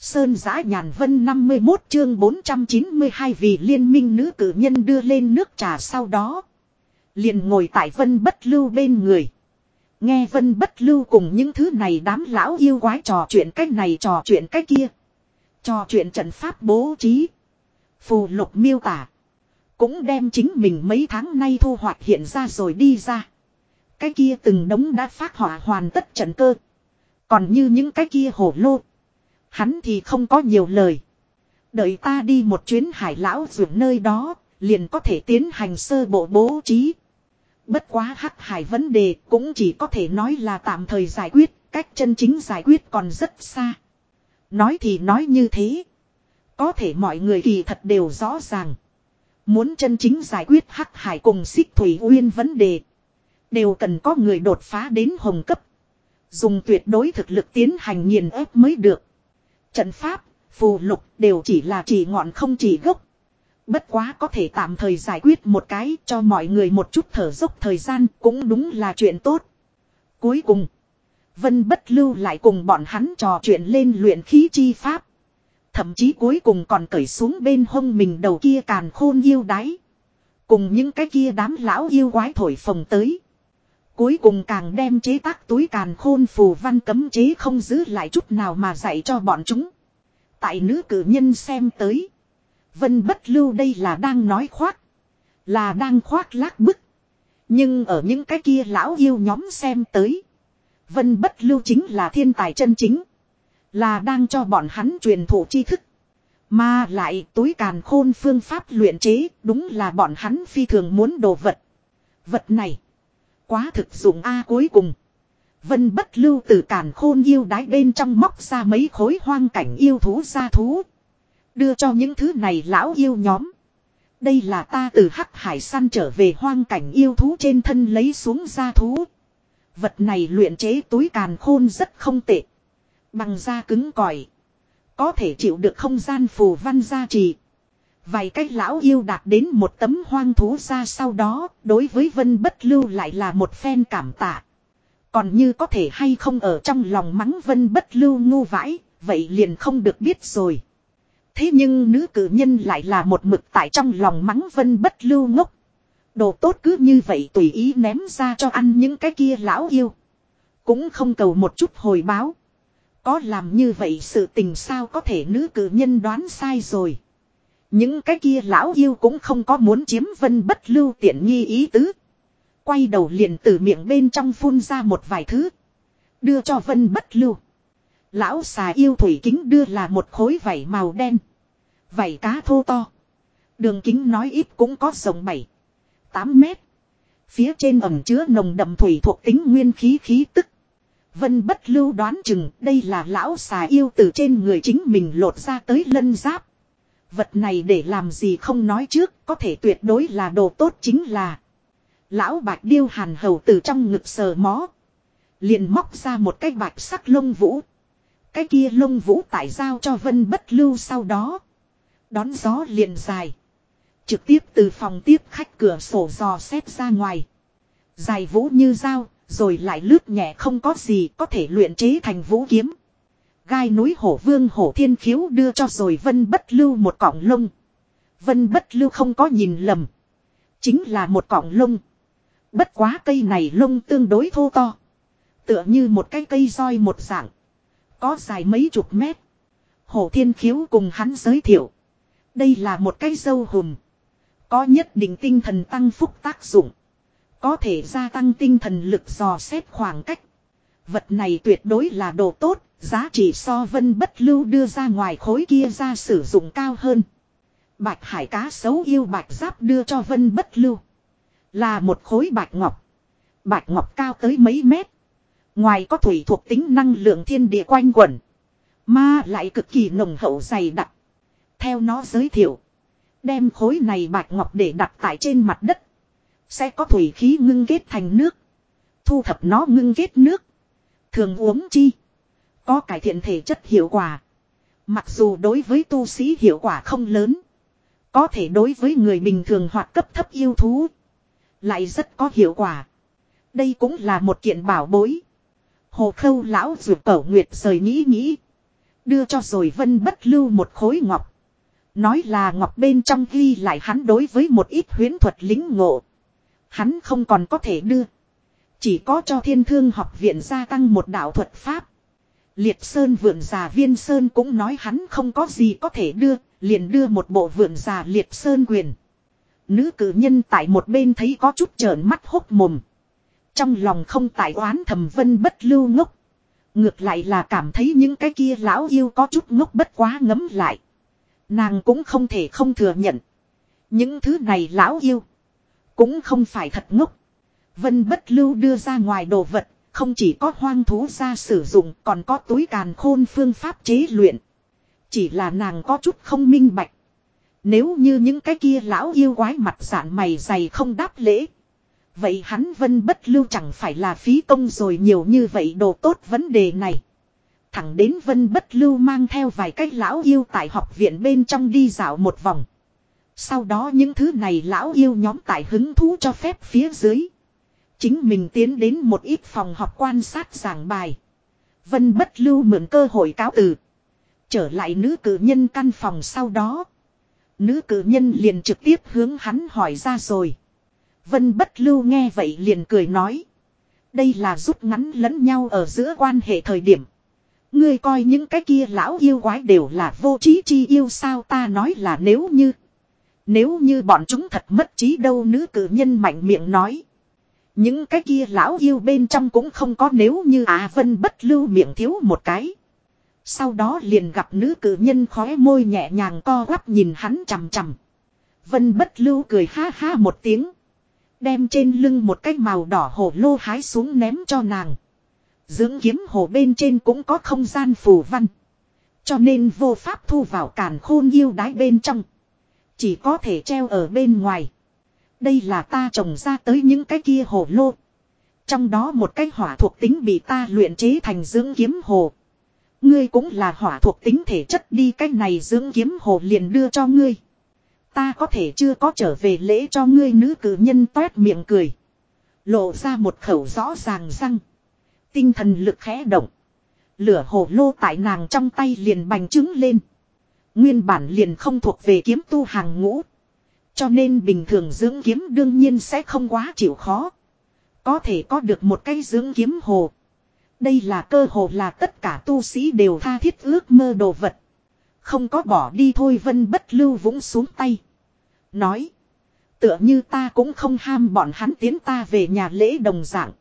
Sơn giã nhàn vân 51 chương 492 vì liên minh nữ cử nhân đưa lên nước trà sau đó. Liền ngồi tại vân bất lưu bên người. Nghe vân bất lưu cùng những thứ này đám lão yêu quái trò chuyện cách này trò chuyện cách kia. Trò chuyện trận pháp bố trí. Phù lục miêu tả. Cũng đem chính mình mấy tháng nay thu hoạch hiện ra rồi đi ra. Cái kia từng đống đã phát hỏa hoàn tất trận cơ. Còn như những cái kia hổ lô. Hắn thì không có nhiều lời. Đợi ta đi một chuyến hải lão dưỡng nơi đó, liền có thể tiến hành sơ bộ bố trí. Bất quá hắc hải vấn đề cũng chỉ có thể nói là tạm thời giải quyết, cách chân chính giải quyết còn rất xa. Nói thì nói như thế. Có thể mọi người kỳ thật đều rõ ràng. Muốn chân chính giải quyết hắc hải cùng xích thủy uyên vấn đề. Đều cần có người đột phá đến hồng cấp. Dùng tuyệt đối thực lực tiến hành nghiền ép mới được. Trận pháp, phù lục đều chỉ là chỉ ngọn không chỉ gốc. Bất quá có thể tạm thời giải quyết một cái cho mọi người một chút thở dốc thời gian cũng đúng là chuyện tốt. Cuối cùng, Vân Bất Lưu lại cùng bọn hắn trò chuyện lên luyện khí chi pháp. Thậm chí cuối cùng còn cởi xuống bên hông mình đầu kia càn khôn yêu đáy. Cùng những cái kia đám lão yêu quái thổi phồng tới. Cuối cùng càng đem chế tác túi càn khôn phù văn cấm chế không giữ lại chút nào mà dạy cho bọn chúng. Tại nữ cử nhân xem tới. Vân bất lưu đây là đang nói khoác. Là đang khoác lác bức. Nhưng ở những cái kia lão yêu nhóm xem tới. Vân bất lưu chính là thiên tài chân chính. Là đang cho bọn hắn truyền thụ tri thức. Mà lại túi càn khôn phương pháp luyện chế đúng là bọn hắn phi thường muốn đồ vật. Vật này. Quá thực dụng A à, cuối cùng. Vân bất lưu từ càn khôn yêu đái bên trong móc ra mấy khối hoang cảnh yêu thú ra thú. Đưa cho những thứ này lão yêu nhóm. Đây là ta từ hắc hải săn trở về hoang cảnh yêu thú trên thân lấy xuống ra thú. Vật này luyện chế túi càn khôn rất không tệ. Bằng da cứng cỏi. Có thể chịu được không gian phù văn gia trì. Vài cái lão yêu đạt đến một tấm hoang thú ra sau đó, đối với vân bất lưu lại là một phen cảm tạ. Còn như có thể hay không ở trong lòng mắng vân bất lưu ngu vãi, vậy liền không được biết rồi. Thế nhưng nữ cử nhân lại là một mực tại trong lòng mắng vân bất lưu ngốc. Đồ tốt cứ như vậy tùy ý ném ra cho ăn những cái kia lão yêu. Cũng không cầu một chút hồi báo. Có làm như vậy sự tình sao có thể nữ cử nhân đoán sai rồi. Những cái kia lão yêu cũng không có muốn chiếm vân bất lưu tiện nghi ý tứ. Quay đầu liền từ miệng bên trong phun ra một vài thứ. Đưa cho vân bất lưu. Lão xà yêu thủy kính đưa là một khối vảy màu đen. Vảy cá thô to. Đường kính nói ít cũng có rộng 7. 8 mét. Phía trên ẩm chứa nồng đậm thủy thuộc tính nguyên khí khí tức. Vân bất lưu đoán chừng đây là lão xà yêu từ trên người chính mình lột ra tới lân giáp. Vật này để làm gì không nói trước, có thể tuyệt đối là đồ tốt chính là. Lão bạch điêu hàn hầu từ trong ngực sờ mó. Liền móc ra một cái bạch sắc lông vũ. Cái kia lông vũ tại giao cho vân bất lưu sau đó. Đón gió liền dài. Trực tiếp từ phòng tiếp khách cửa sổ dò xét ra ngoài. Dài vũ như dao, rồi lại lướt nhẹ không có gì có thể luyện chế thành vũ kiếm. Gai núi hổ vương hổ thiên khiếu đưa cho rồi vân bất lưu một cọng lông. Vân bất lưu không có nhìn lầm. Chính là một cọng lông. Bất quá cây này lông tương đối thô to. Tựa như một cái cây roi một dạng. Có dài mấy chục mét. Hổ thiên khiếu cùng hắn giới thiệu. Đây là một cái dâu hùm. Có nhất định tinh thần tăng phúc tác dụng. Có thể gia tăng tinh thần lực dò xét khoảng cách. Vật này tuyệt đối là đồ tốt, giá trị so vân bất lưu đưa ra ngoài khối kia ra sử dụng cao hơn. Bạch hải cá xấu yêu bạch giáp đưa cho vân bất lưu. Là một khối bạch ngọc. Bạch ngọc cao tới mấy mét. Ngoài có thủy thuộc tính năng lượng thiên địa quanh quẩn. Mà lại cực kỳ nồng hậu dày đặc. Theo nó giới thiệu. Đem khối này bạch ngọc để đặt tại trên mặt đất. Sẽ có thủy khí ngưng kết thành nước. Thu thập nó ngưng kết nước. Thường uống chi. Có cải thiện thể chất hiệu quả. Mặc dù đối với tu sĩ hiệu quả không lớn. Có thể đối với người bình thường hoặc cấp thấp yêu thú. Lại rất có hiệu quả. Đây cũng là một kiện bảo bối. Hồ khâu lão ruột cẩu nguyệt rời nghĩ nghĩ. Đưa cho rồi vân bất lưu một khối ngọc. Nói là ngọc bên trong ghi lại hắn đối với một ít huyến thuật lính ngộ. Hắn không còn có thể đưa. Chỉ có cho thiên thương học viện gia tăng một đạo thuật pháp. Liệt Sơn vượn già viên Sơn cũng nói hắn không có gì có thể đưa, liền đưa một bộ vượn già Liệt Sơn quyền. Nữ cử nhân tại một bên thấy có chút trợn mắt hốc mồm. Trong lòng không tại oán thầm vân bất lưu ngốc. Ngược lại là cảm thấy những cái kia lão yêu có chút ngốc bất quá ngấm lại. Nàng cũng không thể không thừa nhận. Những thứ này lão yêu. Cũng không phải thật ngốc. Vân bất lưu đưa ra ngoài đồ vật. Không chỉ có hoang thú ra sử dụng, còn có túi càn khôn phương pháp chế luyện. Chỉ là nàng có chút không minh bạch. Nếu như những cái kia lão yêu quái mặt giản mày dày không đáp lễ. Vậy hắn vân bất lưu chẳng phải là phí công rồi nhiều như vậy đồ tốt vấn đề này. Thẳng đến vân bất lưu mang theo vài cái lão yêu tại học viện bên trong đi dạo một vòng. Sau đó những thứ này lão yêu nhóm tại hứng thú cho phép phía dưới. Chính mình tiến đến một ít phòng học quan sát giảng bài. Vân bất lưu mượn cơ hội cáo từ. Trở lại nữ cử nhân căn phòng sau đó. Nữ cử nhân liền trực tiếp hướng hắn hỏi ra rồi. Vân bất lưu nghe vậy liền cười nói. Đây là rút ngắn lẫn nhau ở giữa quan hệ thời điểm. Ngươi coi những cái kia lão yêu quái đều là vô trí chi yêu sao ta nói là nếu như. Nếu như bọn chúng thật mất trí đâu nữ cử nhân mạnh miệng nói. Những cái kia lão yêu bên trong cũng không có nếu như à vân bất lưu miệng thiếu một cái. Sau đó liền gặp nữ cử nhân khóe môi nhẹ nhàng co quắp nhìn hắn chằm chằm. Vân bất lưu cười ha ha một tiếng. Đem trên lưng một cái màu đỏ hổ lô hái xuống ném cho nàng. Dưỡng kiếm hồ bên trên cũng có không gian phù văn. Cho nên vô pháp thu vào càn khôn yêu đái bên trong. Chỉ có thể treo ở bên ngoài. Đây là ta trồng ra tới những cái kia hồ lô. Trong đó một cái hỏa thuộc tính bị ta luyện chế thành dưỡng kiếm hồ. Ngươi cũng là hỏa thuộc tính thể chất đi, cái này dưỡng kiếm hồ liền đưa cho ngươi. Ta có thể chưa có trở về lễ cho ngươi nữ cử nhân toét miệng cười. Lộ ra một khẩu rõ ràng răng. Tinh thần lực khẽ động. Lửa hồ lô tại nàng trong tay liền bành trứng lên. Nguyên bản liền không thuộc về kiếm tu hàng ngũ. Cho nên bình thường dưỡng kiếm đương nhiên sẽ không quá chịu khó. Có thể có được một cây dưỡng kiếm hồ. Đây là cơ hồ là tất cả tu sĩ đều tha thiết ước mơ đồ vật. Không có bỏ đi thôi vân bất lưu vũng xuống tay. Nói. Tựa như ta cũng không ham bọn hắn tiến ta về nhà lễ đồng dạng.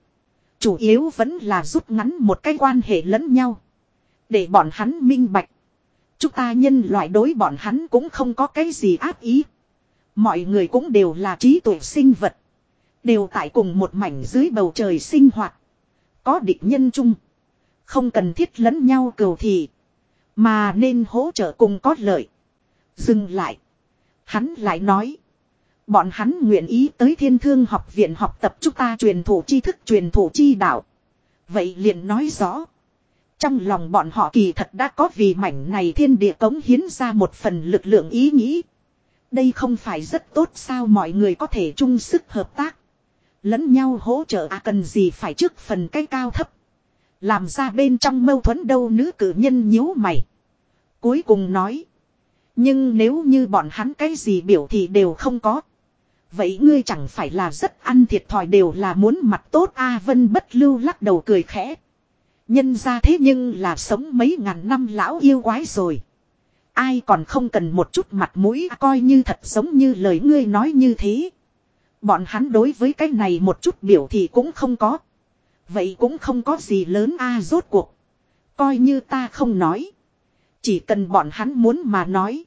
Chủ yếu vẫn là rút ngắn một cái quan hệ lẫn nhau. Để bọn hắn minh bạch. Chúng ta nhân loại đối bọn hắn cũng không có cái gì ác ý. Mọi người cũng đều là trí tuệ sinh vật. Đều tại cùng một mảnh dưới bầu trời sinh hoạt. Có địch nhân chung. Không cần thiết lẫn nhau cầu thị. Mà nên hỗ trợ cùng có lợi. Dừng lại. Hắn lại nói. Bọn hắn nguyện ý tới thiên thương học viện học tập chúng ta truyền thủ tri thức, truyền thủ chi đạo. Vậy liền nói rõ. Trong lòng bọn họ kỳ thật đã có vì mảnh này thiên địa cống hiến ra một phần lực lượng ý nghĩ. Đây không phải rất tốt sao mọi người có thể chung sức hợp tác. Lẫn nhau hỗ trợ à cần gì phải trước phần cái cao thấp. Làm ra bên trong mâu thuẫn đâu nữ cử nhân nhíu mày. Cuối cùng nói. Nhưng nếu như bọn hắn cái gì biểu thì đều không có. Vậy ngươi chẳng phải là rất ăn thiệt thòi đều là muốn mặt tốt A Vân bất lưu lắc đầu cười khẽ. Nhân ra thế nhưng là sống mấy ngàn năm lão yêu quái rồi. Ai còn không cần một chút mặt mũi, coi như thật giống như lời ngươi nói như thế. Bọn hắn đối với cái này một chút biểu thì cũng không có. Vậy cũng không có gì lớn a, rốt cuộc. Coi như ta không nói. Chỉ cần bọn hắn muốn mà nói.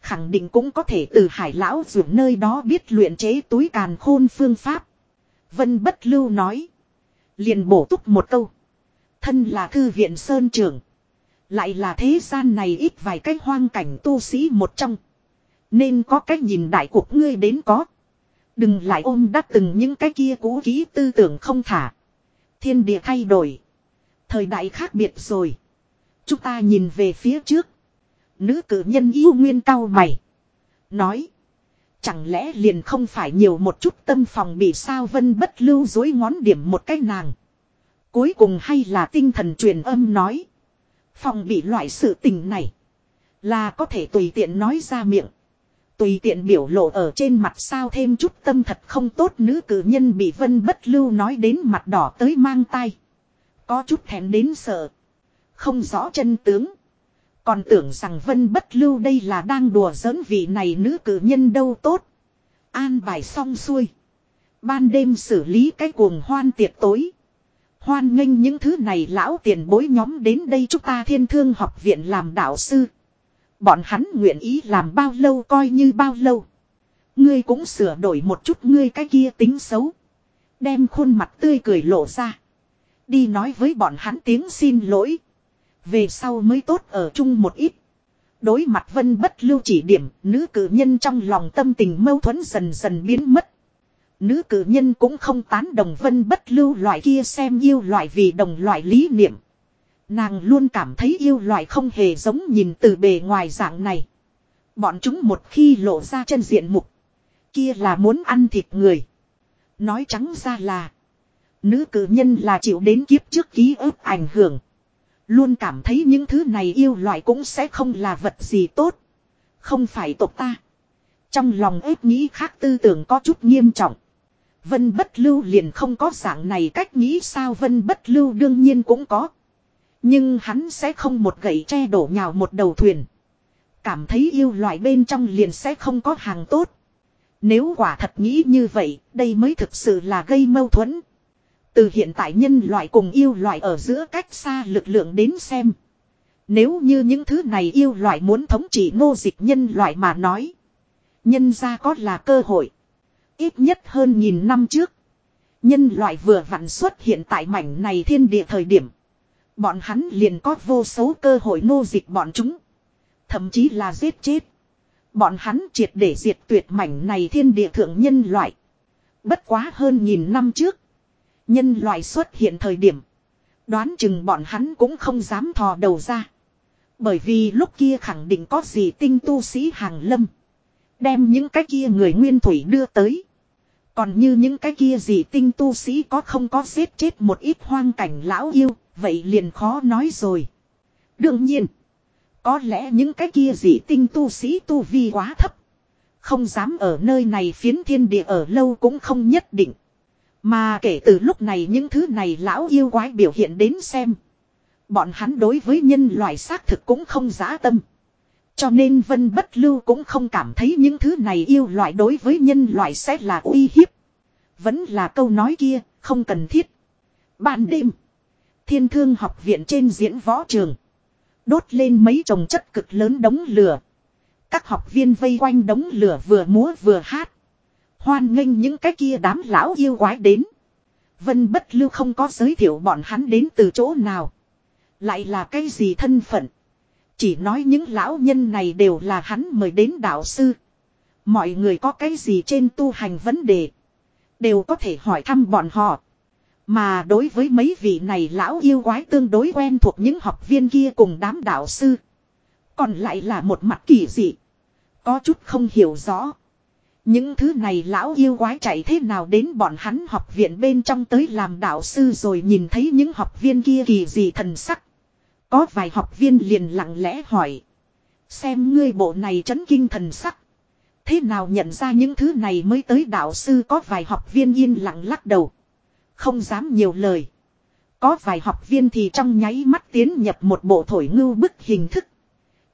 Khẳng định cũng có thể từ hải lão ruộng nơi đó biết luyện chế túi càn khôn phương pháp. Vân bất lưu nói. Liền bổ túc một câu. Thân là thư viện Sơn Trường. Lại là thế gian này ít vài cách hoang cảnh tu sĩ một trong. Nên có cách nhìn đại cuộc ngươi đến có. Đừng lại ôm đắt từng những cái kia cũ ký tư tưởng không thả. Thiên địa thay đổi. Thời đại khác biệt rồi. Chúng ta nhìn về phía trước. Nữ cử nhân yêu nguyên cao mày. Nói. Chẳng lẽ liền không phải nhiều một chút tâm phòng bị sao vân bất lưu dối ngón điểm một cái nàng. Cuối cùng hay là tinh thần truyền âm nói. Phòng bị loại sự tình này. Là có thể tùy tiện nói ra miệng. Tùy tiện biểu lộ ở trên mặt sao thêm chút tâm thật không tốt nữ cử nhân bị vân bất lưu nói đến mặt đỏ tới mang tay. Có chút thèm đến sợ. Không rõ chân tướng. Còn tưởng rằng vân bất lưu đây là đang đùa giỡn vị này nữ cử nhân đâu tốt. An bài xong xuôi. Ban đêm xử lý cái cuồng hoan tiệc tối. Hoan nghênh những thứ này lão tiền bối nhóm đến đây chúng ta thiên thương học viện làm đạo sư. Bọn hắn nguyện ý làm bao lâu coi như bao lâu. Ngươi cũng sửa đổi một chút ngươi cái kia tính xấu. Đem khuôn mặt tươi cười lộ ra. Đi nói với bọn hắn tiếng xin lỗi. Về sau mới tốt ở chung một ít. Đối mặt vân bất lưu chỉ điểm, nữ cử nhân trong lòng tâm tình mâu thuẫn dần dần biến mất. Nữ cử nhân cũng không tán đồng vân bất lưu loại kia xem yêu loại vì đồng loại lý niệm. Nàng luôn cảm thấy yêu loại không hề giống nhìn từ bề ngoài dạng này. Bọn chúng một khi lộ ra chân diện mục. Kia là muốn ăn thịt người. Nói trắng ra là. Nữ cử nhân là chịu đến kiếp trước ký ức ảnh hưởng. Luôn cảm thấy những thứ này yêu loại cũng sẽ không là vật gì tốt. Không phải tộc ta. Trong lòng ếp nghĩ khác tư tưởng có chút nghiêm trọng. Vân bất lưu liền không có dạng này cách nghĩ sao vân bất lưu đương nhiên cũng có. Nhưng hắn sẽ không một gậy che đổ nhào một đầu thuyền. Cảm thấy yêu loại bên trong liền sẽ không có hàng tốt. Nếu quả thật nghĩ như vậy, đây mới thực sự là gây mâu thuẫn. Từ hiện tại nhân loại cùng yêu loại ở giữa cách xa lực lượng đến xem. Nếu như những thứ này yêu loại muốn thống trị nô dịch nhân loại mà nói. Nhân ra có là cơ hội. Ít nhất hơn nghìn năm trước. Nhân loại vừa vặn xuất hiện tại mảnh này thiên địa thời điểm. Bọn hắn liền có vô số cơ hội nô dịch bọn chúng. Thậm chí là giết chết. Bọn hắn triệt để diệt tuyệt mảnh này thiên địa thượng nhân loại. Bất quá hơn nghìn năm trước. Nhân loại xuất hiện thời điểm. Đoán chừng bọn hắn cũng không dám thò đầu ra. Bởi vì lúc kia khẳng định có gì tinh tu sĩ hàng lâm. Đem những cái kia người nguyên thủy đưa tới. Còn như những cái kia gì tinh tu sĩ có không có giết chết một ít hoang cảnh lão yêu, vậy liền khó nói rồi. Đương nhiên, có lẽ những cái kia gì tinh tu sĩ tu vi quá thấp. Không dám ở nơi này phiến thiên địa ở lâu cũng không nhất định. Mà kể từ lúc này những thứ này lão yêu quái biểu hiện đến xem. Bọn hắn đối với nhân loại xác thực cũng không giá tâm. Cho nên Vân Bất Lưu cũng không cảm thấy những thứ này yêu loại đối với nhân loại sẽ là uy hiếp. Vẫn là câu nói kia, không cần thiết. Ban đêm, thiên thương học viện trên diễn võ trường. Đốt lên mấy trồng chất cực lớn đống lửa. Các học viên vây quanh đống lửa vừa múa vừa hát. Hoan nghênh những cái kia đám lão yêu quái đến. Vân bất lưu không có giới thiệu bọn hắn đến từ chỗ nào. Lại là cái gì thân phận. Chỉ nói những lão nhân này đều là hắn mời đến đạo sư. Mọi người có cái gì trên tu hành vấn đề. Đều có thể hỏi thăm bọn họ. Mà đối với mấy vị này lão yêu quái tương đối quen thuộc những học viên kia cùng đám đạo sư. Còn lại là một mặt kỳ dị. Có chút không hiểu rõ. Những thứ này lão yêu quái chạy thế nào đến bọn hắn học viện bên trong tới làm đạo sư rồi nhìn thấy những học viên kia kỳ dị thần sắc. Có vài học viên liền lặng lẽ hỏi. Xem ngươi bộ này chấn kinh thần sắc. Thế nào nhận ra những thứ này mới tới đạo sư có vài học viên yên lặng lắc đầu. Không dám nhiều lời. Có vài học viên thì trong nháy mắt tiến nhập một bộ thổi ngưu bức hình thức.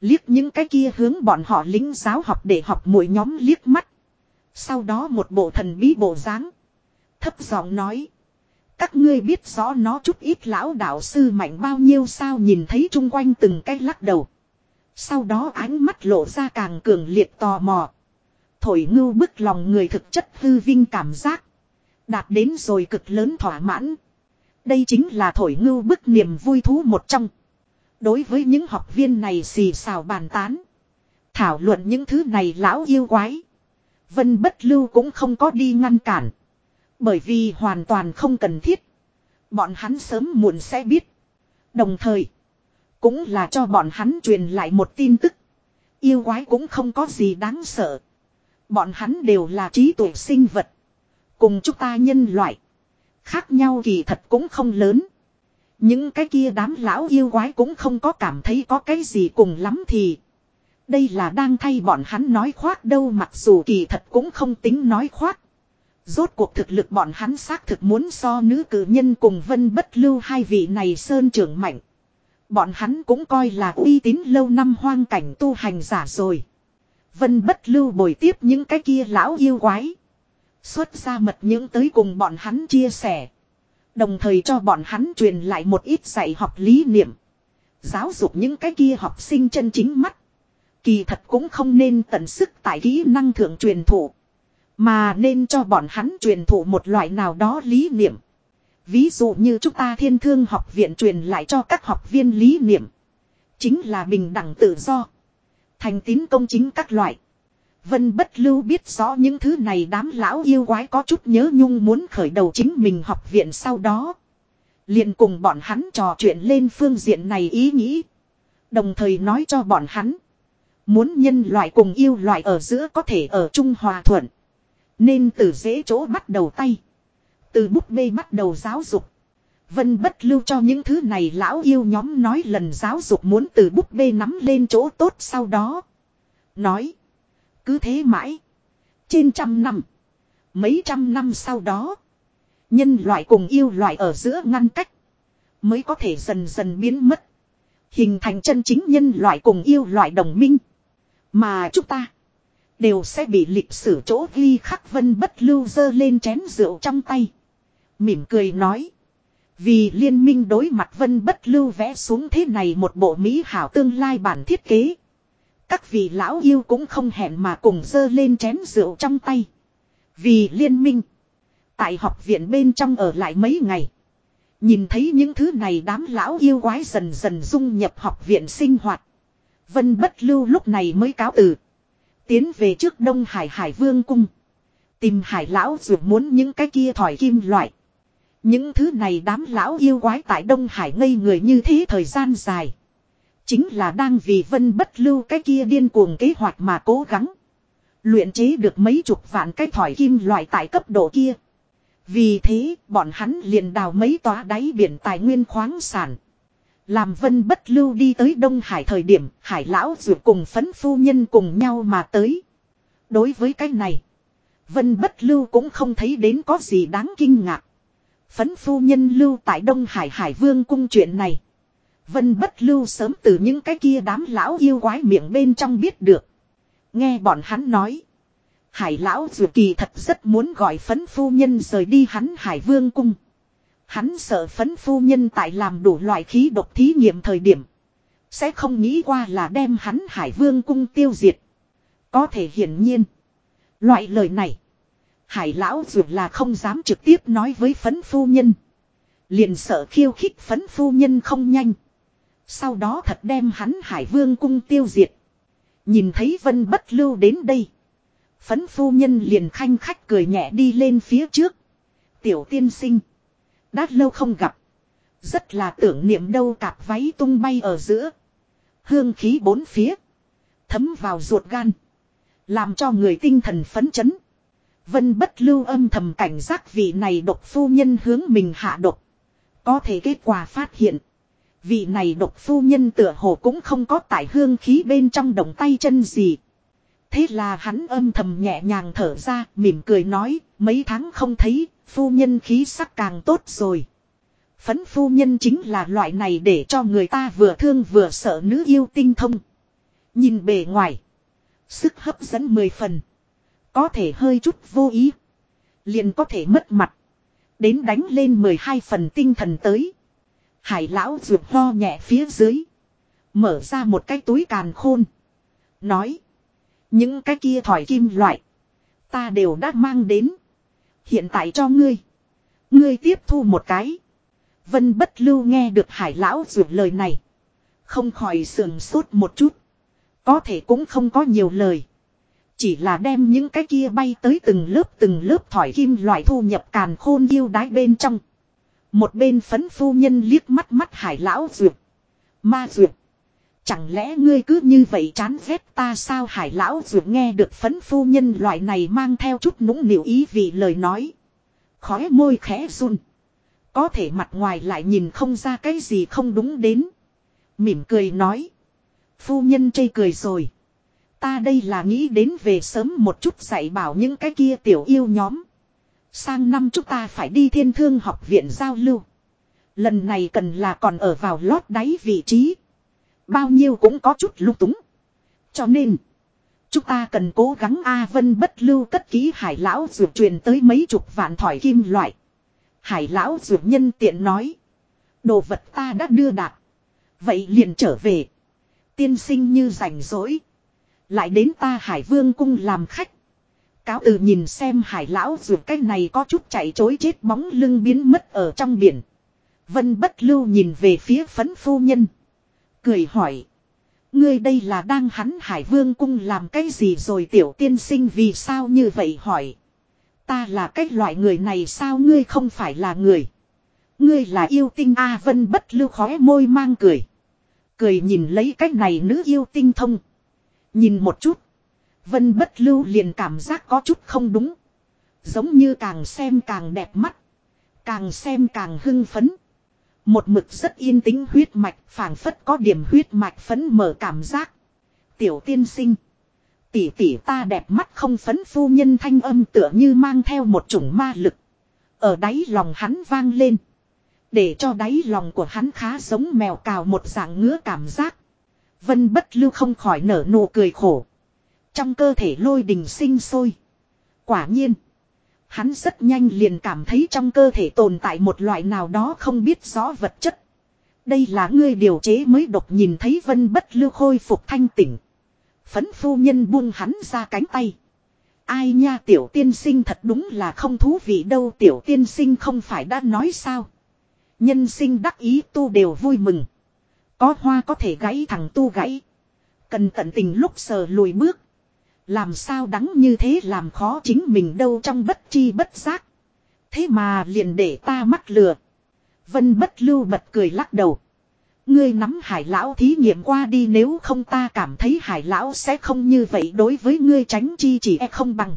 Liếc những cái kia hướng bọn họ lính giáo học để học mỗi nhóm liếc mắt. Sau đó một bộ thần bí bộ dáng Thấp giọng nói. Các ngươi biết rõ nó chút ít lão đạo sư mạnh bao nhiêu sao nhìn thấy chung quanh từng cái lắc đầu. Sau đó ánh mắt lộ ra càng cường liệt tò mò. Thổi ngưu bức lòng người thực chất hư vinh cảm giác. Đạt đến rồi cực lớn thỏa mãn. Đây chính là thổi ngưu bức niềm vui thú một trong. Đối với những học viên này xì xào bàn tán. Thảo luận những thứ này lão yêu quái. Vân bất lưu cũng không có đi ngăn cản. Bởi vì hoàn toàn không cần thiết. Bọn hắn sớm muộn sẽ biết. Đồng thời. Cũng là cho bọn hắn truyền lại một tin tức. Yêu quái cũng không có gì đáng sợ. Bọn hắn đều là trí tuệ sinh vật. Cùng chúng ta nhân loại. Khác nhau kỳ thật cũng không lớn. Những cái kia đám lão yêu quái cũng không có cảm thấy có cái gì cùng lắm thì. Đây là đang thay bọn hắn nói khoác đâu mặc dù kỳ thật cũng không tính nói khoác. Rốt cuộc thực lực bọn hắn xác thực muốn so nữ cử nhân cùng vân bất lưu hai vị này sơn trưởng mạnh. Bọn hắn cũng coi là uy tín lâu năm hoang cảnh tu hành giả rồi. Vân bất lưu bồi tiếp những cái kia lão yêu quái. Xuất ra mật những tới cùng bọn hắn chia sẻ. Đồng thời cho bọn hắn truyền lại một ít dạy học lý niệm. Giáo dục những cái kia học sinh chân chính mắt. Kỳ thật cũng không nên tận sức tại kỹ năng thượng truyền thụ. Mà nên cho bọn hắn truyền thụ một loại nào đó lý niệm. Ví dụ như chúng ta thiên thương học viện truyền lại cho các học viên lý niệm. Chính là bình đẳng tự do. Thành tín công chính các loại. Vân bất lưu biết rõ những thứ này đám lão yêu quái có chút nhớ nhung muốn khởi đầu chính mình học viện sau đó. liền cùng bọn hắn trò chuyện lên phương diện này ý nghĩ. Đồng thời nói cho bọn hắn. Muốn nhân loại cùng yêu loại ở giữa có thể ở chung hòa thuận. Nên từ dễ chỗ bắt đầu tay. Từ bút bê bắt đầu giáo dục. Vân bất lưu cho những thứ này lão yêu nhóm nói lần giáo dục muốn từ bút bê nắm lên chỗ tốt sau đó. Nói. Cứ thế mãi. Trên trăm năm. Mấy trăm năm sau đó. Nhân loại cùng yêu loại ở giữa ngăn cách. Mới có thể dần dần biến mất. Hình thành chân chính nhân loại cùng yêu loại đồng minh. Mà chúng ta. Đều sẽ bị lịch sử chỗ ghi khắc vân bất lưu dơ lên chén rượu trong tay. Mỉm cười nói. Vì liên minh đối mặt vân bất lưu vẽ xuống thế này một bộ mỹ hảo tương lai bản thiết kế. Các vị lão yêu cũng không hẹn mà cùng dơ lên chén rượu trong tay. Vì liên minh. Tại học viện bên trong ở lại mấy ngày. Nhìn thấy những thứ này đám lão yêu quái dần dần dung nhập học viện sinh hoạt. Vân bất lưu lúc này mới cáo từ. Tiến về trước Đông Hải Hải Vương Cung. Tìm hải lão dù muốn những cái kia thỏi kim loại. Những thứ này đám lão yêu quái tại Đông Hải ngây người như thế thời gian dài. Chính là đang vì vân bất lưu cái kia điên cuồng kế hoạch mà cố gắng. Luyện chế được mấy chục vạn cái thỏi kim loại tại cấp độ kia. Vì thế, bọn hắn liền đào mấy tòa đáy biển tài nguyên khoáng sản. Làm vân bất lưu đi tới Đông Hải thời điểm, hải lão dù cùng phấn phu nhân cùng nhau mà tới. Đối với cái này, vân bất lưu cũng không thấy đến có gì đáng kinh ngạc. Phấn phu nhân lưu tại Đông Hải Hải Vương cung chuyện này. Vân bất lưu sớm từ những cái kia đám lão yêu quái miệng bên trong biết được. Nghe bọn hắn nói. Hải lão dù kỳ thật rất muốn gọi phấn phu nhân rời đi hắn Hải Vương cung. Hắn sợ phấn phu nhân tại làm đủ loại khí độc thí nghiệm thời điểm. Sẽ không nghĩ qua là đem hắn Hải Vương cung tiêu diệt. Có thể hiển nhiên. Loại lời này. Hải lão dù là không dám trực tiếp nói với phấn phu nhân. Liền sợ khiêu khích phấn phu nhân không nhanh. Sau đó thật đem hắn Hải Vương cung tiêu diệt. Nhìn thấy Vân Bất Lưu đến đây. Phấn phu nhân liền khanh khách cười nhẹ đi lên phía trước. Tiểu tiên sinh. Đã lâu không gặp. Rất là tưởng niệm đâu cạp váy tung bay ở giữa. Hương khí bốn phía. Thấm vào ruột gan. Làm cho người tinh thần phấn chấn. Vân bất lưu âm thầm cảnh giác vị này độc phu nhân hướng mình hạ độc. Có thể kết quả phát hiện. Vị này độc phu nhân tựa hồ cũng không có tải hương khí bên trong đồng tay chân gì. Thế là hắn âm thầm nhẹ nhàng thở ra, mỉm cười nói, mấy tháng không thấy, phu nhân khí sắc càng tốt rồi. Phấn phu nhân chính là loại này để cho người ta vừa thương vừa sợ nữ yêu tinh thông. Nhìn bề ngoài, sức hấp dẫn mười phần. Có thể hơi chút vô ý, liền có thể mất mặt. Đến đánh lên mười hai phần tinh thần tới. Hải lão ruột ho nhẹ phía dưới. Mở ra một cái túi càn khôn. Nói. Những cái kia thỏi kim loại. Ta đều đã mang đến. Hiện tại cho ngươi. Ngươi tiếp thu một cái. Vân bất lưu nghe được hải lão ruột lời này. Không khỏi sườn sốt một chút. Có thể cũng không có nhiều lời. Chỉ là đem những cái kia bay tới từng lớp từng lớp thỏi kim loại thu nhập càn khôn yêu đái bên trong. Một bên phấn phu nhân liếc mắt mắt hải lão duyệt. Ma duyệt. Chẳng lẽ ngươi cứ như vậy chán ghét ta sao hải lão duyệt nghe được phấn phu nhân loại này mang theo chút nũng nịu ý vì lời nói. Khóe môi khẽ run. Có thể mặt ngoài lại nhìn không ra cái gì không đúng đến. Mỉm cười nói. Phu nhân chây cười rồi. Ta đây là nghĩ đến về sớm một chút dạy bảo những cái kia tiểu yêu nhóm. Sang năm chúng ta phải đi thiên thương học viện giao lưu. Lần này cần là còn ở vào lót đáy vị trí. Bao nhiêu cũng có chút lung túng. Cho nên. Chúng ta cần cố gắng A Vân bất lưu cất ký hải lão dược truyền tới mấy chục vạn thỏi kim loại. Hải lão dược nhân tiện nói. Đồ vật ta đã đưa đạt. Vậy liền trở về. Tiên sinh như rảnh rỗi. Lại đến ta hải vương cung làm khách. Cáo từ nhìn xem hải lão dược cái này có chút chạy chối chết bóng lưng biến mất ở trong biển. Vân bất lưu nhìn về phía phấn phu nhân. Cười hỏi. Ngươi đây là đang hắn hải vương cung làm cái gì rồi tiểu tiên sinh vì sao như vậy hỏi. Ta là cái loại người này sao ngươi không phải là người. Ngươi là yêu tinh A Vân bất lưu khóe môi mang cười. Cười nhìn lấy cái này nữ yêu tinh thông. Nhìn một chút. Vân bất lưu liền cảm giác có chút không đúng. Giống như càng xem càng đẹp mắt. Càng xem càng hưng phấn. Một mực rất yên tĩnh huyết mạch, phảng phất có điểm huyết mạch phấn mở cảm giác. Tiểu tiên sinh. Tỷ tỷ ta đẹp mắt không phấn phu nhân thanh âm tựa như mang theo một chủng ma lực. Ở đáy lòng hắn vang lên. Để cho đáy lòng của hắn khá giống mèo cào một dạng ngứa cảm giác. Vân bất lưu không khỏi nở nụ cười khổ. Trong cơ thể lôi đình sinh sôi. Quả nhiên. Hắn rất nhanh liền cảm thấy trong cơ thể tồn tại một loại nào đó không biết rõ vật chất. Đây là ngươi điều chế mới độc nhìn thấy vân bất lưu khôi phục thanh tỉnh. Phấn phu nhân buông hắn ra cánh tay. Ai nha tiểu tiên sinh thật đúng là không thú vị đâu tiểu tiên sinh không phải đã nói sao. Nhân sinh đắc ý tu đều vui mừng. Có hoa có thể gãy thằng tu gãy. Cần tận tình lúc sờ lùi bước. Làm sao đắng như thế làm khó chính mình đâu trong bất chi bất giác. Thế mà liền để ta mắc lừa. Vân bất lưu bật cười lắc đầu. Ngươi nắm hải lão thí nghiệm qua đi nếu không ta cảm thấy hải lão sẽ không như vậy đối với ngươi tránh chi chỉ e không bằng.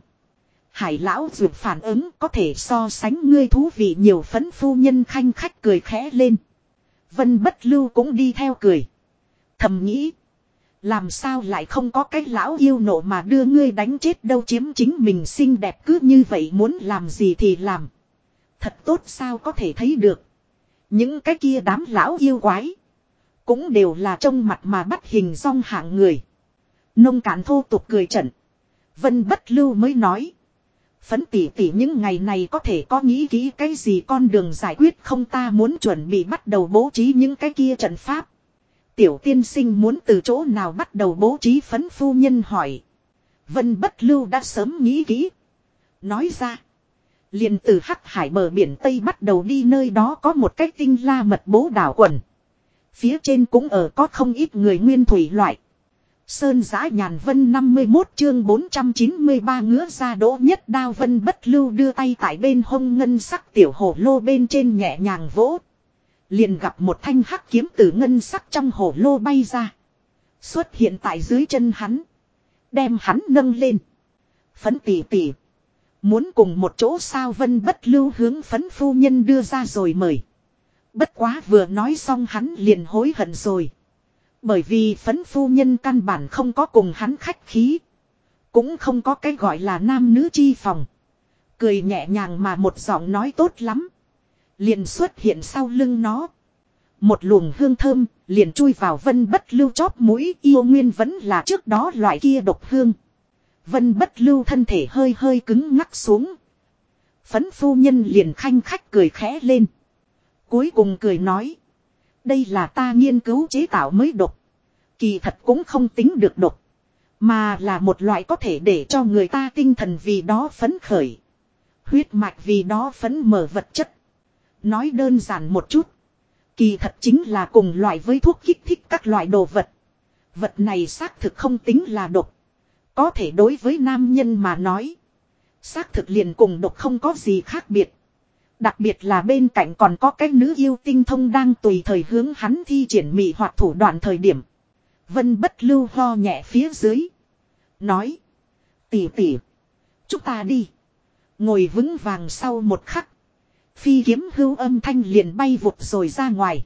Hải lão dược phản ứng có thể so sánh ngươi thú vị nhiều phấn phu nhân khanh khách cười khẽ lên. Vân bất lưu cũng đi theo cười. Thầm nghĩ. Làm sao lại không có cái lão yêu nộ mà đưa ngươi đánh chết đâu chiếm chính mình xinh đẹp cứ như vậy muốn làm gì thì làm. Thật tốt sao có thể thấy được. Những cái kia đám lão yêu quái. Cũng đều là trong mặt mà bắt hình song hạng người. Nông cạn thô tục cười trận. Vân bất lưu mới nói. Phấn tỉ tỉ những ngày này có thể có nghĩ kỹ cái gì con đường giải quyết không ta muốn chuẩn bị bắt đầu bố trí những cái kia trận pháp. Tiểu tiên sinh muốn từ chỗ nào bắt đầu bố trí phấn phu nhân hỏi. Vân bất lưu đã sớm nghĩ kỹ. Nói ra. liền từ hắc hải bờ biển Tây bắt đầu đi nơi đó có một cái tinh la mật bố đảo quần. Phía trên cũng ở có không ít người nguyên thủy loại. Sơn giã nhàn vân 51 chương 493 ngứa ra đỗ nhất đao vân bất lưu đưa tay tại bên hông ngân sắc tiểu hổ lô bên trên nhẹ nhàng vỗ. Liền gặp một thanh hắc kiếm từ ngân sắc trong hồ lô bay ra. Xuất hiện tại dưới chân hắn. Đem hắn nâng lên. Phấn tỉ tỉ. Muốn cùng một chỗ sao vân bất lưu hướng phấn phu nhân đưa ra rồi mời. Bất quá vừa nói xong hắn liền hối hận rồi. Bởi vì phấn phu nhân căn bản không có cùng hắn khách khí. Cũng không có cái gọi là nam nữ chi phòng. Cười nhẹ nhàng mà một giọng nói tốt lắm. Liền xuất hiện sau lưng nó. Một luồng hương thơm liền chui vào vân bất lưu chóp mũi, yêu nguyên vẫn là trước đó loại kia độc hương. Vân bất lưu thân thể hơi hơi cứng ngắc xuống. Phấn phu nhân liền khanh khách cười khẽ lên. Cuối cùng cười nói. Đây là ta nghiên cứu chế tạo mới độc. Kỳ thật cũng không tính được độc. Mà là một loại có thể để cho người ta tinh thần vì đó phấn khởi. Huyết mạch vì đó phấn mở vật chất. Nói đơn giản một chút. Kỳ thật chính là cùng loại với thuốc kích thích các loại đồ vật. Vật này xác thực không tính là độc. Có thể đối với nam nhân mà nói. Xác thực liền cùng độc không có gì khác biệt. Đặc biệt là bên cạnh còn có cái nữ yêu tinh thông đang tùy thời hướng hắn thi triển mị hoặc thủ đoạn thời điểm. Vân bất lưu ho nhẹ phía dưới. Nói. Tỉ tỉ. Chúng ta đi. Ngồi vững vàng sau một khắc. Phi kiếm hưu âm thanh liền bay vụt rồi ra ngoài.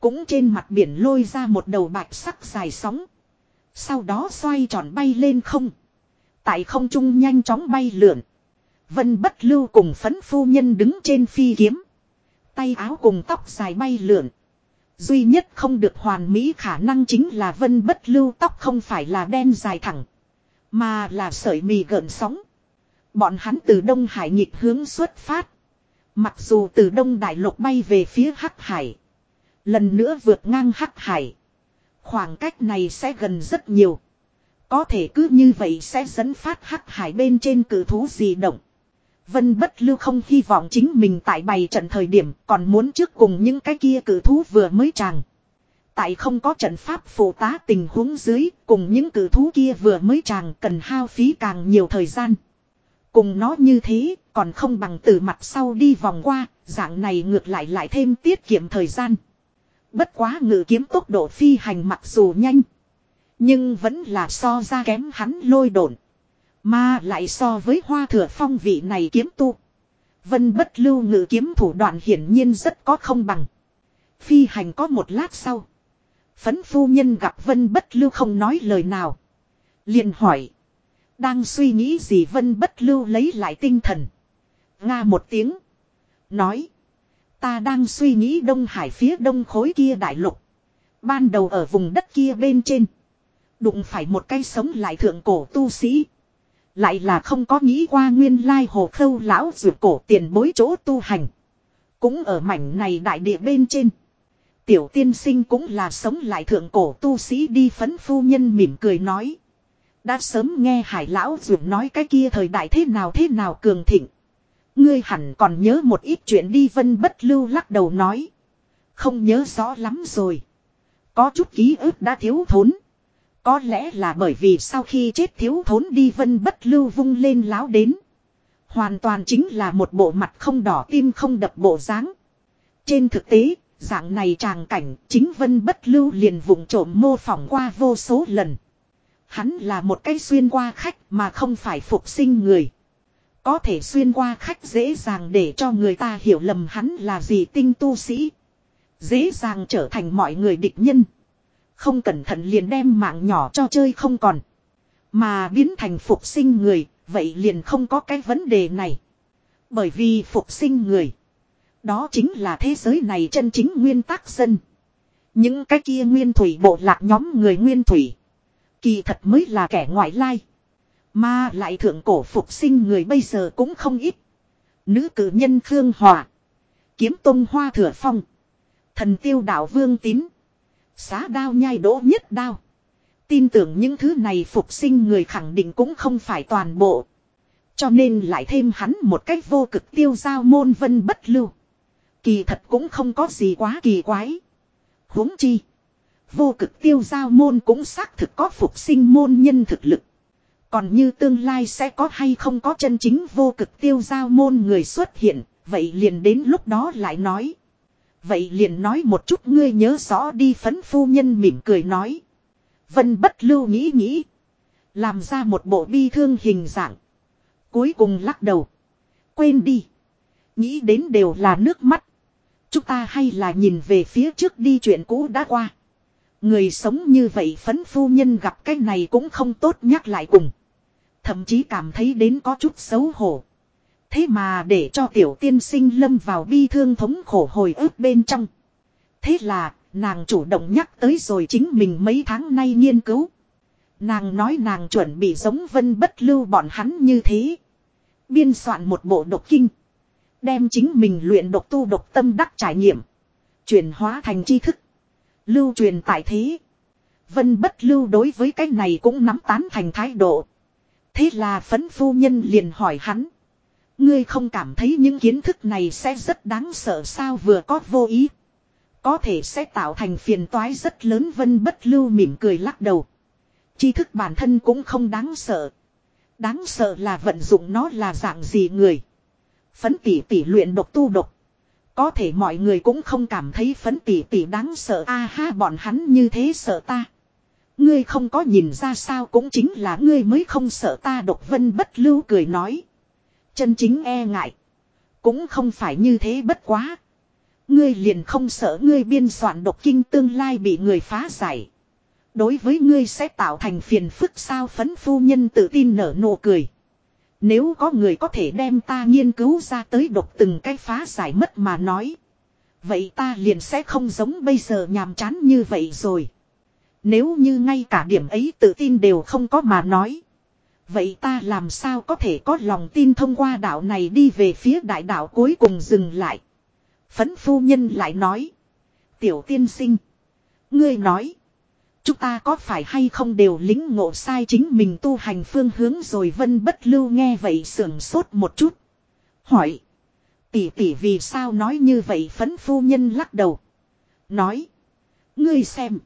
Cũng trên mặt biển lôi ra một đầu bạch sắc dài sóng. Sau đó xoay tròn bay lên không. Tại không trung nhanh chóng bay lượn. Vân bất lưu cùng phấn phu nhân đứng trên phi kiếm. Tay áo cùng tóc dài bay lượn. Duy nhất không được hoàn mỹ khả năng chính là vân bất lưu tóc không phải là đen dài thẳng. Mà là sợi mì gợn sóng. Bọn hắn từ Đông Hải nhịp hướng xuất phát. Mặc dù từ Đông Đại Lục bay về phía Hắc Hải. Lần nữa vượt ngang Hắc Hải. Khoảng cách này sẽ gần rất nhiều. Có thể cứ như vậy sẽ dẫn phát Hắc Hải bên trên cử thú gì động. Vân bất lưu không hy vọng chính mình tại bày trận thời điểm còn muốn trước cùng những cái kia cử thú vừa mới tràng. Tại không có trận pháp phụ tá tình huống dưới, cùng những cử thú kia vừa mới tràng cần hao phí càng nhiều thời gian. Cùng nó như thế còn không bằng từ mặt sau đi vòng qua, dạng này ngược lại lại thêm tiết kiệm thời gian. Bất quá ngự kiếm tốc độ phi hành mặc dù nhanh. Nhưng vẫn là so ra kém hắn lôi đồn. Mà lại so với hoa thừa phong vị này kiếm tu. Vân bất lưu ngự kiếm thủ đoạn hiển nhiên rất có không bằng. Phi hành có một lát sau. Phấn phu nhân gặp vân bất lưu không nói lời nào. liền hỏi. Đang suy nghĩ gì vân bất lưu lấy lại tinh thần. Nga một tiếng. Nói. Ta đang suy nghĩ Đông Hải phía đông khối kia đại lục. Ban đầu ở vùng đất kia bên trên. Đụng phải một cây sống lại thượng cổ tu sĩ. Lại là không có nghĩ qua nguyên lai hồ khâu lão rượu cổ tiền bối chỗ tu hành. Cũng ở mảnh này đại địa bên trên. Tiểu tiên sinh cũng là sống lại thượng cổ tu sĩ đi phấn phu nhân mỉm cười nói. Đã sớm nghe hải lão dược nói cái kia thời đại thế nào thế nào cường thịnh. Ngươi hẳn còn nhớ một ít chuyện đi vân bất lưu lắc đầu nói. Không nhớ rõ lắm rồi. Có chút ký ức đã thiếu thốn. Có lẽ là bởi vì sau khi chết thiếu thốn đi vân bất lưu vung lên láo đến. Hoàn toàn chính là một bộ mặt không đỏ tim không đập bộ dáng. Trên thực tế, dạng này tràng cảnh chính vân bất lưu liền vùng trộm mô phỏng qua vô số lần. Hắn là một cái xuyên qua khách mà không phải phục sinh người. Có thể xuyên qua khách dễ dàng để cho người ta hiểu lầm hắn là gì tinh tu sĩ. Dễ dàng trở thành mọi người địch nhân. Không cẩn thận liền đem mạng nhỏ cho chơi không còn. Mà biến thành phục sinh người, vậy liền không có cái vấn đề này. Bởi vì phục sinh người. Đó chính là thế giới này chân chính nguyên tắc dân. Những cái kia nguyên thủy bộ lạc nhóm người nguyên thủy. Kỳ thật mới là kẻ ngoại lai. Mà lại thượng cổ phục sinh người bây giờ cũng không ít. Nữ cử nhân Khương Hòa. Kiếm tông hoa thừa phong. Thần tiêu đạo vương tín. Xá đao nhai đỗ nhất đao. Tin tưởng những thứ này phục sinh người khẳng định cũng không phải toàn bộ. Cho nên lại thêm hắn một cách vô cực tiêu giao môn vân bất lưu. Kỳ thật cũng không có gì quá kỳ quái. huống chi. Vô cực tiêu giao môn cũng xác thực có phục sinh môn nhân thực lực. Còn như tương lai sẽ có hay không có chân chính vô cực tiêu giao môn người xuất hiện, vậy liền đến lúc đó lại nói. Vậy liền nói một chút ngươi nhớ rõ đi phấn phu nhân mỉm cười nói. Vân bất lưu nghĩ nghĩ. Làm ra một bộ bi thương hình dạng. Cuối cùng lắc đầu. Quên đi. Nghĩ đến đều là nước mắt. Chúng ta hay là nhìn về phía trước đi chuyện cũ đã qua. Người sống như vậy phấn phu nhân gặp cái này cũng không tốt nhắc lại cùng. Thậm chí cảm thấy đến có chút xấu hổ. Thế mà để cho tiểu tiên sinh lâm vào bi thương thống khổ hồi ức bên trong. Thế là, nàng chủ động nhắc tới rồi chính mình mấy tháng nay nghiên cứu. Nàng nói nàng chuẩn bị giống vân bất lưu bọn hắn như thế. Biên soạn một bộ độc kinh. Đem chính mình luyện độc tu độc tâm đắc trải nghiệm. Chuyển hóa thành tri thức. Lưu truyền tại thế. Vân bất lưu đối với cái này cũng nắm tán thành thái độ. Thế là phấn phu nhân liền hỏi hắn. Ngươi không cảm thấy những kiến thức này sẽ rất đáng sợ sao vừa có vô ý. Có thể sẽ tạo thành phiền toái rất lớn vân bất lưu mỉm cười lắc đầu. Tri thức bản thân cũng không đáng sợ. Đáng sợ là vận dụng nó là dạng gì người. Phấn tỷ tỷ luyện độc tu độc. Có thể mọi người cũng không cảm thấy phấn tỷ tỷ đáng sợ a ha, bọn hắn như thế sợ ta. Ngươi không có nhìn ra sao cũng chính là ngươi mới không sợ ta, độc vân bất lưu cười nói. Chân chính e ngại. Cũng không phải như thế bất quá. Ngươi liền không sợ ngươi biên soạn độc kinh tương lai bị người phá giải. Đối với ngươi sẽ tạo thành phiền phức sao phấn phu nhân tự tin nở nụ cười. Nếu có người có thể đem ta nghiên cứu ra tới độc từng cái phá giải mất mà nói. Vậy ta liền sẽ không giống bây giờ nhàm chán như vậy rồi. Nếu như ngay cả điểm ấy tự tin đều không có mà nói. Vậy ta làm sao có thể có lòng tin thông qua đạo này đi về phía đại đạo cuối cùng dừng lại. Phấn phu nhân lại nói. Tiểu tiên sinh. Ngươi nói. Chúng ta có phải hay không đều lính ngộ sai chính mình tu hành phương hướng rồi vân bất lưu nghe vậy sưởng sốt một chút. Hỏi. Tỷ tỷ vì sao nói như vậy phấn phu nhân lắc đầu. Nói. Ngươi xem.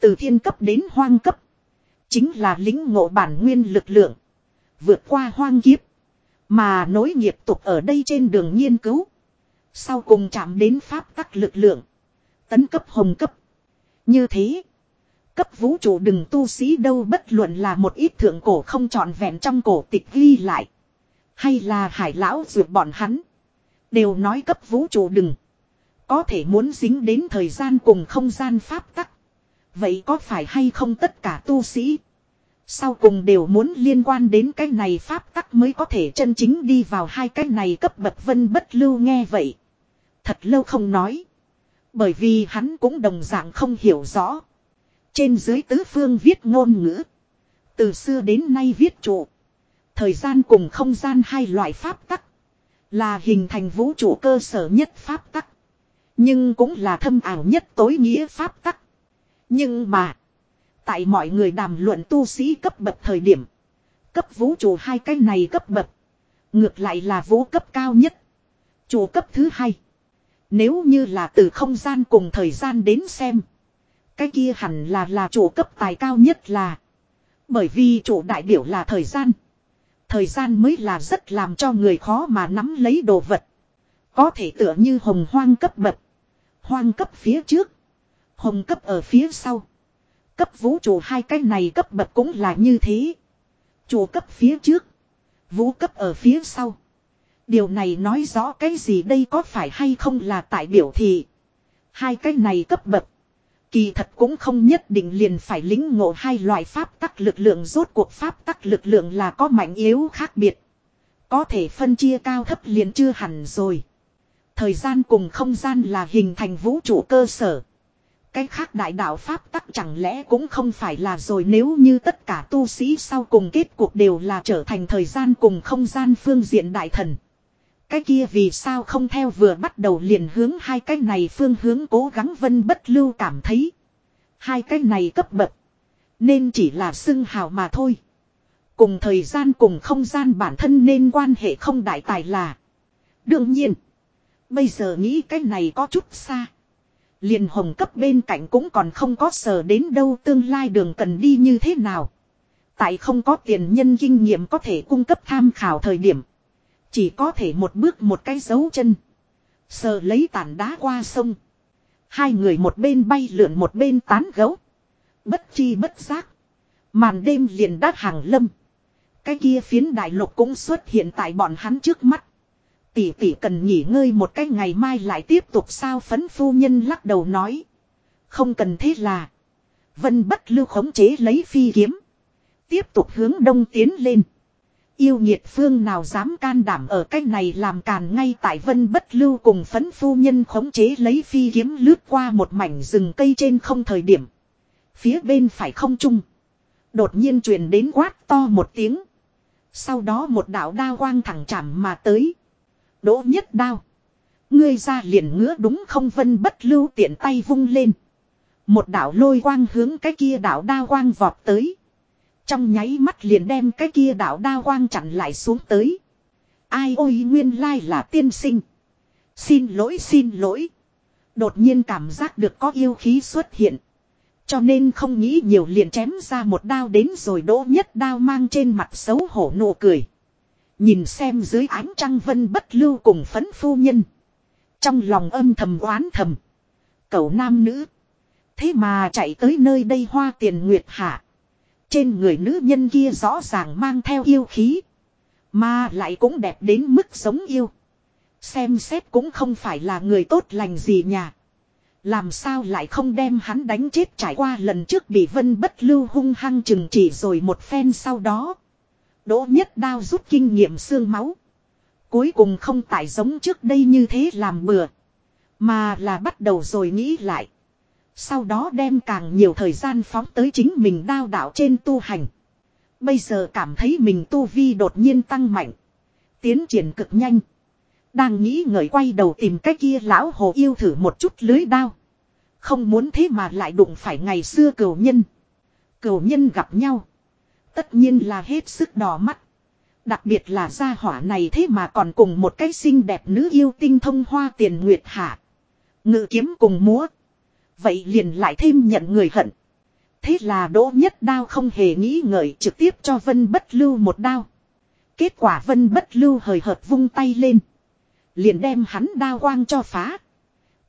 Từ thiên cấp đến hoang cấp. Chính là lính ngộ bản nguyên lực lượng. Vượt qua hoang kiếp. Mà nối nghiệp tục ở đây trên đường nghiên cứu. Sau cùng chạm đến pháp tắc lực lượng. Tấn cấp hồng cấp. Như thế. Cấp vũ trụ đừng tu sĩ đâu bất luận là một ít thượng cổ không trọn vẹn trong cổ tịch ghi lại. Hay là hải lão dược bọn hắn. Đều nói cấp vũ trụ đừng. Có thể muốn dính đến thời gian cùng không gian pháp tắc. Vậy có phải hay không tất cả tu sĩ? Sau cùng đều muốn liên quan đến cái này pháp tắc mới có thể chân chính đi vào hai cái này cấp bậc vân bất lưu nghe vậy. Thật lâu không nói. Bởi vì hắn cũng đồng dạng không hiểu rõ. Trên dưới tứ phương viết ngôn ngữ. Từ xưa đến nay viết trụ. Thời gian cùng không gian hai loại pháp tắc. Là hình thành vũ trụ cơ sở nhất pháp tắc. Nhưng cũng là thâm ảo nhất tối nghĩa pháp tắc. Nhưng mà. Tại mọi người đàm luận tu sĩ cấp bậc thời điểm. Cấp vũ trụ hai cái này cấp bậc. Ngược lại là vũ cấp cao nhất. Chủ cấp thứ hai. Nếu như là từ không gian cùng thời gian đến xem. Cái kia hẳn là là chủ cấp tài cao nhất là. Bởi vì chủ đại biểu là thời gian. Thời gian mới là rất làm cho người khó mà nắm lấy đồ vật. Có thể tựa như hồng hoang cấp bậc. Hoang cấp phía trước. Hồng cấp ở phía sau. Cấp vũ trụ hai cái này cấp bậc cũng là như thế. Chủ cấp phía trước. Vũ cấp ở phía sau. Điều này nói rõ cái gì đây có phải hay không là tại biểu thị. Hai cái này cấp bậc. Kỳ thật cũng không nhất định liền phải lính ngộ hai loại pháp tắc lực lượng, rốt cuộc pháp tắc lực lượng là có mạnh yếu khác biệt. Có thể phân chia cao thấp liền chưa hẳn rồi. Thời gian cùng không gian là hình thành vũ trụ cơ sở. Cái khác đại đạo Pháp tắc chẳng lẽ cũng không phải là rồi, nếu như tất cả tu sĩ sau cùng kết cuộc đều là trở thành thời gian cùng không gian phương diện đại thần. Cái kia vì sao không theo vừa bắt đầu liền hướng hai cái này phương hướng cố gắng vân bất lưu cảm thấy. Hai cái này cấp bậc. Nên chỉ là xưng hào mà thôi. Cùng thời gian cùng không gian bản thân nên quan hệ không đại tài là. Đương nhiên. Bây giờ nghĩ cái này có chút xa. Liền hồng cấp bên cạnh cũng còn không có sờ đến đâu tương lai đường cần đi như thế nào. Tại không có tiền nhân kinh nghiệm có thể cung cấp tham khảo thời điểm. Chỉ có thể một bước một cái dấu chân. Sờ lấy tàn đá qua sông. Hai người một bên bay lượn một bên tán gấu. Bất chi bất giác. Màn đêm liền đắt hàng lâm. Cái kia phiến đại lục cũng xuất hiện tại bọn hắn trước mắt. Tỷ tỷ cần nghỉ ngơi một cái ngày mai lại tiếp tục sao phấn phu nhân lắc đầu nói. Không cần thế là. Vân bất lưu khống chế lấy phi kiếm. Tiếp tục hướng đông tiến lên. Yêu nhiệt phương nào dám can đảm ở cách này làm càn ngay tại vân bất lưu cùng phấn phu nhân khống chế lấy phi kiếm lướt qua một mảnh rừng cây trên không thời điểm. Phía bên phải không trung. Đột nhiên truyền đến quát to một tiếng. Sau đó một đạo đao quang thẳng chạm mà tới. Đỗ nhất đao. Ngươi ra liền ngứa đúng không vân bất lưu tiện tay vung lên. Một đạo lôi quang hướng cái kia đạo đao quang vọt tới. Trong nháy mắt liền đem cái kia đạo đa quang chặn lại xuống tới. Ai ôi, nguyên lai là tiên sinh. Xin lỗi xin lỗi. Đột nhiên cảm giác được có yêu khí xuất hiện. Cho nên không nghĩ nhiều liền chém ra một đao đến rồi đỗ nhất đao mang trên mặt xấu hổ nụ cười. Nhìn xem dưới ánh trăng vân bất lưu cùng phấn phu nhân. Trong lòng âm thầm oán thầm. Cậu nam nữ. Thế mà chạy tới nơi đây hoa tiền nguyệt hạ. Trên người nữ nhân kia rõ ràng mang theo yêu khí. Mà lại cũng đẹp đến mức sống yêu. Xem xét cũng không phải là người tốt lành gì nhà. Làm sao lại không đem hắn đánh chết trải qua lần trước bị vân bất lưu hung hăng chừng chỉ rồi một phen sau đó. Đỗ nhất đao rút kinh nghiệm xương máu. Cuối cùng không tại giống trước đây như thế làm bừa. Mà là bắt đầu rồi nghĩ lại. Sau đó đem càng nhiều thời gian phóng tới chính mình đao đạo trên tu hành. Bây giờ cảm thấy mình tu vi đột nhiên tăng mạnh. Tiến triển cực nhanh. Đang nghĩ ngợi quay đầu tìm cái kia lão hồ yêu thử một chút lưới đao. Không muốn thế mà lại đụng phải ngày xưa cửu nhân. Cửu nhân gặp nhau. Tất nhiên là hết sức đỏ mắt. Đặc biệt là gia hỏa này thế mà còn cùng một cái xinh đẹp nữ yêu tinh thông hoa tiền nguyệt hạ. Ngự kiếm cùng múa. Vậy liền lại thêm nhận người hận. Thế là đỗ nhất đao không hề nghĩ ngợi, trực tiếp cho vân bất lưu một đao. Kết quả vân bất lưu hời hợt vung tay lên. Liền đem hắn đao quang cho phá.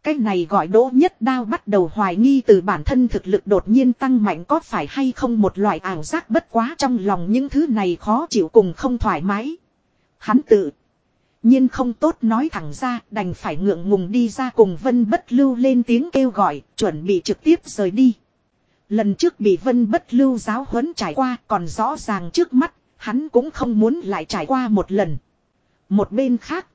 Cái này gọi đỗ nhất đao bắt đầu hoài nghi từ bản thân thực lực đột nhiên tăng mạnh có phải hay không một loại ảo giác bất quá trong lòng những thứ này khó chịu cùng không thoải mái. Hắn tự nhiên không tốt nói thẳng ra, đành phải ngượng ngùng đi ra cùng vân bất lưu lên tiếng kêu gọi, chuẩn bị trực tiếp rời đi. Lần trước bị vân bất lưu giáo huấn trải qua, còn rõ ràng trước mắt, hắn cũng không muốn lại trải qua một lần. Một bên khác,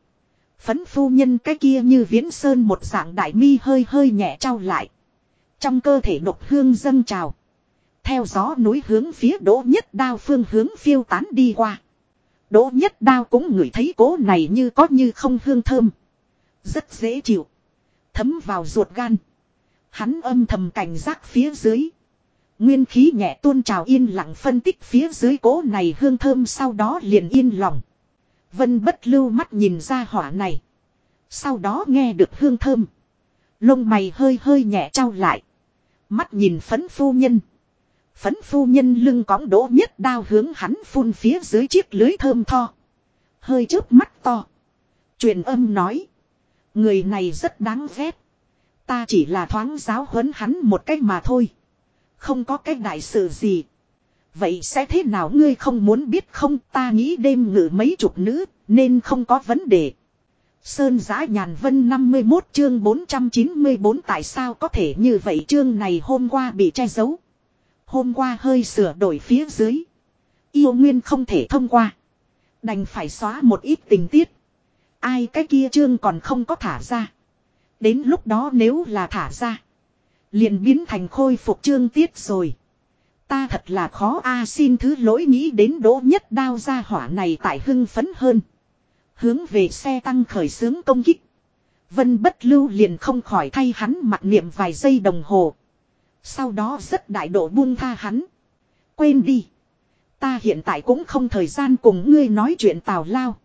Phấn phu nhân cái kia như viễn sơn một dạng đại mi hơi hơi nhẹ trao lại. Trong cơ thể độc hương dâng trào. Theo gió núi hướng phía đỗ nhất đao phương hướng phiêu tán đi qua. Đỗ nhất đao cũng ngửi thấy cố này như có như không hương thơm. Rất dễ chịu. Thấm vào ruột gan. Hắn âm thầm cảnh giác phía dưới. Nguyên khí nhẹ tuôn trào yên lặng phân tích phía dưới cố này hương thơm sau đó liền yên lòng. Vân bất lưu mắt nhìn ra hỏa này. Sau đó nghe được hương thơm. Lông mày hơi hơi nhẹ trao lại. Mắt nhìn phấn phu nhân. Phấn phu nhân lưng cõng đỗ nhất đao hướng hắn phun phía dưới chiếc lưới thơm tho. Hơi chớp mắt to. truyền âm nói. Người này rất đáng ghét. Ta chỉ là thoáng giáo huấn hắn một cách mà thôi. Không có cái đại sự gì. Vậy sẽ thế nào ngươi không muốn biết không ta nghĩ đêm ngự mấy chục nữ, nên không có vấn đề. Sơn giã nhàn vân 51 chương 494 tại sao có thể như vậy chương này hôm qua bị che giấu. Hôm qua hơi sửa đổi phía dưới. Yêu nguyên không thể thông qua. Đành phải xóa một ít tình tiết. Ai cái kia chương còn không có thả ra. Đến lúc đó nếu là thả ra. Liền biến thành khôi phục chương tiết rồi. Ta thật là khó a, xin thứ lỗi nghĩ đến đỗ nhất đao ra hỏa này tại hưng phấn hơn. Hướng về xe tăng khởi xướng công kích. Vân bất lưu liền không khỏi thay hắn mặc niệm vài giây đồng hồ. Sau đó rất đại độ buông tha hắn. Quên đi. Ta hiện tại cũng không thời gian cùng ngươi nói chuyện tào lao.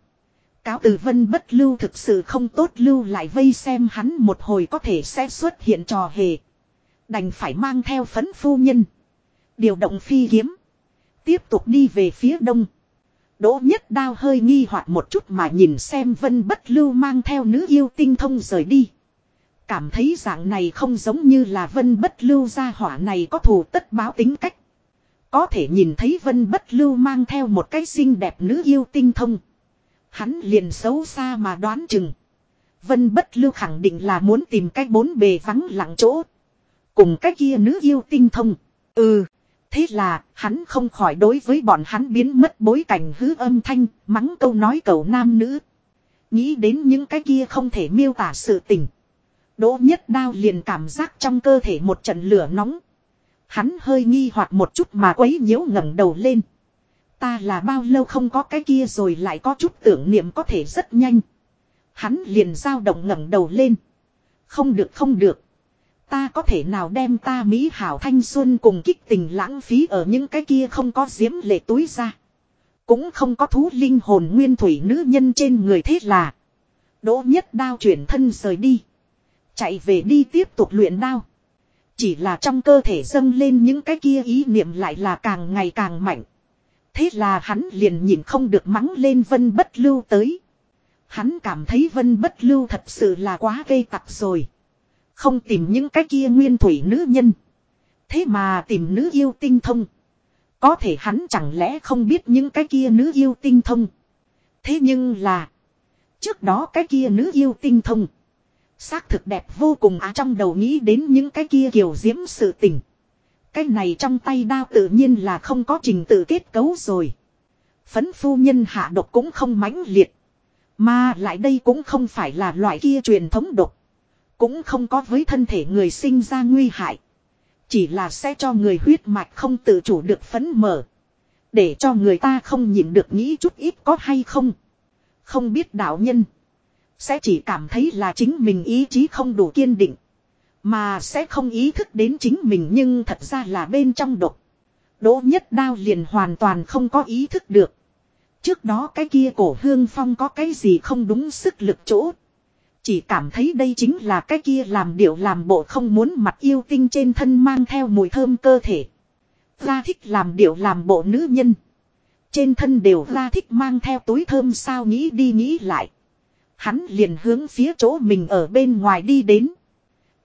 Cáo từ vân bất lưu thực sự không tốt lưu lại vây xem hắn một hồi có thể sẽ xuất hiện trò hề. Đành phải mang theo phấn phu nhân. Điều động phi kiếm. Tiếp tục đi về phía đông. Đỗ nhất đao hơi nghi hoặc một chút mà nhìn xem vân bất lưu mang theo nữ yêu tinh thông rời đi. Cảm thấy dạng này không giống như là vân bất lưu gia hỏa này có thù tất báo tính cách. Có thể nhìn thấy vân bất lưu mang theo một cái xinh đẹp nữ yêu tinh thông. Hắn liền xấu xa mà đoán chừng. Vân bất lưu khẳng định là muốn tìm cái bốn bề vắng lặng chỗ. Cùng cái kia nữ yêu tinh thông. Ừ. Thế là, hắn không khỏi đối với bọn hắn biến mất bối cảnh hứ âm thanh, mắng câu nói cầu nam nữ. Nghĩ đến những cái kia không thể miêu tả sự tình. Đỗ nhất đao liền cảm giác trong cơ thể một trận lửa nóng. Hắn hơi nghi hoặc một chút mà quấy nhiễu ngẩng đầu lên. Ta là bao lâu không có cái kia rồi lại có chút tưởng niệm có thể rất nhanh. Hắn liền dao động ngẩng đầu lên. Không được không được. Ta có thể nào đem ta Mỹ hảo thanh xuân cùng kích tình lãng phí ở những cái kia không có diễm lệ túi ra. Cũng không có thú linh hồn nguyên thủy nữ nhân trên người thế là. Đỗ nhất đao chuyển thân rời đi. Chạy về đi tiếp tục luyện đao. Chỉ là trong cơ thể dâng lên những cái kia ý niệm lại là càng ngày càng mạnh. Thế là hắn liền nhìn không được mắng lên vân bất lưu tới. Hắn cảm thấy vân bất lưu thật sự là quá gây tặc rồi. Không tìm những cái kia nguyên thủy nữ nhân. Thế mà tìm nữ yêu tinh thông. Có thể hắn chẳng lẽ không biết những cái kia nữ yêu tinh thông. Thế nhưng là. Trước đó cái kia nữ yêu tinh thông. Xác thực đẹp vô cùng á trong đầu nghĩ đến những cái kia kiểu diễm sự tình. Cái này trong tay đao tự nhiên là không có trình tự kết cấu rồi. Phấn phu nhân hạ độc cũng không mãnh liệt. Mà lại đây cũng không phải là loại kia truyền thống độc. Cũng không có với thân thể người sinh ra nguy hại. Chỉ là sẽ cho người huyết mạch không tự chủ được phấn mở. Để cho người ta không nhìn được nghĩ chút ít có hay không. Không biết đạo nhân. Sẽ chỉ cảm thấy là chính mình ý chí không đủ kiên định. Mà sẽ không ý thức đến chính mình nhưng thật ra là bên trong độc. Đỗ nhất đao liền hoàn toàn không có ý thức được. Trước đó cái kia cổ hương phong có cái gì không đúng sức lực chỗ. Chỉ cảm thấy đây chính là cái kia làm điệu làm bộ không muốn mặt yêu tinh trên thân mang theo mùi thơm cơ thể. Ra thích làm điệu làm bộ nữ nhân. Trên thân đều ra thích mang theo túi thơm sao nghĩ đi nghĩ lại. Hắn liền hướng phía chỗ mình ở bên ngoài đi đến.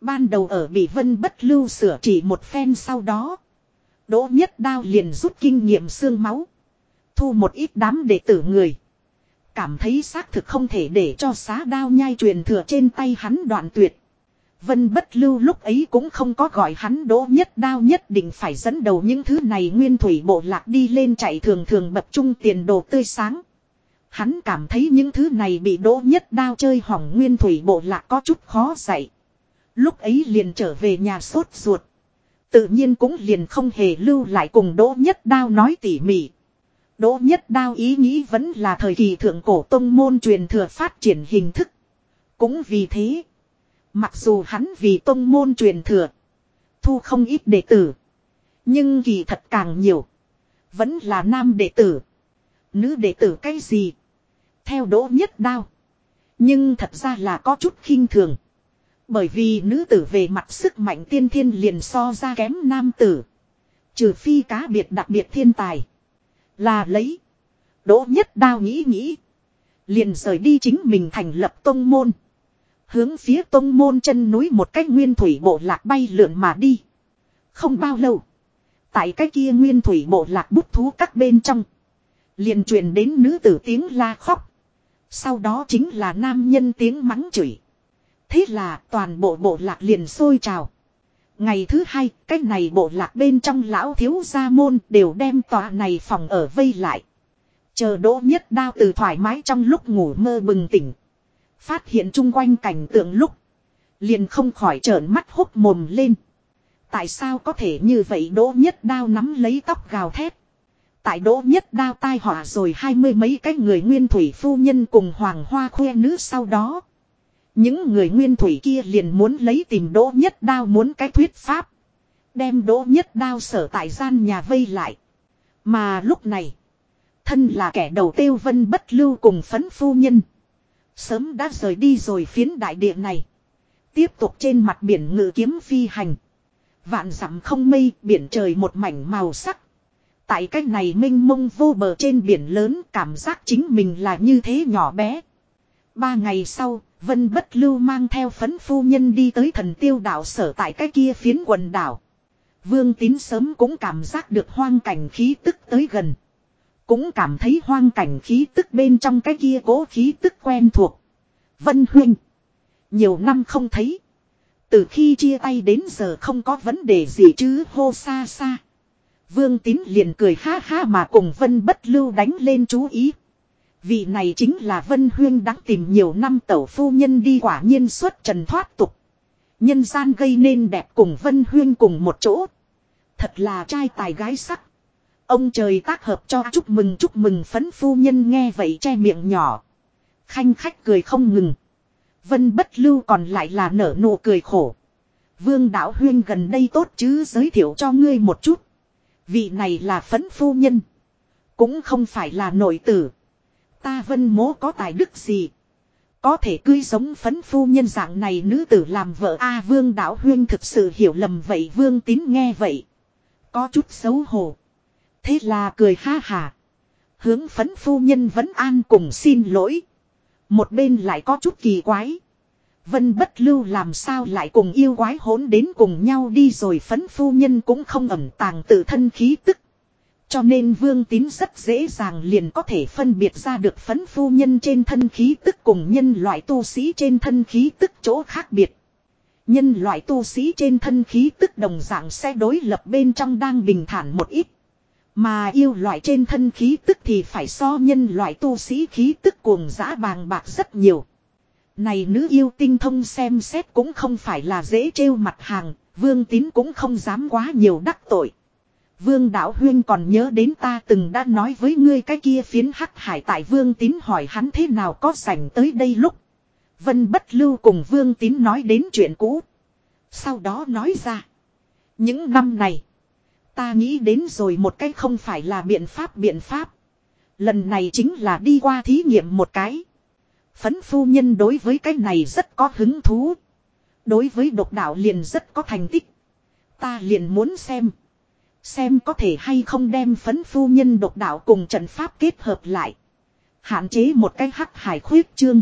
Ban đầu ở bị vân bất lưu sửa chỉ một phen sau đó. Đỗ nhất đao liền rút kinh nghiệm xương máu. Thu một ít đám đệ tử người. Cảm thấy xác thực không thể để cho xá đao nhai truyền thừa trên tay hắn đoạn tuyệt. Vân bất lưu lúc ấy cũng không có gọi hắn đỗ nhất đao nhất định phải dẫn đầu những thứ này nguyên thủy bộ lạc đi lên chạy thường thường bập trung tiền đồ tươi sáng. Hắn cảm thấy những thứ này bị đỗ nhất đao chơi hỏng nguyên thủy bộ lạc có chút khó dạy. Lúc ấy liền trở về nhà sốt ruột. Tự nhiên cũng liền không hề lưu lại cùng đỗ nhất đao nói tỉ mỉ. Đỗ nhất đao ý nghĩ vẫn là thời kỳ thượng cổ tông môn truyền thừa phát triển hình thức. Cũng vì thế. Mặc dù hắn vì tông môn truyền thừa. Thu không ít đệ tử. Nhưng kỳ thật càng nhiều. Vẫn là nam đệ tử. Nữ đệ tử cái gì. Theo đỗ nhất đao. Nhưng thật ra là có chút khinh thường. Bởi vì nữ tử về mặt sức mạnh tiên thiên liền so ra kém nam tử. Trừ phi cá biệt đặc biệt thiên tài. Là lấy. Đỗ nhất đao nghĩ nghĩ. Liền rời đi chính mình thành lập tông môn. Hướng phía tông môn chân núi một cách nguyên thủy bộ lạc bay lượn mà đi. Không bao lâu. Tại cái kia nguyên thủy bộ lạc bút thú các bên trong. Liền truyền đến nữ tử tiếng la khóc. Sau đó chính là nam nhân tiếng mắng chửi. Thế là toàn bộ bộ lạc liền sôi trào. Ngày thứ hai, cái này bộ lạc bên trong lão thiếu gia môn đều đem tòa này phòng ở vây lại. Chờ đỗ nhất đao từ thoải mái trong lúc ngủ mơ bừng tỉnh. Phát hiện chung quanh cảnh tượng lúc. Liền không khỏi trợn mắt hốc mồm lên. Tại sao có thể như vậy đỗ nhất đao nắm lấy tóc gào thét. Tại đỗ nhất đao tai họa rồi hai mươi mấy cái người nguyên thủy phu nhân cùng hoàng hoa khoe nữ sau đó. Những người nguyên thủy kia liền muốn lấy tìm đỗ nhất đao muốn cái thuyết pháp. Đem đỗ nhất đao sở tại gian nhà vây lại. Mà lúc này. Thân là kẻ đầu tiêu vân bất lưu cùng phấn phu nhân. Sớm đã rời đi rồi phiến đại địa này. Tiếp tục trên mặt biển ngự kiếm phi hành. Vạn dặm không mây, biển trời một mảnh màu sắc. Tại cách này minh mông vô bờ trên biển lớn cảm giác chính mình là như thế nhỏ bé. Ba ngày sau, Vân Bất Lưu mang theo phấn phu nhân đi tới thần tiêu đảo sở tại cái kia phiến quần đảo. Vương Tín sớm cũng cảm giác được hoang cảnh khí tức tới gần. Cũng cảm thấy hoang cảnh khí tức bên trong cái kia cố khí tức quen thuộc. Vân Huynh. Nhiều năm không thấy. Từ khi chia tay đến giờ không có vấn đề gì chứ hô xa xa. Vương Tín liền cười ha ha mà cùng Vân Bất Lưu đánh lên chú ý. Vị này chính là Vân Huyên đã tìm nhiều năm tẩu phu nhân đi quả nhiên xuất trần thoát tục. Nhân gian gây nên đẹp cùng Vân Huyên cùng một chỗ. Thật là trai tài gái sắc. Ông trời tác hợp cho chúc mừng chúc mừng phấn phu nhân nghe vậy che miệng nhỏ. Khanh khách cười không ngừng. Vân bất lưu còn lại là nở nụ cười khổ. Vương đạo huyên gần đây tốt chứ giới thiệu cho ngươi một chút. Vị này là phấn phu nhân. Cũng không phải là nội tử. Ta vân mố có tài đức gì. Có thể cưới giống phấn phu nhân dạng này nữ tử làm vợ A vương đạo huyên thực sự hiểu lầm vậy, vương tín nghe vậy. Có chút xấu hổ. Thế là cười ha hà. Hướng phấn phu nhân vẫn an cùng xin lỗi. Một bên lại có chút kỳ quái. Vân bất lưu làm sao lại cùng yêu quái hỗn đến cùng nhau đi rồi phấn phu nhân cũng không ẩm tàng tự thân khí tức. Cho nên vương tín rất dễ dàng liền có thể phân biệt ra được phấn phu nhân trên thân khí tức cùng nhân loại tu sĩ trên thân khí tức chỗ khác biệt. Nhân loại tu sĩ trên thân khí tức đồng dạng sẽ đối lập bên trong đang bình thản một ít. Mà yêu loại trên thân khí tức thì phải so nhân loại tu sĩ khí tức cuồng dã bàng bạc rất nhiều. Này nữ yêu tinh thông xem xét cũng không phải là dễ trêu mặt hàng, vương tín cũng không dám quá nhiều đắc tội. Vương Đạo Huyên còn nhớ đến ta từng đã nói với ngươi cái kia phiến hắc hải tại Vương Tín hỏi hắn thế nào có sảnh tới đây lúc. Vân Bất Lưu cùng Vương Tín nói đến chuyện cũ. Sau đó nói ra. Những năm này. Ta nghĩ đến rồi một cái không phải là biện pháp biện pháp. Lần này chính là đi qua thí nghiệm một cái. Phấn phu nhân đối với cái này rất có hứng thú. Đối với độc đạo liền rất có thành tích. Ta liền muốn xem. Xem có thể hay không đem phấn phu nhân độc đạo cùng trận pháp kết hợp lại. Hạn chế một cái hắc hải khuyết trương.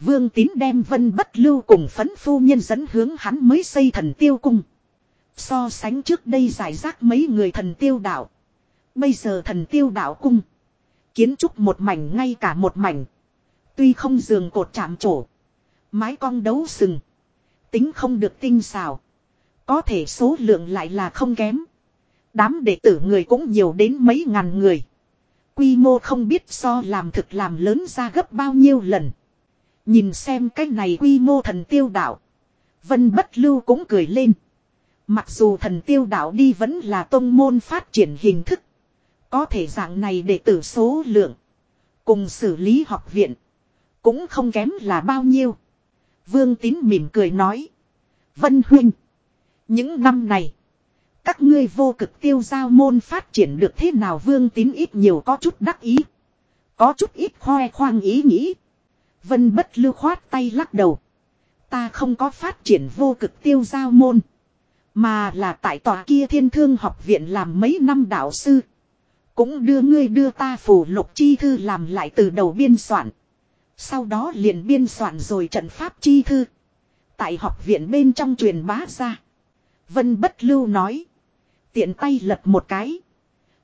Vương tín đem vân bất lưu cùng phấn phu nhân dẫn hướng hắn mới xây thần tiêu cung. So sánh trước đây giải rác mấy người thần tiêu đạo. Bây giờ thần tiêu đạo cung. Kiến trúc một mảnh ngay cả một mảnh. Tuy không giường cột chạm trổ. Mái cong đấu sừng. Tính không được tinh xào. Có thể số lượng lại là không kém. Đám đệ tử người cũng nhiều đến mấy ngàn người. Quy mô không biết so làm thực làm lớn ra gấp bao nhiêu lần. Nhìn xem cái này quy mô thần tiêu đạo. Vân bất lưu cũng cười lên. Mặc dù thần tiêu đạo đi vẫn là tông môn phát triển hình thức. Có thể dạng này đệ tử số lượng. Cùng xử lý học viện. Cũng không kém là bao nhiêu. Vương tín mỉm cười nói. Vân huynh. Những năm này. Các ngươi vô cực tiêu giao môn phát triển được thế nào vương tín ít nhiều có chút đắc ý. Có chút ít khoe khoang ý nghĩ. Vân bất lưu khoát tay lắc đầu. Ta không có phát triển vô cực tiêu giao môn. Mà là tại tòa kia thiên thương học viện làm mấy năm đạo sư. Cũng đưa ngươi đưa ta phù lục chi thư làm lại từ đầu biên soạn. Sau đó liền biên soạn rồi trận pháp chi thư. Tại học viện bên trong truyền bá ra. Vân bất lưu nói. Tiện tay lật một cái.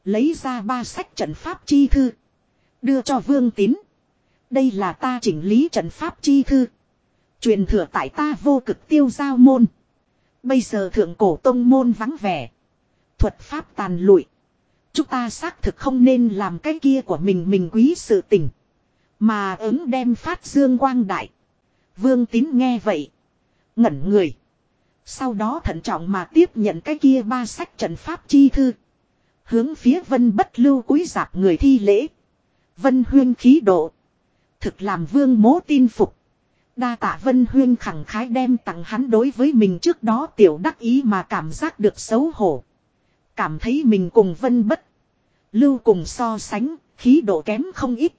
Lấy ra ba sách trận pháp chi thư. Đưa cho vương tín. Đây là ta chỉnh lý trận pháp chi thư. Truyền thừa tại ta vô cực tiêu giao môn. Bây giờ thượng cổ tông môn vắng vẻ. Thuật pháp tàn lụi. Chúng ta xác thực không nên làm cái kia của mình mình quý sự tình. Mà ứng đem phát dương quang đại. Vương tín nghe vậy. Ngẩn người. Sau đó thận trọng mà tiếp nhận cái kia ba sách trận pháp chi thư. Hướng phía vân bất lưu cúi dạp người thi lễ. Vân huyên khí độ. Thực làm vương mố tin phục. Đa tạ Vân Huyên khẳng khái đem tặng hắn đối với mình trước đó tiểu đắc ý mà cảm giác được xấu hổ. Cảm thấy mình cùng Vân bất. Lưu cùng so sánh, khí độ kém không ít.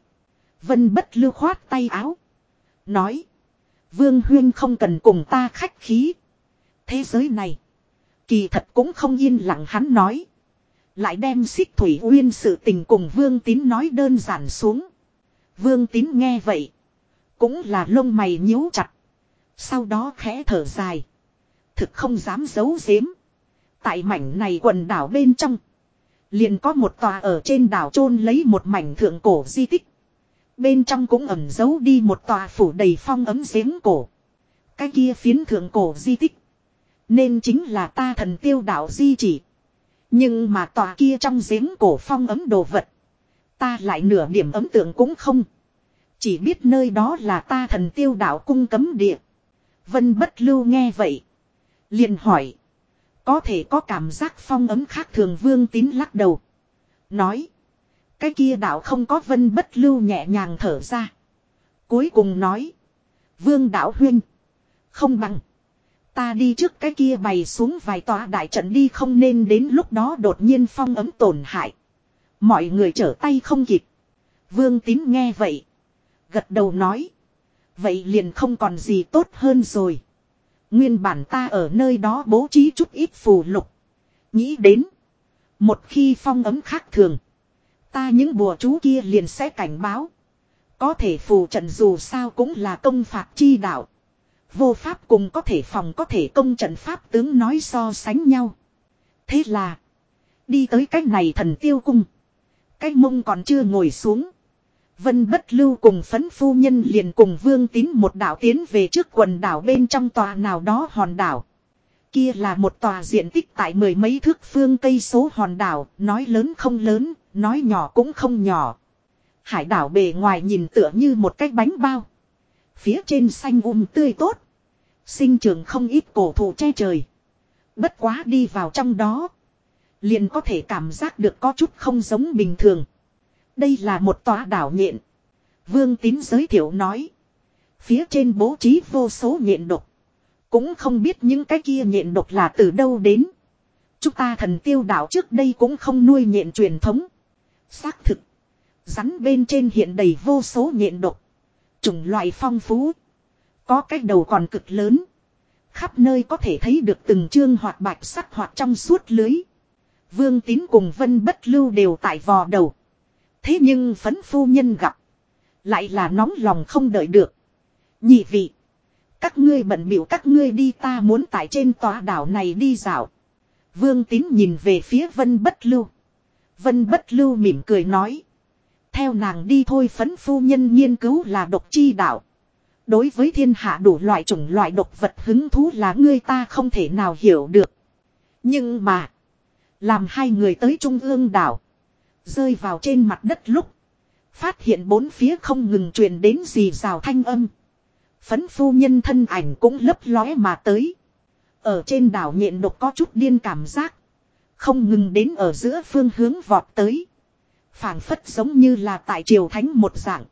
Vân bất lưu khoát tay áo. Nói. Vương Huyên không cần cùng ta khách khí. Thế giới này. Kỳ thật cũng không yên lặng hắn nói. Lại đem xích thủy uyên sự tình cùng Vương Tín nói đơn giản xuống. Vương Tín nghe vậy. Cũng là lông mày nhíu chặt. Sau đó khẽ thở dài. Thực không dám giấu giếm. Tại mảnh này quần đảo bên trong. Liền có một tòa ở trên đảo chôn lấy một mảnh thượng cổ di tích. Bên trong cũng ẩn giấu đi một tòa phủ đầy phong ấm giếng cổ. Cái kia phiến thượng cổ di tích. Nên chính là ta thần tiêu đạo di chỉ. Nhưng mà tòa kia trong giếng cổ phong ấm đồ vật. Ta lại nửa điểm ấm tượng cũng không. Chỉ biết nơi đó là ta thần tiêu đạo cung cấm địa. Vân bất lưu nghe vậy. liền hỏi. Có thể có cảm giác phong ấm khác thường vương tín lắc đầu. Nói. Cái kia đạo không có vân bất lưu nhẹ nhàng thở ra. Cuối cùng nói. Vương đạo huynh. Không bằng. Ta đi trước cái kia bày xuống vài tòa đại trận đi không nên đến lúc đó đột nhiên phong ấm tổn hại. Mọi người trở tay không kịp. Vương tín nghe vậy. Gật đầu nói. Vậy liền không còn gì tốt hơn rồi. Nguyên bản ta ở nơi đó bố trí chút ít phù lục. Nghĩ đến. Một khi phong ấm khác thường. Ta những bùa chú kia liền sẽ cảnh báo. Có thể phù trận dù sao cũng là công phạt chi đạo. Vô pháp cùng có thể phòng có thể công trận pháp tướng nói so sánh nhau. Thế là. Đi tới cách này thần tiêu cung. Cái mông còn chưa ngồi xuống. Vân bất lưu cùng phấn phu nhân liền cùng vương tín một đảo tiến về trước quần đảo bên trong tòa nào đó hòn đảo. Kia là một tòa diện tích tại mười mấy thước phương cây số hòn đảo, nói lớn không lớn, nói nhỏ cũng không nhỏ. Hải đảo bề ngoài nhìn tựa như một cái bánh bao. Phía trên xanh um tươi tốt. Sinh trường không ít cổ thụ che trời. Bất quá đi vào trong đó. Liền có thể cảm giác được có chút không giống bình thường. Đây là một tòa đảo nhện. Vương tín giới thiệu nói. Phía trên bố trí vô số nhện độc. Cũng không biết những cái kia nhện độc là từ đâu đến. Chúng ta thần tiêu đảo trước đây cũng không nuôi nhện truyền thống. Xác thực. Rắn bên trên hiện đầy vô số nhện độc. Chủng loại phong phú. Có cái đầu còn cực lớn. Khắp nơi có thể thấy được từng chương hoạt bạch sắc hoặc trong suốt lưới. Vương tín cùng vân bất lưu đều tại vò đầu. Thế nhưng phấn phu nhân gặp. Lại là nóng lòng không đợi được. Nhị vị. Các ngươi bận biểu các ngươi đi ta muốn tại trên tòa đảo này đi dạo. Vương tín nhìn về phía vân bất lưu. Vân bất lưu mỉm cười nói. Theo nàng đi thôi phấn phu nhân nghiên cứu là độc chi đạo. Đối với thiên hạ đủ loại chủng loại độc vật hứng thú là ngươi ta không thể nào hiểu được. Nhưng mà. Làm hai người tới trung ương đảo. Rơi vào trên mặt đất lúc. Phát hiện bốn phía không ngừng truyền đến gì rào thanh âm. Phấn phu nhân thân ảnh cũng lấp lóe mà tới. Ở trên đảo nhện độc có chút điên cảm giác. Không ngừng đến ở giữa phương hướng vọt tới. phảng phất giống như là tại triều thánh một dạng.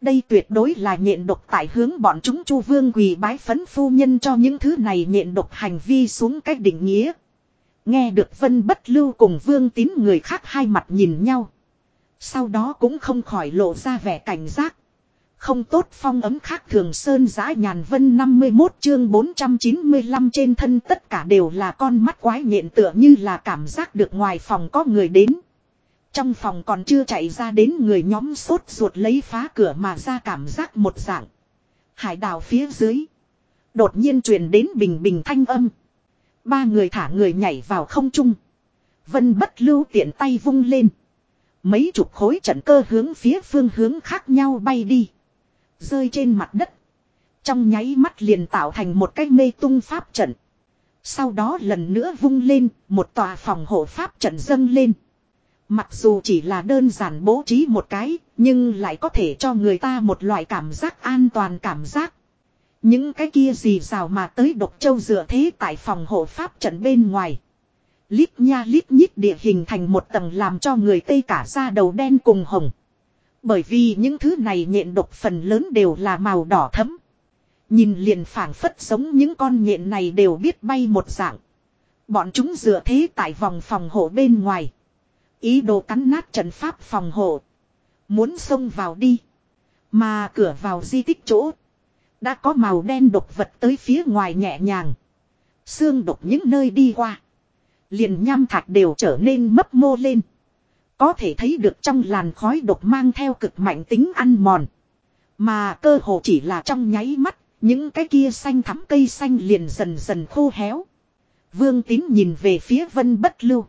Đây tuyệt đối là nhện độc tại hướng bọn chúng chu vương quỳ bái phấn phu nhân cho những thứ này nhện độc hành vi xuống cách định nghĩa. Nghe được vân bất lưu cùng vương tín người khác hai mặt nhìn nhau. Sau đó cũng không khỏi lộ ra vẻ cảnh giác. Không tốt phong ấm khác thường sơn giã nhàn vân 51 chương 495 trên thân tất cả đều là con mắt quái nhện tựa như là cảm giác được ngoài phòng có người đến. Trong phòng còn chưa chạy ra đến người nhóm sốt ruột lấy phá cửa mà ra cảm giác một dạng. Hải đảo phía dưới. Đột nhiên truyền đến bình bình thanh âm. Ba người thả người nhảy vào không trung. Vân bất lưu tiện tay vung lên. Mấy chục khối trận cơ hướng phía phương hướng khác nhau bay đi. Rơi trên mặt đất. Trong nháy mắt liền tạo thành một cái mê tung pháp trận. Sau đó lần nữa vung lên, một tòa phòng hộ pháp trận dâng lên. Mặc dù chỉ là đơn giản bố trí một cái, nhưng lại có thể cho người ta một loại cảm giác an toàn cảm giác. Những cái kia gì rào mà tới độc châu dựa thế tại phòng hộ pháp trận bên ngoài. Lít nha lít nhít địa hình thành một tầng làm cho người Tây cả da đầu đen cùng hồng. Bởi vì những thứ này nhện độc phần lớn đều là màu đỏ thấm. Nhìn liền phảng phất giống những con nhện này đều biết bay một dạng. Bọn chúng dựa thế tại vòng phòng hộ bên ngoài. Ý đồ cắn nát trận pháp phòng hộ. Muốn xông vào đi. Mà cửa vào di tích chỗ. Đã có màu đen độc vật tới phía ngoài nhẹ nhàng. Xương độc những nơi đi qua. Liền nham thạch đều trở nên mấp mô lên. Có thể thấy được trong làn khói độc mang theo cực mạnh tính ăn mòn. Mà cơ hồ chỉ là trong nháy mắt, những cái kia xanh thắm cây xanh liền dần dần khô héo. Vương tín nhìn về phía vân bất lưu.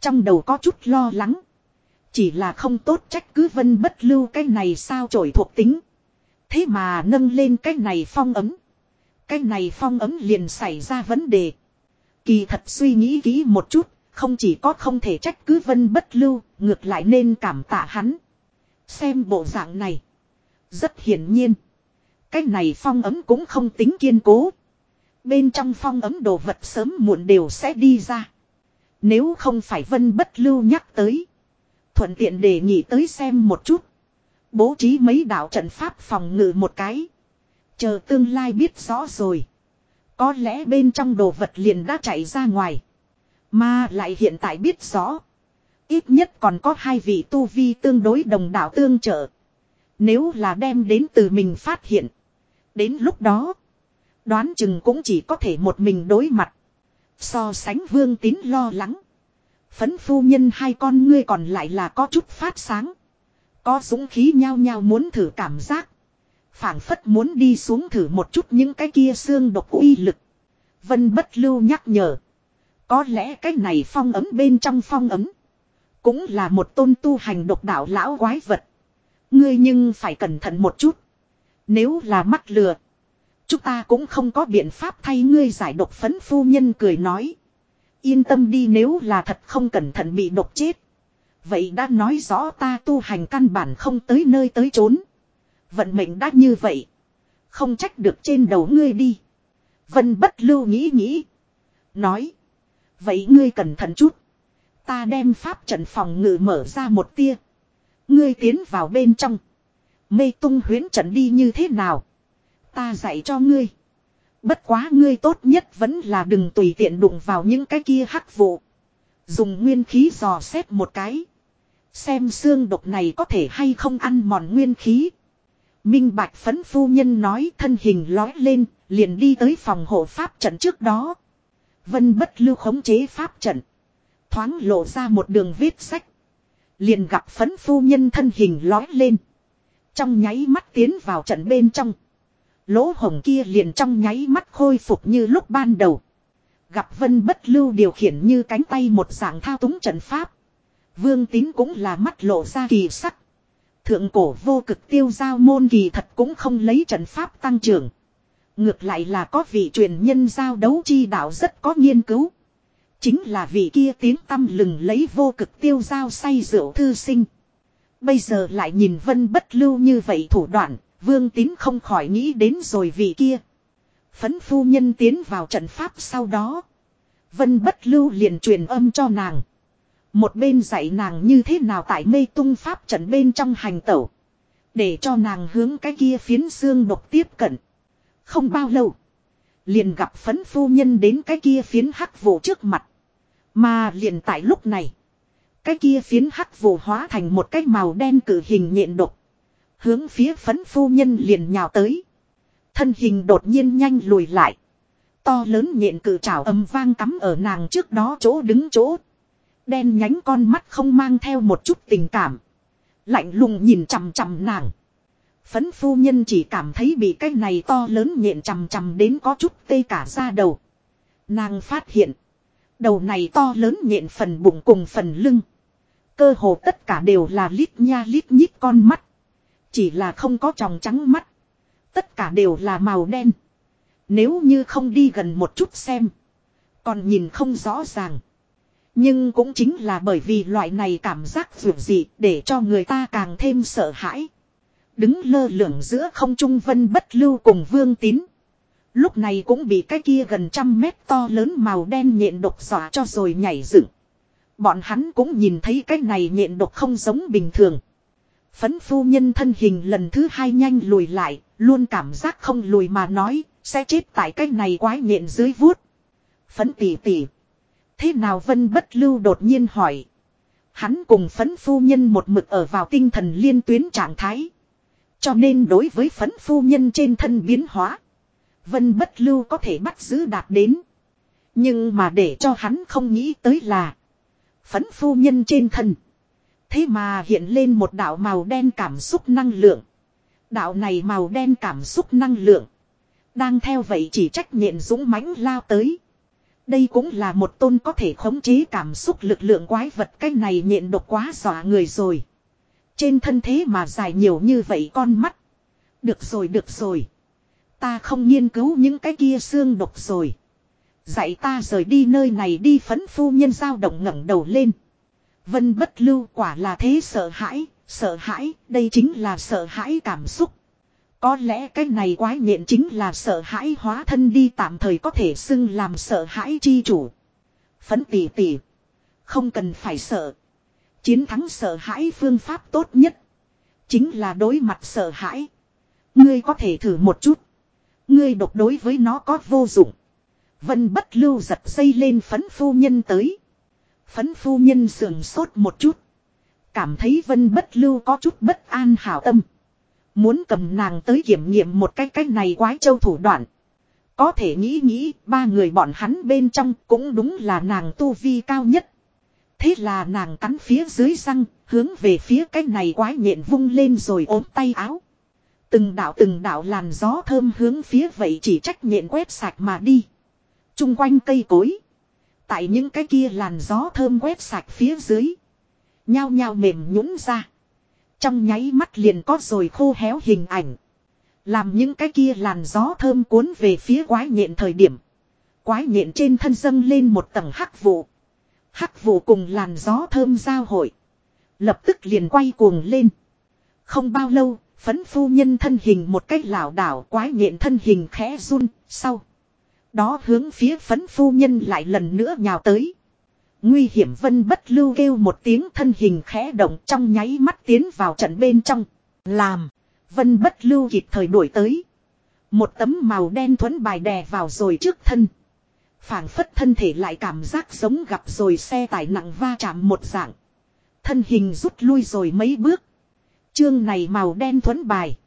Trong đầu có chút lo lắng. Chỉ là không tốt trách cứ vân bất lưu cái này sao trổi thuộc tính. Thế mà nâng lên cái này phong ấm. Cái này phong ấm liền xảy ra vấn đề. Kỳ thật suy nghĩ kỹ một chút, không chỉ có không thể trách cứ vân bất lưu, ngược lại nên cảm tạ hắn. Xem bộ dạng này. Rất hiển nhiên. Cái này phong ấm cũng không tính kiên cố. Bên trong phong ấm đồ vật sớm muộn đều sẽ đi ra. Nếu không phải vân bất lưu nhắc tới. Thuận tiện đề nghị tới xem một chút. Bố trí mấy đạo trận pháp phòng ngự một cái. Chờ tương lai biết rõ rồi. Có lẽ bên trong đồ vật liền đã chạy ra ngoài. Mà lại hiện tại biết rõ. Ít nhất còn có hai vị tu vi tương đối đồng đạo tương trợ. Nếu là đem đến từ mình phát hiện. Đến lúc đó. Đoán chừng cũng chỉ có thể một mình đối mặt. So sánh vương tín lo lắng. Phấn phu nhân hai con ngươi còn lại là có chút phát sáng. Có dũng khí nhao nhao muốn thử cảm giác. phảng phất muốn đi xuống thử một chút những cái kia xương độc uy lực. Vân bất lưu nhắc nhở. Có lẽ cái này phong ấm bên trong phong ấm. Cũng là một tôn tu hành độc đạo lão quái vật. Ngươi nhưng phải cẩn thận một chút. Nếu là mắc lừa. Chúng ta cũng không có biện pháp thay ngươi giải độc phấn phu nhân cười nói. Yên tâm đi nếu là thật không cẩn thận bị độc chết. Vậy đã nói rõ ta tu hành căn bản không tới nơi tới chốn. Vận mệnh đã như vậy. Không trách được trên đầu ngươi đi. Vân bất lưu nghĩ nghĩ. Nói. Vậy ngươi cẩn thận chút. Ta đem pháp trận phòng ngự mở ra một tia. Ngươi tiến vào bên trong. Mê tung huyến trận đi như thế nào. Ta dạy cho ngươi. Bất quá ngươi tốt nhất vẫn là đừng tùy tiện đụng vào những cái kia hắc vụ. Dùng nguyên khí dò xét một cái. Xem xương độc này có thể hay không ăn mòn nguyên khí. Minh Bạch Phấn Phu Nhân nói thân hình lói lên, liền đi tới phòng hộ pháp trận trước đó. Vân bất lưu khống chế pháp trận. Thoáng lộ ra một đường viết sách. Liền gặp Phấn Phu Nhân thân hình lói lên. Trong nháy mắt tiến vào trận bên trong. Lỗ hồng kia liền trong nháy mắt khôi phục như lúc ban đầu. Gặp Vân bất lưu điều khiển như cánh tay một dạng thao túng trận pháp. Vương tín cũng là mắt lộ ra kỳ sắc. Thượng cổ vô cực tiêu giao môn kỳ thật cũng không lấy trận pháp tăng trưởng. Ngược lại là có vị truyền nhân giao đấu chi đạo rất có nghiên cứu. Chính là vị kia tiếng tâm lừng lấy vô cực tiêu giao say rượu thư sinh. Bây giờ lại nhìn vân bất lưu như vậy thủ đoạn, vương tín không khỏi nghĩ đến rồi vị kia. Phấn phu nhân tiến vào trận pháp sau đó. Vân bất lưu liền truyền âm cho nàng. Một bên dạy nàng như thế nào tại mê tung pháp trận bên trong hành tẩu. Để cho nàng hướng cái kia phiến xương độc tiếp cận. Không bao lâu. Liền gặp phấn phu nhân đến cái kia phiến hắc vụ trước mặt. Mà liền tại lúc này. Cái kia phiến hắc vụ hóa thành một cái màu đen cử hình nhện độc. Hướng phía phấn phu nhân liền nhào tới. Thân hình đột nhiên nhanh lùi lại. To lớn nhện cử trào âm vang cắm ở nàng trước đó chỗ đứng chỗ. Đen nhánh con mắt không mang theo một chút tình cảm. Lạnh lùng nhìn chằm chằm nàng. Phấn phu nhân chỉ cảm thấy bị cái này to lớn nhện chằm chằm đến có chút tê cả ra đầu. Nàng phát hiện. Đầu này to lớn nhện phần bụng cùng phần lưng. Cơ hồ tất cả đều là lít nha lít nhít con mắt. Chỉ là không có tròng trắng mắt. Tất cả đều là màu đen. Nếu như không đi gần một chút xem. Còn nhìn không rõ ràng. Nhưng cũng chính là bởi vì loại này cảm giác vượt dị để cho người ta càng thêm sợ hãi. Đứng lơ lửng giữa không trung vân bất lưu cùng vương tín. Lúc này cũng bị cái kia gần trăm mét to lớn màu đen nhện độc dọa cho rồi nhảy dựng. Bọn hắn cũng nhìn thấy cái này nhện độc không giống bình thường. Phấn phu nhân thân hình lần thứ hai nhanh lùi lại, luôn cảm giác không lùi mà nói, sẽ chết tại cái này quái nhện dưới vuốt. Phấn tỉ tỉ. Thế nào Vân Bất Lưu đột nhiên hỏi. Hắn cùng phấn phu nhân một mực ở vào tinh thần liên tuyến trạng thái. Cho nên đối với phấn phu nhân trên thân biến hóa. Vân Bất Lưu có thể bắt giữ đạt đến. Nhưng mà để cho hắn không nghĩ tới là. Phấn phu nhân trên thân. Thế mà hiện lên một đạo màu đen cảm xúc năng lượng. Đạo này màu đen cảm xúc năng lượng. Đang theo vậy chỉ trách nhện dũng mãnh lao tới. Đây cũng là một tôn có thể khống chế cảm xúc lực lượng quái vật cái này nhện độc quá dọa người rồi. Trên thân thế mà dài nhiều như vậy con mắt. Được rồi được rồi. Ta không nghiên cứu những cái kia xương độc rồi. Dạy ta rời đi nơi này đi phấn phu nhân dao động ngẩng đầu lên. Vân bất lưu quả là thế sợ hãi, sợ hãi, đây chính là sợ hãi cảm xúc. Có lẽ cái này quái nhện chính là sợ hãi hóa thân đi tạm thời có thể xưng làm sợ hãi chi chủ. Phấn tỉ tỉ. Không cần phải sợ. Chiến thắng sợ hãi phương pháp tốt nhất. Chính là đối mặt sợ hãi. Ngươi có thể thử một chút. Ngươi độc đối với nó có vô dụng. Vân bất lưu giật dây lên phấn phu nhân tới. Phấn phu nhân sườn sốt một chút. Cảm thấy vân bất lưu có chút bất an hảo tâm. Muốn cầm nàng tới kiểm nghiệm một cái cách này quái châu thủ đoạn. Có thể nghĩ nghĩ, ba người bọn hắn bên trong cũng đúng là nàng tu vi cao nhất. Thế là nàng cắn phía dưới răng, hướng về phía cái này quái nhện vung lên rồi ốm tay áo. Từng đạo từng đạo làn gió thơm hướng phía vậy chỉ trách nhện quét sạch mà đi. Trung quanh cây cối. Tại những cái kia làn gió thơm quét sạch phía dưới. Nhao nhao mềm nhũn ra. Trong nháy mắt liền có rồi khô héo hình ảnh. Làm những cái kia làn gió thơm cuốn về phía quái nhện thời điểm. Quái nhện trên thân dâng lên một tầng hắc vụ. Hắc vụ cùng làn gió thơm giao hội. Lập tức liền quay cuồng lên. Không bao lâu, phấn phu nhân thân hình một cách lảo đảo quái nhện thân hình khẽ run, sau. Đó hướng phía phấn phu nhân lại lần nữa nhào tới. Nguy hiểm vân bất lưu kêu một tiếng thân hình khẽ động trong nháy mắt tiến vào trận bên trong. Làm. Vân bất lưu kịp thời đuổi tới. Một tấm màu đen thuẫn bài đè vào rồi trước thân phảng phất thân thể lại cảm giác giống gặp rồi xe tải nặng va chạm một dạng. Thân hình rút lui rồi mấy bước. Chương này màu đen thuấn bài.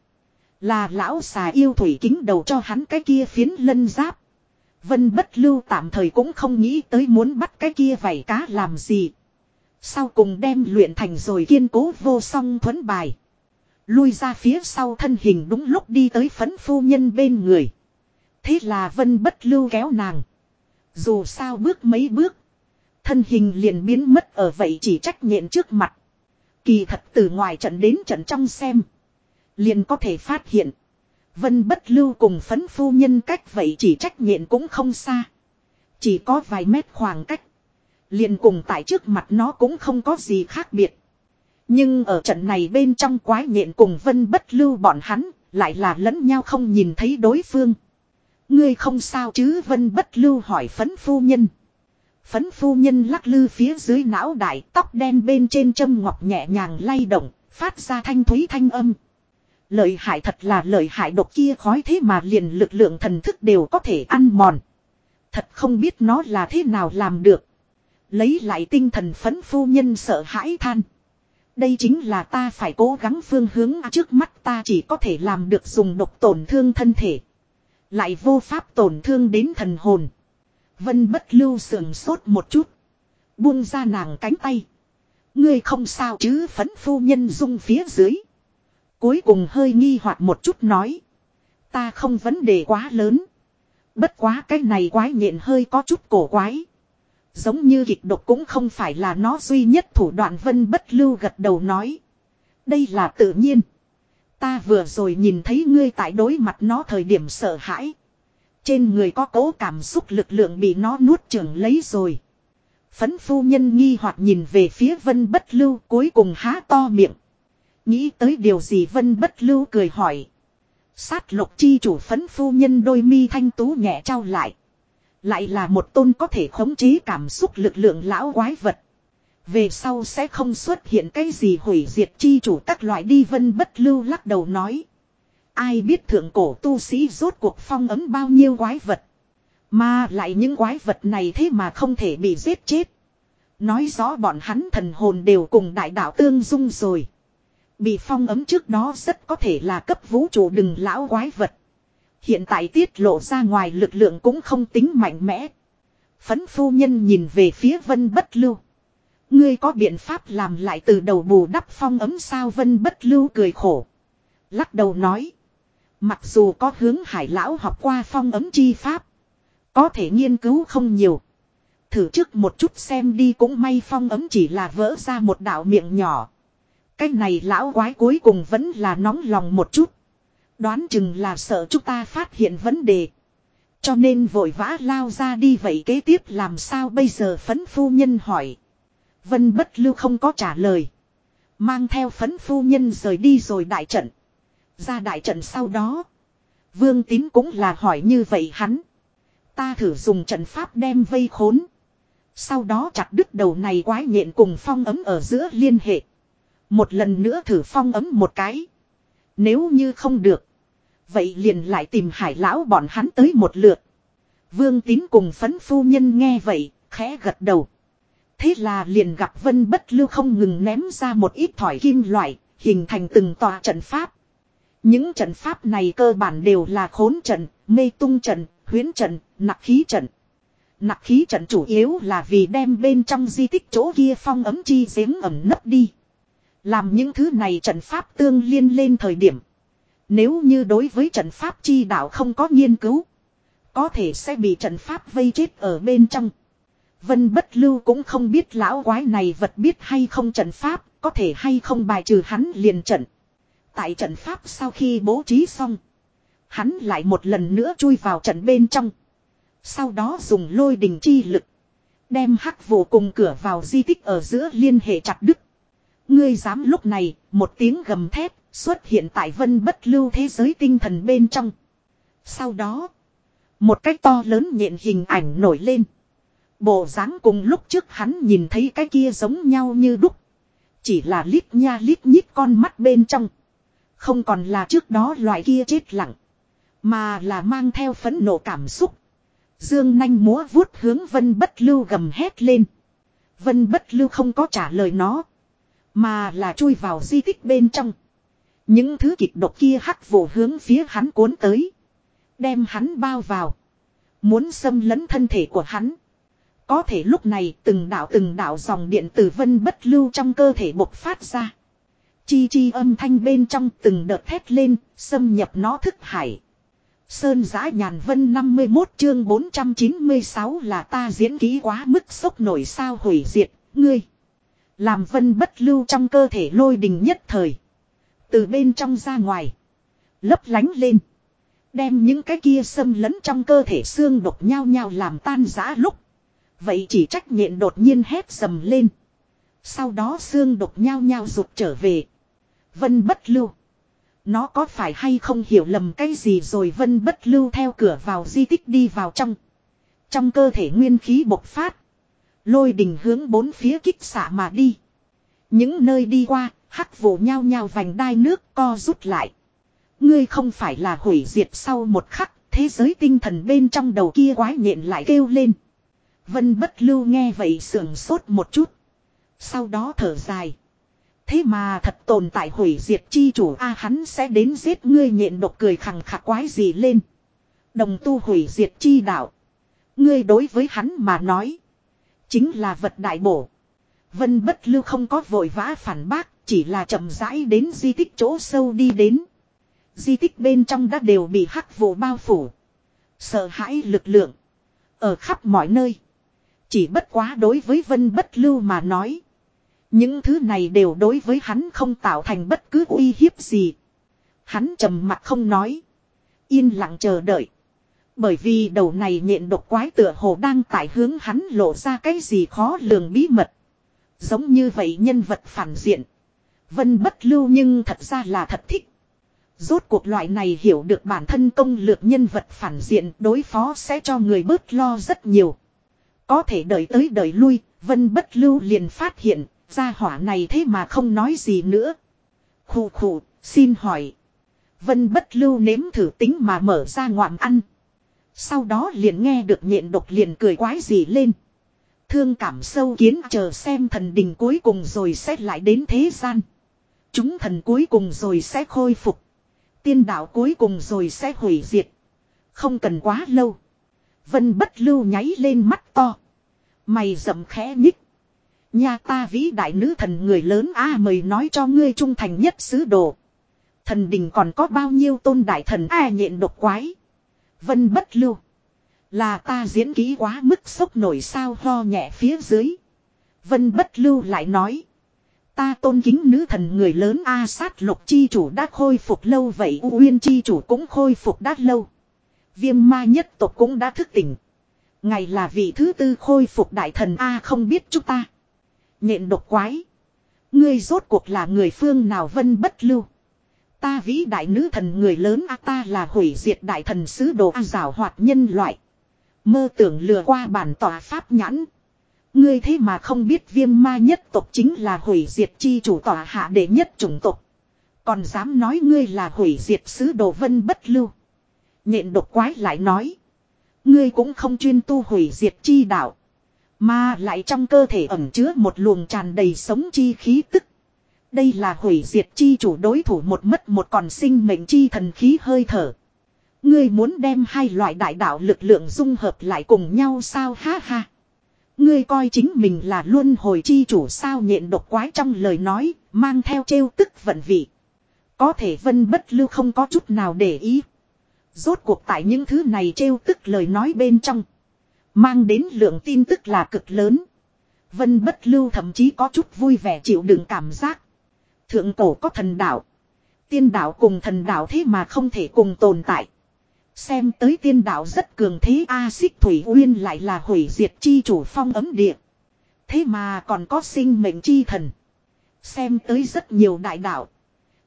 Là lão xà yêu thủy kính đầu cho hắn cái kia phiến lân giáp. Vân bất lưu tạm thời cũng không nghĩ tới muốn bắt cái kia vảy cá làm gì. Sau cùng đem luyện thành rồi kiên cố vô song thuấn bài. Lui ra phía sau thân hình đúng lúc đi tới phấn phu nhân bên người. Thế là vân bất lưu kéo nàng. Dù sao bước mấy bước. Thân hình liền biến mất ở vậy chỉ trách nhện trước mặt. Kỳ thật từ ngoài trận đến trận trong xem. Liền có thể phát hiện. Vân bất lưu cùng phấn phu nhân cách vậy chỉ trách nhện cũng không xa. Chỉ có vài mét khoảng cách. Liền cùng tại trước mặt nó cũng không có gì khác biệt. Nhưng ở trận này bên trong quái nhện cùng vân bất lưu bọn hắn, lại là lẫn nhau không nhìn thấy đối phương. Ngươi không sao chứ vân bất lưu hỏi phấn phu nhân. Phấn phu nhân lắc lư phía dưới não đại tóc đen bên trên châm ngọc nhẹ nhàng lay động, phát ra thanh thúy thanh âm. Lợi hại thật là lợi hại độc kia khói thế mà liền lực lượng thần thức đều có thể ăn mòn. Thật không biết nó là thế nào làm được. Lấy lại tinh thần phấn phu nhân sợ hãi than. Đây chính là ta phải cố gắng phương hướng trước mắt ta chỉ có thể làm được dùng độc tổn thương thân thể. Lại vô pháp tổn thương đến thần hồn. Vân bất lưu sườn sốt một chút. Buông ra nàng cánh tay. Ngươi không sao chứ phấn phu nhân dung phía dưới. Cuối cùng hơi nghi hoặc một chút nói. Ta không vấn đề quá lớn. Bất quá cái này quái nhện hơi có chút cổ quái. Giống như kịch độc cũng không phải là nó duy nhất thủ đoạn vân bất lưu gật đầu nói. Đây là tự nhiên. Ta vừa rồi nhìn thấy ngươi tại đối mặt nó thời điểm sợ hãi. Trên người có cố cảm xúc lực lượng bị nó nuốt chửng lấy rồi. Phấn phu nhân nghi hoặc nhìn về phía vân bất lưu cuối cùng há to miệng. Nghĩ tới điều gì vân bất lưu cười hỏi. Sát lục chi chủ phấn phu nhân đôi mi thanh tú nhẹ trao lại. Lại là một tôn có thể khống chế cảm xúc lực lượng lão quái vật. Về sau sẽ không xuất hiện cái gì hủy diệt chi chủ các loại đi vân bất lưu lắc đầu nói. Ai biết thượng cổ tu sĩ rốt cuộc phong ấm bao nhiêu quái vật. Mà lại những quái vật này thế mà không thể bị giết chết. Nói rõ bọn hắn thần hồn đều cùng đại đạo tương dung rồi. Bị phong ấm trước đó rất có thể là cấp vũ trụ đừng lão quái vật. Hiện tại tiết lộ ra ngoài lực lượng cũng không tính mạnh mẽ. Phấn phu nhân nhìn về phía vân bất lưu. Ngươi có biện pháp làm lại từ đầu bù đắp phong ấm sao vân bất lưu cười khổ. Lắc đầu nói. Mặc dù có hướng hải lão học qua phong ấm chi pháp. Có thể nghiên cứu không nhiều. Thử trước một chút xem đi, cũng may phong ấm chỉ là vỡ ra một đạo miệng nhỏ. Cái này lão quái cuối cùng vẫn là nóng lòng một chút. Đoán chừng là sợ chúng ta phát hiện vấn đề. Cho nên vội vã lao ra đi, vậy kế tiếp làm sao bây giờ phấn phu nhân hỏi. Vân bất lưu không có trả lời. Mang theo phấn phu nhân rời đi rồi đại trận. Ra đại trận sau đó. Vương tín cũng là hỏi như vậy hắn. Ta thử dùng trận pháp đem vây khốn. Sau đó chặt đứt đầu này quái nhện cùng phong ấm ở giữa liên hệ. Một lần nữa thử phong ấm một cái. Nếu như không được. Vậy liền lại tìm hải lão bọn hắn tới một lượt. Vương tín cùng phấn phu nhân nghe vậy, khẽ gật đầu. Thế là liền gặp vân bất lưu không ngừng ném ra một ít thỏi kim loại, hình thành từng tòa trận pháp. Những trận pháp này cơ bản đều là khốn trận, mê tung trận, huyến trận, nặc khí trận. Nặc khí trận chủ yếu là vì đem bên trong di tích chỗ kia phong ấm chi giếng ẩm nấp đi. Làm những thứ này trận pháp tương liên lên thời điểm. Nếu như đối với trận pháp chi đạo không có nghiên cứu. Có thể sẽ bị trận pháp vây chết ở bên trong. Vân bất lưu cũng không biết lão quái này vật biết hay không trận pháp, có thể hay không bài trừ hắn liền trận. Tại trận pháp sau khi bố trí xong. Hắn lại một lần nữa chui vào trận bên trong. Sau đó dùng lôi đình chi lực. Đem hắc vụ cùng cửa vào di tích ở giữa liên hệ chặt đứt. Ngươi dám lúc này, một tiếng gầm thép xuất hiện tại vân bất lưu thế giới tinh thần bên trong. Sau đó, một cách to lớn nhện hình ảnh nổi lên. Bộ dáng cùng lúc trước hắn nhìn thấy cái kia giống nhau như đúc. Chỉ là lít nha lít nhít con mắt bên trong. Không còn là trước đó loại kia chết lặng. Mà là mang theo phấn nộ cảm xúc. Dương nanh múa vuốt hướng vân bất lưu gầm hét lên. Vân bất lưu không có trả lời nó. Mà là chui vào di tích bên trong. Những thứ kịch độc kia hắc vồ hướng phía hắn cuốn tới. Đem hắn bao vào. Muốn xâm lấn thân thể của hắn. Có thể lúc này từng đạo từng đạo dòng điện từ vân bất lưu trong cơ thể bộc phát ra. Chi chi âm thanh bên trong từng đợt thét lên, xâm nhập nó thức hải. Sơn giã nhàn vân 51 chương 496 là ta diễn ký quá mức sốc nổi sao hủy diệt, ngươi. Làm vân bất lưu trong cơ thể lôi đình nhất thời. Từ bên trong ra ngoài. Lấp lánh lên. Đem những cái kia xâm lấn trong cơ thể xương độc nhau nhau làm tan giã lúc. Vậy chỉ trách nhện đột nhiên hét dầm lên. Sau đó xương độc nhau nhao rụt trở về. Vân bất lưu. Nó có phải hay không hiểu lầm cái gì rồi vân bất lưu theo cửa vào di tích đi vào trong. Trong cơ thể nguyên khí bộc phát. Lôi đình hướng bốn phía kích xạ mà đi. Những nơi đi qua, hắc vụ nhau nhao vành đai nước co rút lại. Ngươi không phải là hủy diệt sau một khắc, thế giới tinh thần bên trong đầu kia quái nhện lại kêu lên. Vân bất lưu nghe vậy sưởng sốt một chút. Sau đó thở dài. Thế mà thật tồn tại hủy diệt chi chủ, a, hắn sẽ đến giết ngươi nhện độc cười khẳng khạc quái gì lên. Đồng tu hủy diệt chi đạo. Ngươi đối với hắn mà nói. Chính là vật đại bổ. Vân bất lưu không có vội vã phản bác. Chỉ là chậm rãi đến di tích chỗ sâu đi đến. Di tích bên trong đã đều bị hắc vụ bao phủ. Sợ hãi lực lượng. Ở khắp mọi nơi. Chỉ bất quá đối với vân bất lưu mà nói. Những thứ này đều đối với hắn không tạo thành bất cứ uy hiếp gì. Hắn trầm mặt không nói. Yên lặng chờ đợi. Bởi vì đầu này nhện độc quái tựa hồ đang tại hướng hắn lộ ra cái gì khó lường bí mật. Giống như vậy nhân vật phản diện. Vân bất lưu nhưng thật ra là thật thích. Rốt cuộc loại này hiểu được bản thân công lược nhân vật phản diện đối phó sẽ cho người bớt lo rất nhiều. Có thể đợi tới đợi lui, Vân bất lưu liền phát hiện, ra hỏa này thế mà không nói gì nữa. Khủ khủ, xin hỏi. Vân bất lưu nếm thử tính mà mở ra ngoạm ăn. Sau đó liền nghe được nhện độc liền cười quái gì lên. Thương cảm sâu kiến chờ xem thần đình cuối cùng rồi sẽ lại đến thế gian. Chúng thần cuối cùng rồi sẽ khôi phục. Tiên đạo cuối cùng rồi sẽ hủy diệt. Không cần quá lâu. Vân bất lưu nháy lên mắt to. Mày rậm khẽ nhích. Nhà ta vĩ đại nữ thần người lớn a, mời nói cho ngươi trung thành nhất sứ đồ. Thần đình còn có bao nhiêu tôn đại thần a, nhện độc quái. Vân bất lưu. Là ta diễn ký quá mức sốc nổi sao ho nhẹ phía dưới. Vân bất lưu lại nói. Ta tôn kính nữ thần người lớn A, sát lục chi chủ đã khôi phục lâu vậy, U Uyên chi chủ cũng khôi phục đã lâu. Viêm ma nhất tộc cũng đã thức tỉnh. Ngày là vị thứ tư khôi phục đại thần A không biết chúng ta. Nhện độc quái. Ngươi rốt cuộc là người phương nào vân bất lưu. Ta vĩ đại nữ thần người lớn A ta là hủy diệt đại thần sứ đồ A rào hoạt nhân loại. Mơ tưởng lừa qua bản tòa pháp nhãn. Ngươi thế mà không biết viêm ma nhất tộc chính là hủy diệt chi chủ tòa hạ đệ nhất chủng tộc. Còn dám nói ngươi là hủy diệt sứ đồ vân bất lưu. Nhện độc quái lại nói. Ngươi cũng không chuyên tu hủy diệt chi đạo. Mà lại trong cơ thể ẩm chứa một luồng tràn đầy sống chi khí tức. Đây là hủy diệt chi chủ đối thủ một mất một còn sinh mệnh chi thần khí hơi thở. Ngươi muốn đem hai loại đại đạo lực lượng dung hợp lại cùng nhau sao ha ha. Ngươi coi chính mình là luôn hồi chi chủ sao nhện độc quái trong lời nói, mang theo trêu tức vận vị. Có thể vân bất lưu không có chút nào để ý. Rốt cuộc tại những thứ này trêu tức lời nói bên trong. Mang đến lượng tin tức là cực lớn. Vân bất lưu thậm chí có chút vui vẻ chịu đựng cảm giác. Thượng cổ có thần đạo. Tiên đạo cùng thần đạo thế mà không thể cùng tồn tại. Xem tới tiên đạo rất cường thế, A xích thủy uyên lại là hủy diệt chi chủ phong ấm địa. Thế mà còn có sinh mệnh chi thần. Xem tới rất nhiều đại đạo.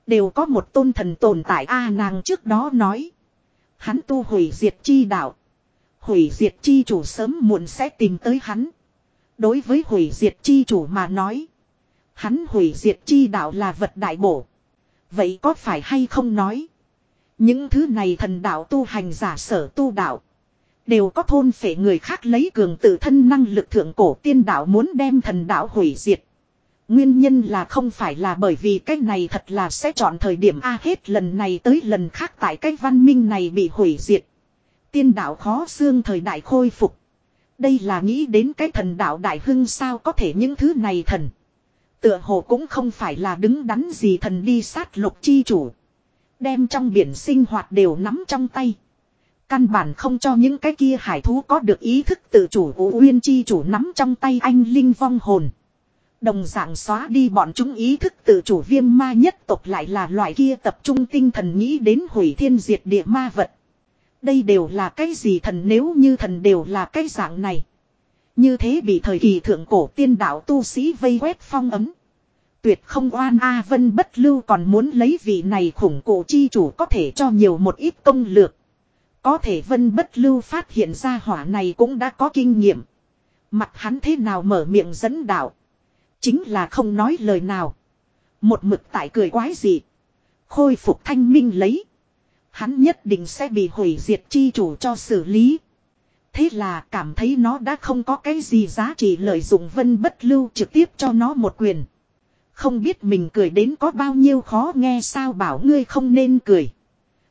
Đều có một tôn thần tồn tại, A nàng trước đó nói. Hắn tu hủy diệt chi đạo. Hủy diệt chi chủ sớm muộn sẽ tìm tới hắn. Đối với hủy diệt chi chủ mà nói. Hắn hủy diệt chi đạo là vật đại bổ. Vậy có phải hay không nói. Những thứ này thần đạo tu hành giả sở tu đạo. Đều có thôn phệ người khác lấy cường tự thân năng lực thượng cổ tiên đạo muốn đem thần đạo hủy diệt. Nguyên nhân là không phải là bởi vì cái này thật là sẽ chọn thời điểm A hết lần này tới lần khác tại cái văn minh này bị hủy diệt. Tiên đạo khó xương thời đại khôi phục. Đây là nghĩ đến cái thần đạo đại hưng sao có thể những thứ này thần. Tựa hồ cũng không phải là đứng đắn gì thần đi sát lục chi chủ. Đem trong biển sinh hoạt đều nắm trong tay. Căn bản không cho những cái kia hải thú có được ý thức tự chủ của uyên chi chủ nắm trong tay anh linh vong hồn. Đồng dạng xóa đi bọn chúng ý thức tự chủ viêm ma nhất tộc lại là loại kia tập trung tinh thần nghĩ đến hủy thiên diệt địa ma vật. Đây đều là cái gì thần nếu như thần đều là cái dạng này. Như thế bị thời kỳ thượng cổ tiên đạo tu sĩ vây quét phong ấm. Tuyệt không oan A Vân bất lưu còn muốn lấy vị này khủng cổ chi chủ có thể cho nhiều một ít công lược. Có thể Vân bất lưu phát hiện ra hỏa này cũng đã có kinh nghiệm. Mặt hắn thế nào mở miệng dẫn đạo. Chính là không nói lời nào. Một mực tại cười quái gì. Khôi phục thanh minh lấy. Hắn nhất định sẽ bị hủy diệt chi chủ cho xử lý. Thế là cảm thấy nó đã không có cái gì giá trị lợi dụng vân bất lưu trực tiếp cho nó một quyền. Không biết mình cười đến có bao nhiêu khó nghe sao bảo ngươi không nên cười.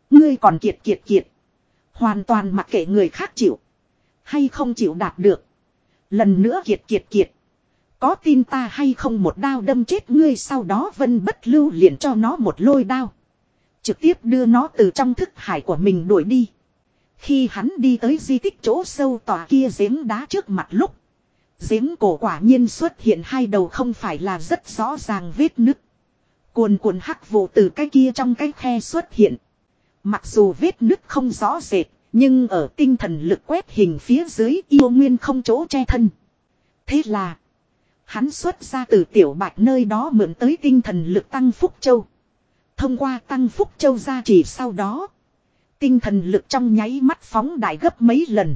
Ngươi còn kiệt kiệt kiệt. Hoàn toàn mặc kệ người khác chịu. Hay không chịu đạt được. Lần nữa kiệt kiệt kiệt. Có tin ta hay không một đao đâm chết ngươi sau đó vân bất lưu liền cho nó một lôi đao. Trực tiếp đưa nó từ trong thức hải của mình đuổi đi. Khi hắn đi tới di tích chỗ sâu tòa kia giếng đá trước mặt lúc. Giếng cổ quả nhiên xuất hiện hai đầu không phải là rất rõ ràng vết nứt. Cuồn cuộn hắc vụ từ cái kia trong cái khe xuất hiện. Mặc dù vết nứt không rõ rệt, nhưng ở tinh thần lực quét hình phía dưới yêu nguyên không chỗ che thân. Thế là, hắn xuất ra từ tiểu bạch nơi đó mượn tới tinh thần lực tăng phúc châu. Thông qua tăng phúc châu ra chỉ sau đó. Tinh thần lực trong nháy mắt phóng đại gấp mấy lần.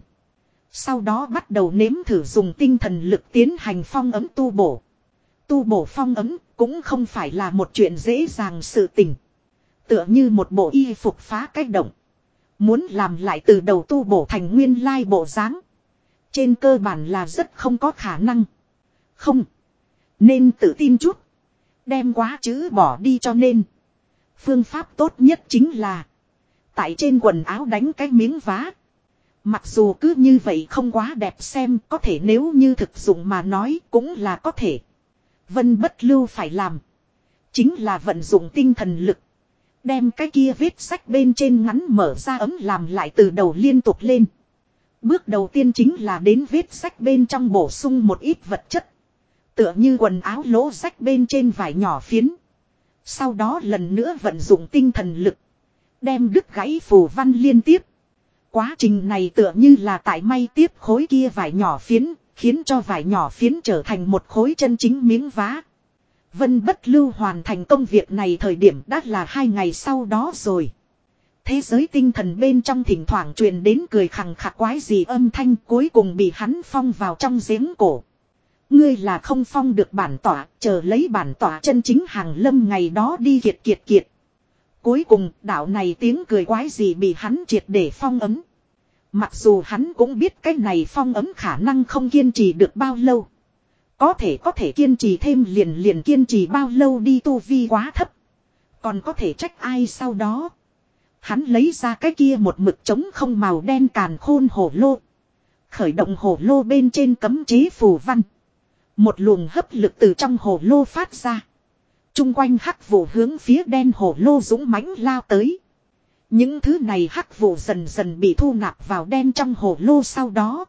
Sau đó bắt đầu nếm thử dùng tinh thần lực tiến hành phong ấm tu bổ. Tu bổ phong ấm cũng không phải là một chuyện dễ dàng sự tình. Tựa như một bộ y phục phá cách động. Muốn làm lại từ đầu tu bổ thành nguyên lai bộ dáng Trên cơ bản là rất không có khả năng. Không. Nên tự tin chút. Đem quá chữ bỏ đi cho nên. Phương pháp tốt nhất chính là. Tại trên quần áo đánh cái miếng vá. Mặc dù cứ như vậy không quá đẹp xem, có thể nếu như thực dụng mà nói cũng là có thể. Vân bất lưu phải làm. Chính là vận dụng tinh thần lực. Đem cái kia viết sách bên trên ngắn mở ra ấm làm lại từ đầu liên tục lên. Bước đầu tiên chính là đến viết sách bên trong bổ sung một ít vật chất. Tựa như quần áo lỗ rách bên trên vải nhỏ phiến. Sau đó lần nữa vận dụng tinh thần lực. Đem đứt gãy phù văn liên tiếp. Quá trình này tựa như là tại may tiếp khối kia vải nhỏ phiến, khiến cho vải nhỏ phiến trở thành một khối chân chính miếng vá. Vân bất lưu hoàn thành công việc này thời điểm đã là hai ngày sau đó rồi. Thế giới tinh thần bên trong thỉnh thoảng truyền đến cười khằng khạc quái gì âm thanh cuối cùng bị hắn phong vào trong giếng cổ. Ngươi là không phong được bản tỏa, chờ lấy bản tỏa chân chính hàng lâm ngày đó đi kiệt kiệt kiệt. Cuối cùng đạo này tiếng cười quái gì bị hắn triệt để phong ấm. Mặc dù hắn cũng biết cái này phong ấm khả năng không kiên trì được bao lâu. Có thể có thể kiên trì thêm liền liền kiên trì bao lâu đi tu vi quá thấp. Còn có thể trách ai sau đó. Hắn lấy ra cái kia một mực trống không màu đen càn khôn hổ lô. Khởi động hổ lô bên trên cấm chế phù văn. Một luồng hấp lực từ trong hồ lô phát ra. Trung quanh hắc vụ hướng phía đen hồ lô dũng mãnh lao tới. Những thứ này hắc vụ dần dần bị thu nạp vào đen trong hồ lô sau đó.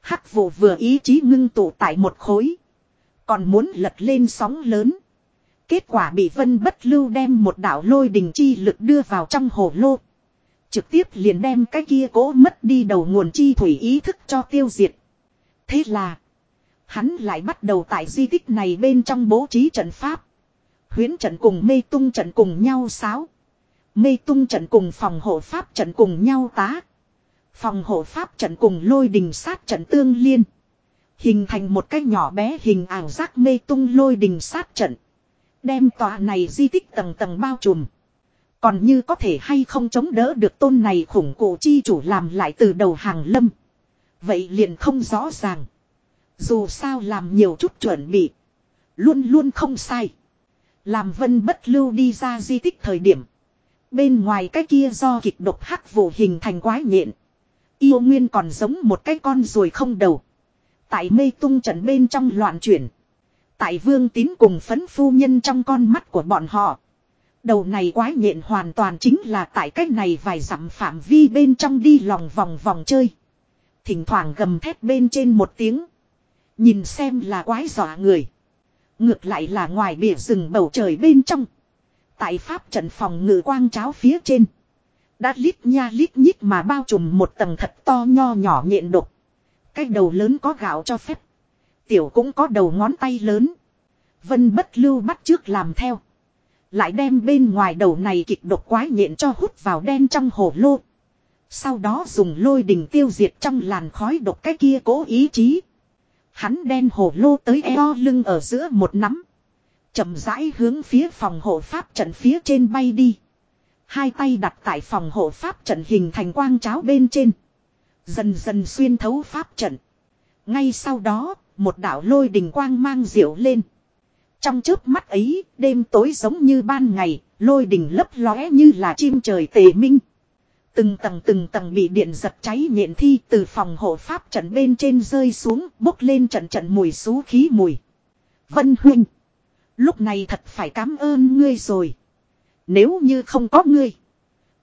Hắc vụ vừa ý chí ngưng tụ tại một khối. Còn muốn lật lên sóng lớn. Kết quả bị vân bất lưu đem một đạo lôi đình chi lực đưa vào trong hồ lô. Trực tiếp liền đem cái kia cố mất đi đầu nguồn chi thủy ý thức cho tiêu diệt. Thế là. Hắn lại bắt đầu tại di tích này bên trong bố trí trận pháp. Huyến trận cùng mê tung trận cùng nhau sáo. Mê tung trận cùng phòng hộ pháp trận cùng nhau tá. Phòng hộ pháp trận cùng lôi đình sát trận tương liên. Hình thành một cái nhỏ bé hình ảo giác mê tung lôi đình sát trận. Đem tòa này di tích tầng tầng bao trùm. Còn như có thể hay không chống đỡ được tôn này khủng cổ chi chủ làm lại từ đầu hàng lâm. Vậy liền không rõ ràng. Dù sao làm nhiều chút chuẩn bị. Luôn luôn không sai. Làm vân bất lưu đi ra di tích thời điểm. Bên ngoài cái kia do kịch độc hắc vụ hình thành quái nhện. Yêu nguyên còn giống một cái con ruồi không đầu. Tại mây tung trận bên trong loạn chuyển. Tại vương tín cùng phấn phu nhân trong con mắt của bọn họ. Đầu này quái nhện hoàn toàn chính là tại cách này vài dặm phạm vi bên trong đi lòng vòng vòng chơi. Thỉnh thoảng gầm thét bên trên một tiếng. Nhìn xem là quái dọa người. Ngược lại là ngoài bìa rừng bầu trời bên trong. Tại pháp trận phòng ngự quang cháo phía trên. Đã lít nha lít nhít mà bao trùm một tầng thật to nho nhỏ nhện độc. Cái đầu lớn có gạo cho phép. Tiểu cũng có đầu ngón tay lớn. Vân bất lưu bắt trước làm theo. Lại đem bên ngoài đầu này kịch độc quái nhện cho hút vào đen trong hồ lô. Sau đó dùng lôi đình tiêu diệt trong làn khói độc cái kia cố ý chí. Hắn đen hồ lô tới eo lưng ở giữa một nắm. chậm rãi hướng phía phòng hộ pháp trận phía trên bay đi. Hai tay đặt tại phòng hộ pháp trận hình thành quang cháo bên trên. Dần dần xuyên thấu pháp trận. Ngay sau đó, một đạo lôi đình quang mang diệu lên. Trong chớp mắt ấy, đêm tối giống như ban ngày, lôi đình lấp lóe như là chim trời tề minh. Từng tầng từng tầng bị điện giật cháy nhện thi từ phòng hộ pháp trận bên trên rơi xuống, bốc lên trận trận mùi xú khí mùi. Vân huynh, lúc này thật phải cảm ơn ngươi rồi. Nếu như không có ngươi,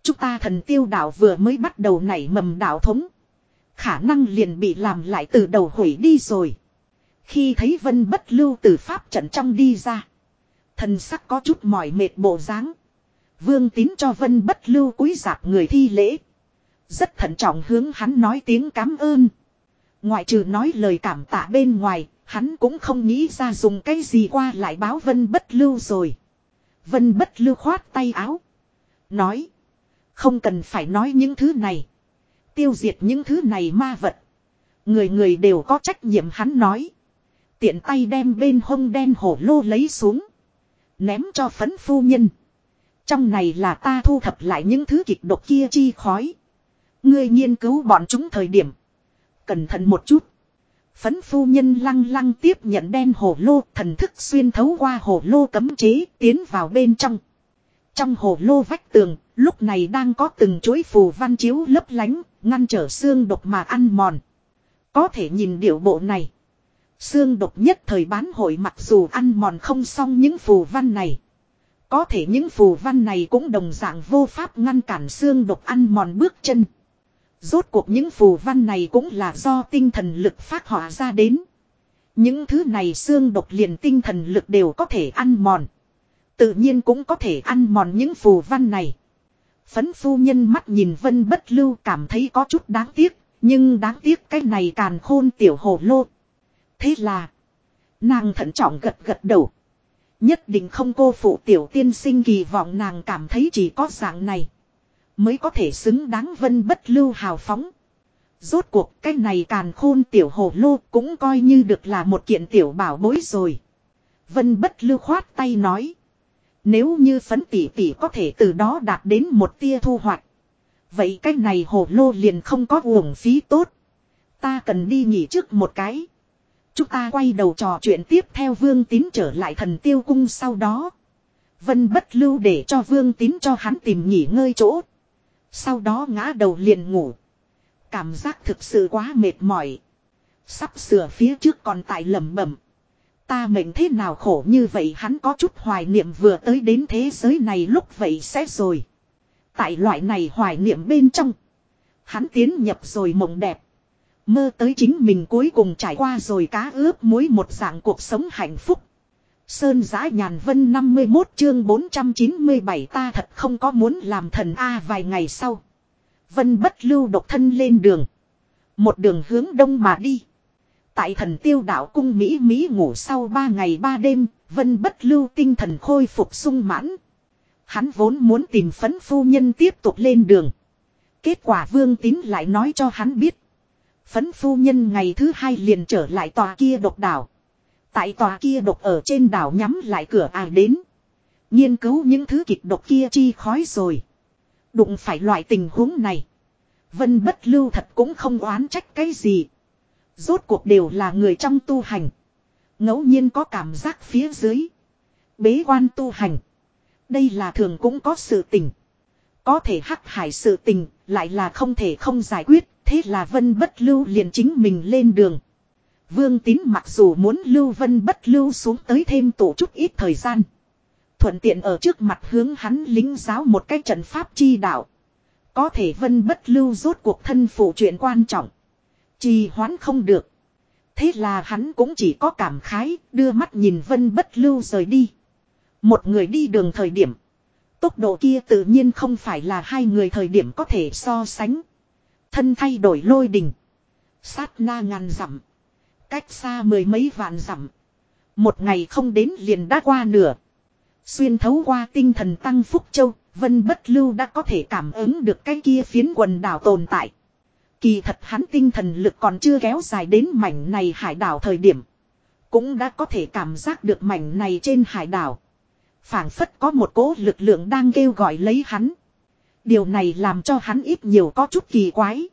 chúng ta thần tiêu đảo vừa mới bắt đầu nảy mầm đảo thống. Khả năng liền bị làm lại từ đầu hủy đi rồi. Khi thấy vân bất lưu từ pháp trận trong đi ra. Thần sắc có chút mỏi mệt bộ dáng. Vương tín cho vân bất lưu cúi giạp người thi lễ. Rất thận trọng hướng hắn nói tiếng cảm ơn. Ngoại trừ nói lời cảm tạ bên ngoài, hắn cũng không nghĩ ra dùng cái gì qua lại báo vân bất lưu rồi. Vân bất lưu khoát tay áo. Nói. Không cần phải nói những thứ này. Tiêu diệt những thứ này ma vật. Người người đều có trách nhiệm hắn nói. Tiện tay đem bên hông đen hổ lô lấy xuống. Ném cho phấn phu nhân. Trong này là ta thu thập lại những thứ kịch độc kia chi khói. Ngươi nghiên cứu bọn chúng thời điểm. Cẩn thận một chút. Phấn phu nhân lăng lăng tiếp nhận đen hồ lô thần thức xuyên thấu qua hồ lô cấm chế tiến vào bên trong. Trong hồ lô vách tường, lúc này đang có từng chuỗi phù văn chiếu lấp lánh, ngăn trở xương độc mà ăn mòn. Có thể nhìn điệu bộ này. Xương độc nhất thời bán hội mặc dù ăn mòn không xong những phù văn này. Có thể những phù văn này cũng đồng dạng vô pháp ngăn cản xương độc ăn mòn bước chân. Rốt cuộc những phù văn này cũng là do tinh thần lực phát họa ra đến. Những thứ này xương độc liền tinh thần lực đều có thể ăn mòn. Tự nhiên cũng có thể ăn mòn những phù văn này. Phấn phu nhân mắt nhìn vân bất lưu cảm thấy có chút đáng tiếc. Nhưng đáng tiếc cái này càn khôn tiểu hồ lô. Thế là. Nàng thận trọng gật gật đầu. Nhất định không cô phụ tiểu tiên sinh kỳ vọng nàng cảm thấy chỉ có dạng này. Mới có thể xứng đáng vân bất lưu hào phóng. Rốt cuộc, cái này càn khôn tiểu hồ lô cũng coi như được là một kiện tiểu bảo bối rồi. Vân bất lưu khoát tay nói. Nếu như phấn tỷ tỷ có thể từ đó đạt đến một tia thu hoạch. Vậy cái này hồ lô liền không có uổng phí tốt. Ta cần đi nghỉ trước một cái. Chúng ta quay đầu trò chuyện tiếp theo vương tín trở lại thần tiêu cung sau đó. Vân bất lưu để cho vương tín cho hắn tìm nghỉ ngơi chỗ. Sau đó ngã đầu liền ngủ. Cảm giác thực sự quá mệt mỏi. Sắp sửa phía trước còn tại lẩm bẩm. Ta mệnh thế nào khổ như vậy hắn có chút hoài niệm vừa tới đến thế giới này lúc vậy sẽ rồi. Tại loại này hoài niệm bên trong. Hắn tiến nhập rồi mộng đẹp. Mơ tới chính mình cuối cùng trải qua rồi cá ướp muối một dạng cuộc sống hạnh phúc. Sơn giã nhàn vân 51 chương 497 ta thật không có muốn làm thần A vài ngày sau. Vân bất lưu độc thân lên đường. Một đường hướng đông mà đi. Tại thần tiêu đạo cung Mỹ Mỹ ngủ sau ba ngày ba đêm, vân bất lưu tinh thần khôi phục sung mãn. Hắn vốn muốn tìm phấn phu nhân tiếp tục lên đường. Kết quả vương tín lại nói cho hắn biết. Phấn phu nhân ngày thứ hai liền trở lại tòa kia độc đảo. Tại tòa kia độc ở trên đảo nhắm lại cửa ai đến. Nghiên cứu những thứ kịch độc kia chi khói rồi. Đụng phải loại tình huống này. Vân bất lưu thật cũng không oán trách cái gì. Rốt cuộc đều là người trong tu hành. ngẫu nhiên có cảm giác phía dưới. Bế quan tu hành. Đây là thường cũng có sự tình. Có thể hắc hải sự tình, lại là không thể không giải quyết, thế là vân bất lưu liền chính mình lên đường. Vương tín mặc dù muốn lưu vân bất lưu xuống tới thêm tổ chút ít thời gian. Thuận tiện ở trước mặt hướng hắn lính giáo một cái trận pháp chi đạo. Có thể vân bất lưu rốt cuộc thân phụ chuyện quan trọng. Trì hoãn không được. Thế là hắn cũng chỉ có cảm khái, đưa mắt nhìn vân bất lưu rời đi. Một người đi đường thời điểm. Tốc độ kia tự nhiên không phải là hai người thời điểm có thể so sánh. Thân thay đổi lôi đình. Sát na ngàn dặm. Cách xa mười mấy vạn dặm. Một ngày không đến liền đã qua nửa. Xuyên thấu qua tinh thần tăng phúc châu, Vân Bất Lưu đã có thể cảm ứng được cái kia phiến quần đảo tồn tại. Kỳ thật hắn tinh thần lực còn chưa kéo dài đến mảnh này hải đảo thời điểm. Cũng đã có thể cảm giác được mảnh này trên hải đảo phảng phất có một cỗ lực lượng đang kêu gọi lấy hắn. Điều này làm cho hắn ít nhiều có chút kỳ quái.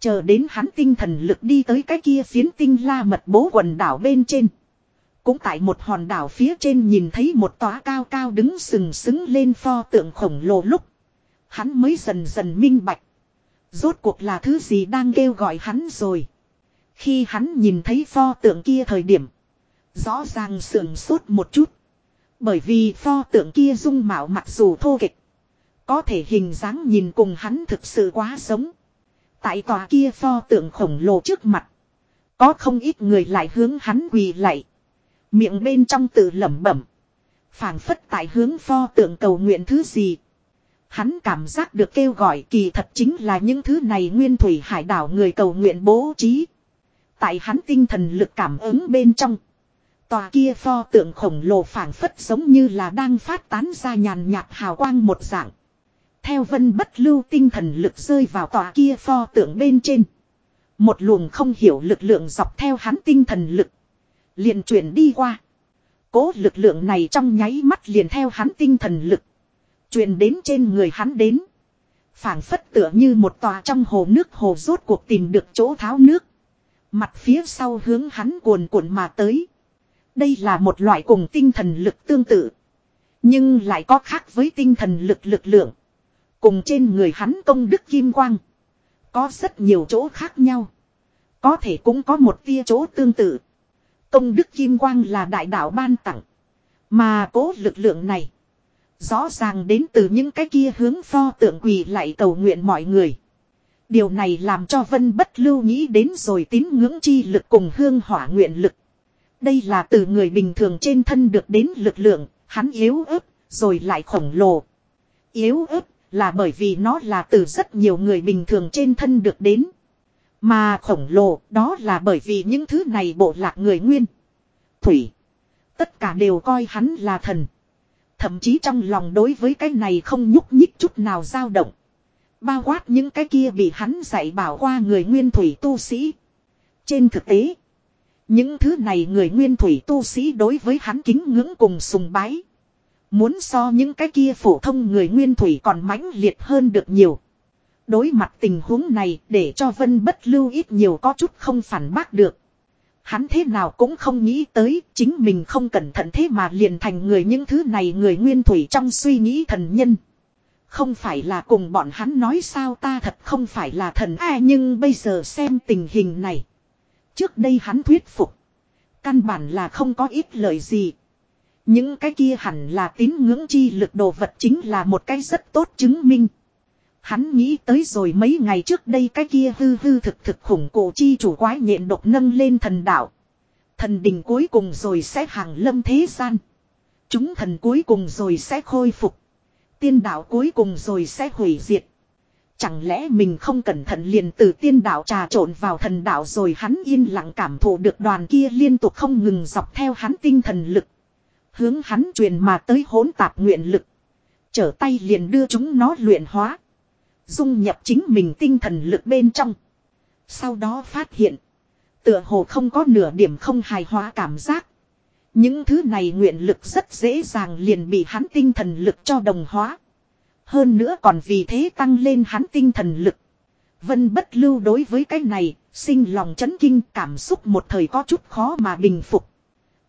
Chờ đến hắn tinh thần lực đi tới cái kia phiến tinh la mật bố quần đảo bên trên. Cũng tại một hòn đảo phía trên nhìn thấy một tóa cao cao đứng sừng sững lên pho tượng khổng lồ lúc. Hắn mới dần dần minh bạch. Rốt cuộc là thứ gì đang kêu gọi hắn rồi. Khi hắn nhìn thấy pho tượng kia thời điểm. Rõ ràng sườn sốt một chút. Bởi vì pho tượng kia dung mạo mặc dù thô kịch. Có thể hình dáng nhìn cùng hắn thực sự quá giống. Tại tòa kia pho tượng khổng lồ trước mặt. Có không ít người lại hướng hắn quỳ lạy. Miệng bên trong tự lẩm bẩm. phảng phất tại hướng pho tượng cầu nguyện thứ gì. Hắn cảm giác được kêu gọi kỳ thật chính là những thứ này nguyên thủy hải đảo người cầu nguyện bố trí. Tại hắn tinh thần lực cảm ứng bên trong. Tòa kia pho tượng khổng lồ phảng phất giống như là đang phát tán ra nhàn nhạt hào quang một dạng. Theo vân bất lưu tinh thần lực rơi vào tòa kia pho tượng bên trên. Một luồng không hiểu lực lượng dọc theo hắn tinh thần lực. Liền chuyển đi qua. Cố lực lượng này trong nháy mắt liền theo hắn tinh thần lực. Chuyển đến trên người hắn đến. phảng phất tựa như một tòa trong hồ nước hồ rốt cuộc tìm được chỗ tháo nước. Mặt phía sau hướng hắn cuồn cuộn mà tới. Đây là một loại cùng tinh thần lực tương tự. Nhưng lại có khác với tinh thần lực lực lượng. Cùng trên người hắn công đức kim quang. Có rất nhiều chỗ khác nhau. Có thể cũng có một tia chỗ tương tự. Công đức kim quang là đại đạo ban tặng. Mà cố lực lượng này. Rõ ràng đến từ những cái kia hướng pho tượng quỳ lại cầu nguyện mọi người. Điều này làm cho Vân Bất Lưu nghĩ đến rồi tín ngưỡng chi lực cùng hương hỏa nguyện lực. Đây là từ người bình thường trên thân được đến lực lượng, hắn yếu ớt, rồi lại khổng lồ. Yếu ớt là bởi vì nó là từ rất nhiều người bình thường trên thân được đến. Mà khổng lồ, đó là bởi vì những thứ này bộ lạc người nguyên. Thủy. Tất cả đều coi hắn là thần. Thậm chí trong lòng đối với cái này không nhúc nhích chút nào dao động. Bao quát những cái kia bị hắn dạy bảo qua người nguyên thủy tu sĩ. Trên thực tế. Những thứ này người nguyên thủy tu sĩ đối với hắn kính ngưỡng cùng sùng bái. Muốn so những cái kia phổ thông người nguyên thủy còn mãnh liệt hơn được nhiều. Đối mặt tình huống này để cho Vân bất lưu ít nhiều có chút không phản bác được. Hắn thế nào cũng không nghĩ tới, chính mình không cẩn thận thế mà liền thành người những thứ này người nguyên thủy trong suy nghĩ thần nhân. Không phải là cùng bọn hắn nói sao ta thật không phải là thần a, nhưng bây giờ xem tình hình này. Trước đây hắn thuyết phục. Căn bản là không có ít lời gì. Những cái kia hẳn là tín ngưỡng chi lực đồ vật chính là một cái rất tốt chứng minh. Hắn nghĩ tới rồi mấy ngày trước đây cái kia hư hư thực thực khủng cổ chi chủ quái nhện độc nâng lên thần đạo. Thần đình cuối cùng rồi sẽ hàng lâm thế gian. Chúng thần cuối cùng rồi sẽ khôi phục. Tiên đạo cuối cùng rồi sẽ hủy diệt. Chẳng lẽ mình không cẩn thận liền từ tiên đạo trà trộn vào thần đạo rồi hắn yên lặng cảm thụ được đoàn kia liên tục không ngừng dọc theo hắn tinh thần lực. Hướng hắn truyền mà tới hỗn tạp nguyện lực. Trở tay liền đưa chúng nó luyện hóa. Dung nhập chính mình tinh thần lực bên trong. Sau đó phát hiện. Tựa hồ không có nửa điểm không hài hóa cảm giác. Những thứ này nguyện lực rất dễ dàng liền bị hắn tinh thần lực cho đồng hóa. Hơn nữa còn vì thế tăng lên hắn tinh thần lực. Vân bất lưu đối với cái này, sinh lòng chấn kinh cảm xúc một thời có chút khó mà bình phục.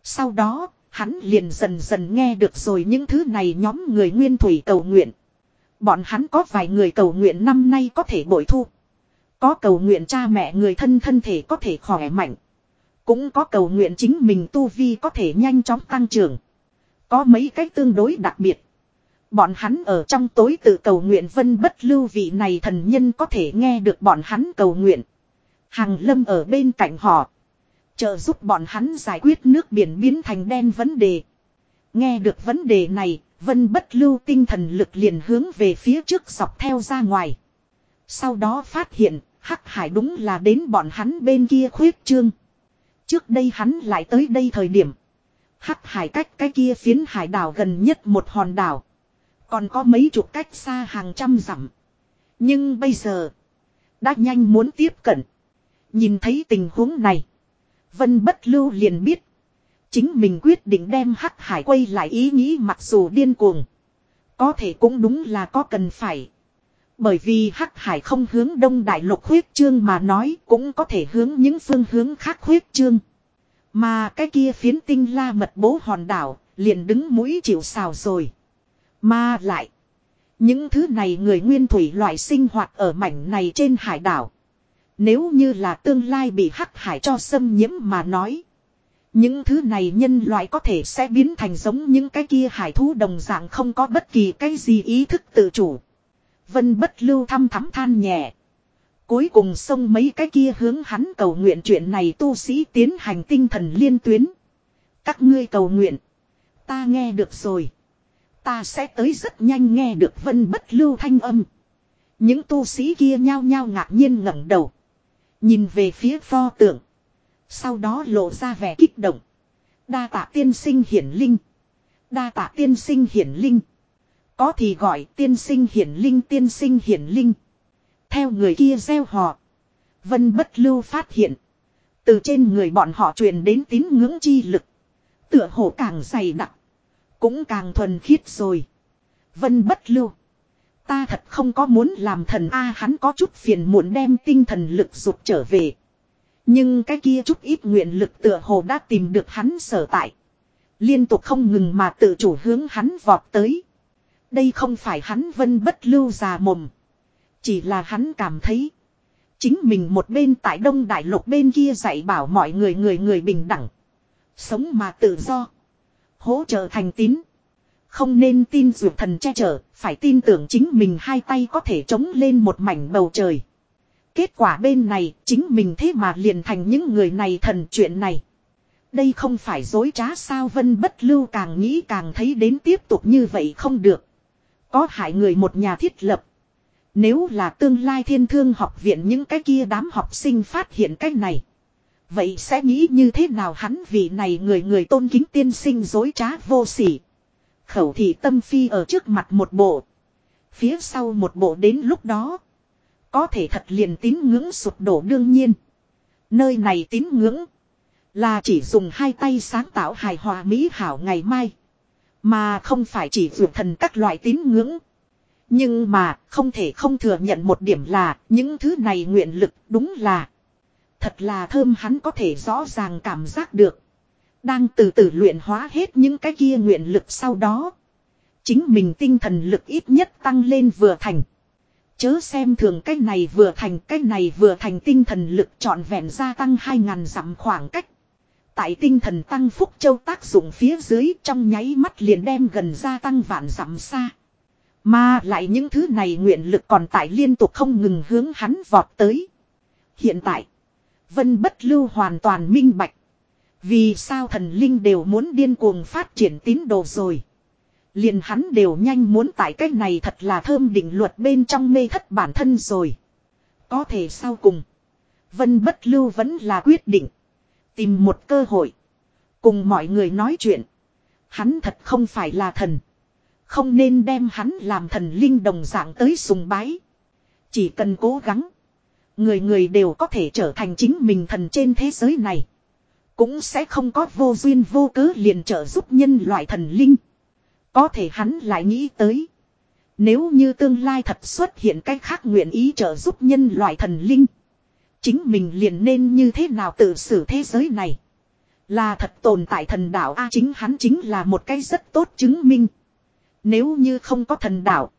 Sau đó, hắn liền dần dần nghe được rồi những thứ này nhóm người nguyên thủy cầu nguyện. Bọn hắn có vài người cầu nguyện năm nay có thể bội thu. Có cầu nguyện cha mẹ người thân thân thể có thể khỏe mạnh. Cũng có cầu nguyện chính mình tu vi có thể nhanh chóng tăng trưởng. Có mấy cách tương đối đặc biệt. Bọn hắn ở trong tối tự cầu nguyện vân bất lưu vị này thần nhân có thể nghe được bọn hắn cầu nguyện. Hàng lâm ở bên cạnh họ. Chờ giúp bọn hắn giải quyết nước biển biến thành đen vấn đề. Nghe được vấn đề này, vân bất lưu tinh thần lực liền hướng về phía trước dọc theo ra ngoài. Sau đó phát hiện, hắc hải đúng là đến bọn hắn bên kia khuyết trương. Trước đây hắn lại tới đây thời điểm. Hắc hải cách cái kia phiến hải đảo gần nhất một hòn đảo. Còn có mấy chục cách xa hàng trăm dặm. Nhưng bây giờ. Đã nhanh muốn tiếp cận. Nhìn thấy tình huống này. Vân bất lưu liền biết. Chính mình quyết định đem hắc hải quay lại ý nghĩ mặc dù điên cuồng. Có thể cũng đúng là có cần phải. Bởi vì hắc hải không hướng đông đại lục huyết trương mà nói cũng có thể hướng những phương hướng khác huyết trương. Mà cái kia phiến tinh la mật bố hòn đảo liền đứng mũi chịu xào rồi. Mà lại. Những thứ này người nguyên thủy loại sinh hoạt ở mảnh này trên hải đảo. Nếu như là tương lai bị hắc hải cho xâm nhiễm mà nói. Những thứ này nhân loại có thể sẽ biến thành giống những cái kia hải thú đồng dạng không có bất kỳ cái gì ý thức tự chủ. Vân bất lưu thăm thắm than nhẹ. Cuối cùng xông mấy cái kia hướng hắn cầu nguyện chuyện này tu sĩ tiến hành tinh thần liên tuyến. Các ngươi cầu nguyện. Ta nghe được rồi. Ta sẽ tới rất nhanh nghe được vân bất lưu thanh âm. Những tu sĩ kia nhao nhao ngạc nhiên ngẩng đầu. Nhìn về phía pho tượng. Sau đó lộ ra vẻ kích động. Đa tạ tiên sinh hiển linh. Đa tạ tiên sinh hiển linh. Có thì gọi tiên sinh hiển linh, tiên sinh hiển linh. Theo người kia gieo họ. Vân bất lưu phát hiện. Từ trên người bọn họ truyền đến tín ngưỡng chi lực. Tựa hồ càng dày đặc. Cũng càng thuần khiết rồi. Vân bất lưu. Ta thật không có muốn làm thần A, hắn có chút phiền muộn đem tinh thần lực rụt trở về. Nhưng cái kia chút ít nguyện lực tựa hồ đã tìm được hắn sở tại. Liên tục không ngừng mà tự chủ hướng hắn vọt tới. Đây không phải hắn vân bất lưu già mồm. Chỉ là hắn cảm thấy. Chính mình một bên tại đông đại lục bên kia dạy bảo mọi người người người bình đẳng. Sống mà tự do. Hỗ trợ thành tín. Không nên tin dược thần che chở, phải tin tưởng chính mình hai tay có thể chống lên một mảnh bầu trời. Kết quả bên này, chính mình thế mà liền thành những người này thần chuyện này. Đây không phải dối trá sao vân bất lưu càng nghĩ càng thấy đến tiếp tục như vậy không được. Có hại người một nhà thiết lập. Nếu là tương lai thiên thương học viện những cái kia đám học sinh phát hiện cái này. Vậy sẽ nghĩ như thế nào hắn vì này người người tôn kính tiên sinh dối trá vô sỉ. Khẩu thị tâm phi ở trước mặt một bộ. Phía sau một bộ đến lúc đó. Có thể thật liền tín ngưỡng sụp đổ đương nhiên. Nơi này tín ngưỡng. Là chỉ dùng hai tay sáng tạo hài hòa mỹ hảo ngày mai. Mà không phải chỉ vượt thần các loại tín ngưỡng. Nhưng mà không thể không thừa nhận một điểm là những thứ này nguyện lực đúng là. Thật là thơm hắn có thể rõ ràng cảm giác được. Đang từ từ luyện hóa hết những cái kia nguyện lực sau đó. Chính mình tinh thần lực ít nhất tăng lên vừa thành. Chớ xem thường cái này vừa thành cái này vừa thành tinh thần lực trọn vẹn gia tăng 2.000 dặm khoảng cách. Tại tinh thần tăng phúc châu tác dụng phía dưới trong nháy mắt liền đem gần gia tăng vạn dặm xa. Mà lại những thứ này nguyện lực còn tại liên tục không ngừng hướng hắn vọt tới. Hiện tại, Vân Bất Lưu hoàn toàn minh bạch. Vì sao thần linh đều muốn điên cuồng phát triển tín đồ rồi. Liền hắn đều nhanh muốn tại cách này thật là thơm định luật bên trong mê thất bản thân rồi. Có thể sau cùng. Vân bất lưu vẫn là quyết định. Tìm một cơ hội. Cùng mọi người nói chuyện. Hắn thật không phải là thần. Không nên đem hắn làm thần linh đồng dạng tới sùng bái. Chỉ cần cố gắng. Người người đều có thể trở thành chính mình thần trên thế giới này. Cũng sẽ không có vô duyên vô cớ liền trợ giúp nhân loại thần linh. Có thể hắn lại nghĩ tới. Nếu như tương lai thật xuất hiện cách khác nguyện ý trợ giúp nhân loại thần linh. Chính mình liền nên như thế nào tự xử thế giới này. Là thật tồn tại thần đạo A chính hắn chính là một cái rất tốt chứng minh. Nếu như không có thần đạo.